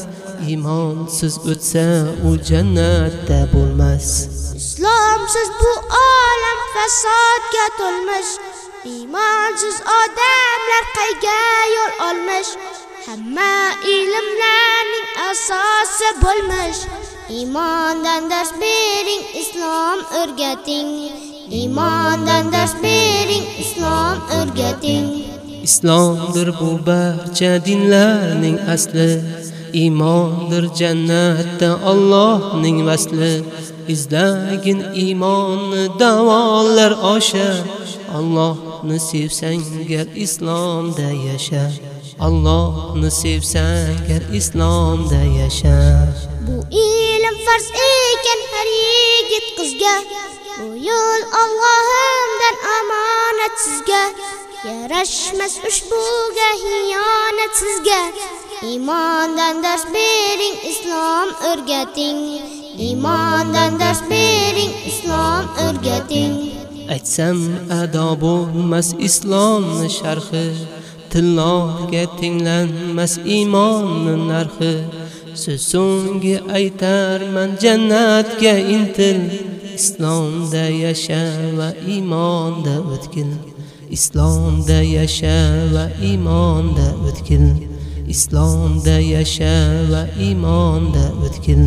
S12: Imonsiz o'tsa u jannatda bo'lmas.
S31: Islomsiz bu olam fasodga to'lmish. Imonsiz odamlar qayga yo'l olmish. Hamma ilmlarning asosi bo'lmish. Imondan dars bering, islom o'rgating. Imondan dars bering, islom o'rgating.
S12: Islomdir bu barcha dinlarning asli. Imondir jannatda Allohning vasli. Izlagin iymonni davolar osha. Allohni sevsang gar islomda yasha. Allohni sevsang gar islomda yasha.
S31: Bu ilm farz ekan har yigit qizga. Bu yo'l Allohimdan omonat sizga. Yarashmas ushbuga xiyonat sizga. Imondan dars bering, islom o'rgating. Imondan dars bering, islom o'rgating.
S12: Aytsam ado bo'lmas islom sharhi. Tilloga tinglanmas imonning narxi. So'z so'ngi aytarman jannatga intil. Islomda yasha va iymonda o'tkil. Islomda yasha va iymonda o'tkil. Islomda yasha va iymonda o'tkil.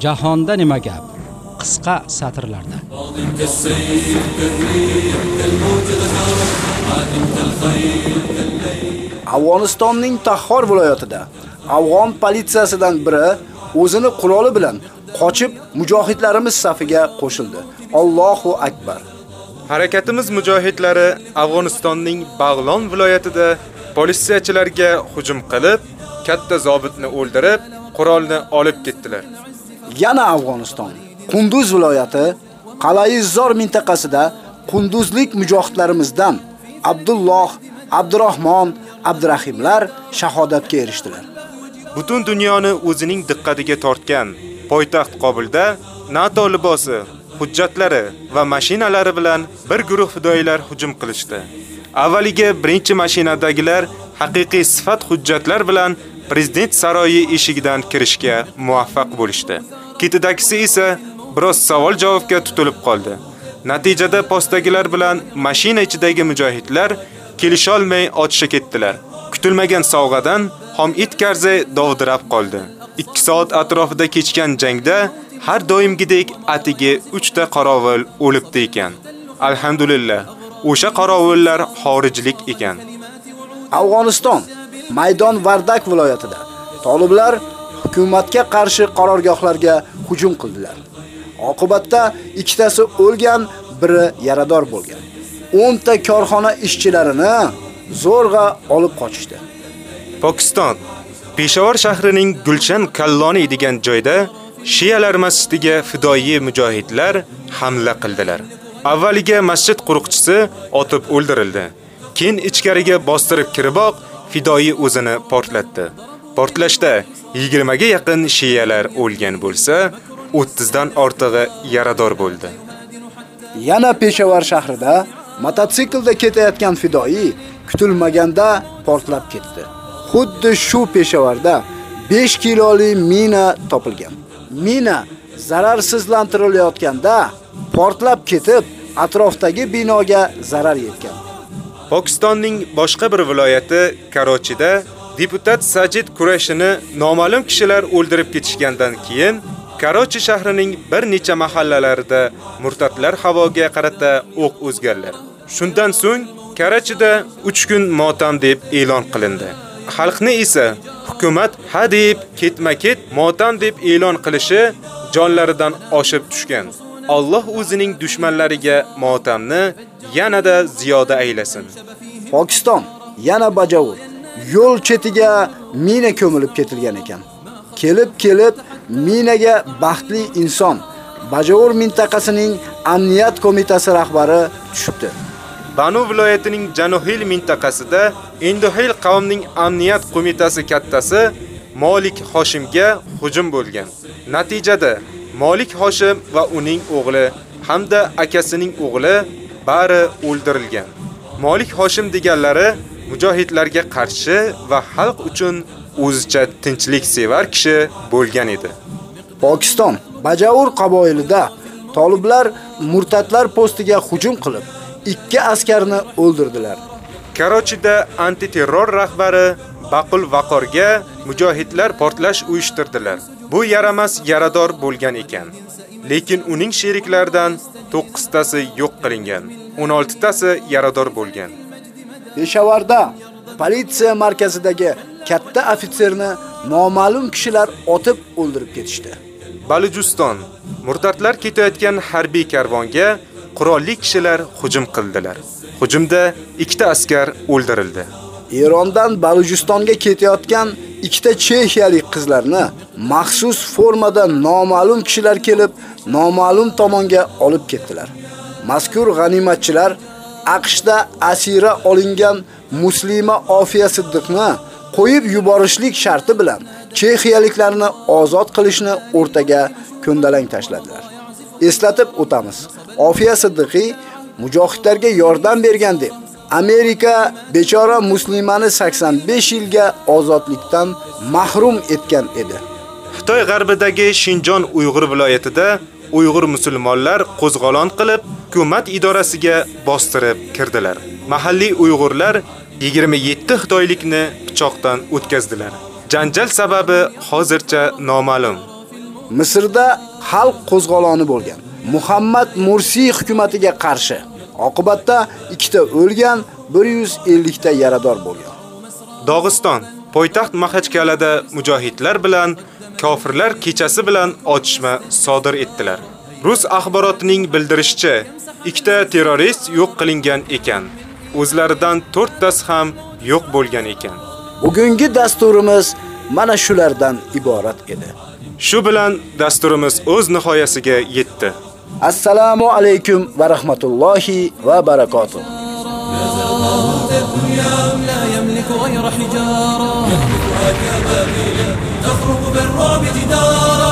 S1: Jahonda nima gap? Qisqa satrlarda.
S3: Afg'onistonning Tahhor viloyatida afg'on politsiyasidan biri o'zini quroli bilan qochib mujohidlarimiz safiga qo'shildi. Allohu akbar.
S4: Harakatimiz mujohidlari Afg'onistonning Bag'lon viloyatida politsiyachilarga hujum qilib, katta zobitni o'ldirib, qurolni olib ketdilar.
S3: Yana Afg'oniston Qunduz viloyati Qalayizzor mintaqasida Qunduzlik mujohidlarimizdan Abdulloh, Abdurahmon, Abdurahimlar shahodatga erishdilar.
S4: Butun dunyoni o'zining diqqatiga tortgan poytaxt Qobulda NATO libosi, hujjatlari va mashinalari bilan bir guruh fidoilar hujum qilishdi. Avvaliga birinchi mashinadagilar haqiqiy sifat hujjatlar bilan prezident saroyi eshigidan kirishga muvaffaq bo'lishdi. Ketidagisi esa biroz savol-javobga tutilib qoldi. Natijada postdagilar bilan mashina ichidagi mujohidlar kelisholmay otishga ketdilar. Kutilmagan sovg'adan xom it karzi dovdirab qoldi. 2 soat atrofida kechgan jangda har doimgidek atigi 3 ta qorovul o'libdi ekan. Alhamdulillah, o'sha qorovullar xorijlik ekan.
S3: Afg'oniston Maydon Vardak viloyatida toliblar hukumatga qarshi qarorgohlarga hujum qildilar. Oqibatda ikkitasi o'lgan, biri yarador bo'lgan. 10 ta korxona ishchilarini zo'rg'a olib qochishdi.
S4: Pokiston Peshawar shahrining Gulshan Kalloni degan joyda Shiyalar masjidiga fidoyi mujohidlar hamla qildilar. Avvaliga masjid quruqchisi otib o'ldirildi. Keyin ichkariga bostirib kiriboq fidoyi o'zini portlatdi. Portlashda 20 ga yaqin shiyalar o'lgan bo'lsa, 30 dan ortig'i yarador bo'ldi.
S3: Yana Peshawar shahrida mototsiklda ketayotgan fidoyi kutilmaganda portlab ketdi. Xuddi shu Peshavarda 5 kiloli mina topilgan. Mina zararsizlantirilayotganda portlab ketib, atrofdagi binoga zarar yetgan.
S4: Pokistonning boshqa bir viloyati Karochida deputat Sajid Kurashini noma'lum kishilar o'ldirib ketishgandan keyin Karochi shahrining bir necha mahallalarida murtatlar havoga qarata o'q uzganlar. Shundan so'ng Karachida 3 kun motam deb e'lon qilindi. Xalqni esa hukumat ha deb ketma-ket motam deb e'lon qilishi jonlaridan oshib tushgan. Alloh o'zining dushmanlariga motamni yanada ziyoda aylasin.
S3: Pokiston yana bajavur. Yo'l chetiga mina ko'milib ketilgan ekan. Kelib-kelib minaga baxtli inson Bajovur mintaqasining amniyat qo'mitasi rahbari tushibdi.
S4: Banu viloyatining Januhil mintaqasida Indohil qavmining amniyat qo'mitasi kattasi Molik Hoshimga hujum bo'lgan. Natijada Molik Hoshim va uning o'g'li hamda akasining o'g'li bari o'ldirilgan. Molik Hoshim deganlari mujohidlarga qarshi va xalq uchun o'zicha tinchlik sevar kishi bo'lgan edi.
S3: Pokiston Bajavur qaboilida toliblar murtatlar postiga hujum qilib, ikki askarni o'ldirdilar.
S4: Karochida antiterror rahbari Baqul Vaqorga mujohidlar portlash uyushtirdilar. Bu yaramas yarador bo'lgan ekan. Lekin uning sheriklaridan 9 tasi yo'q qilingan, 16 tasi yarador bo'lgan.
S3: Peshavarda politsiya markazidagi katta ofitserni noma'lum kishilar otib o'ldirib ketishdi.
S4: Balujiston murtatlar ketayotgan harbiy karvonga qurolli kishilar hujum qildilar. Hujumda ikkita askar o'ldirildi.
S3: Erondan Balujistonga ketayotgan ikkita chexiyalik qizlarni maxsus formada noma'lum kishilar kelib, noma'lum tomonga olib ketdilar. Mazkur g'animatchilar AQShda asira olingan muslima Ofiya Siddiqni qo'yib yuborishlik sharti bilan chexiyaliklarni ozod qilishni o'rtaga ko'ndalang tashladilar. Eslatib o'tamiz. Ofiya Siddiqi mujohidlarga yordam bergan deb Amerika bechora muslimani 85 yilga ozodlikdan mahrum etgan edi.
S4: Xitoy g'arbidagi Shinjon Uyg'ur viloyatida Uyg'ur musulmonlar qo'zg'olon qilib, hukumat idorasiga bostirib kirdilar. Mahalliy Uyg'urlar 27 xitoylikni pichoqdan o'tkazdilar. Janjal sababi hozircha noma'lum.
S3: Misrda xalq qo'zg'oloni bo'lgan. Muhammad Mursi hukumatiga qarshi. Oqibatda ikkita o'lgan, 150 ta yarador bo'lgan.
S4: Dog'iston poytaxt Maxachkalada mujohidlar bilan kofirlar kechasi bilan otishma sodir etdilar. Rus axborotining bildirishicha, ikkita terrorist yo'q qilingan ekan. O'zlaridan 4 tasi ham yo'q bo'lgan ekan.
S3: Bugungi dasturimiz mana shulardan iborat edi.
S4: Shu bilan dasturimiz o'z nihoyasiga yetdi.
S3: Assalomu alaykum va rahmatullohi va barakotuh.
S33: لا يملك غير حجارة يهدفها كبابيل تخرق بالرعب جدارا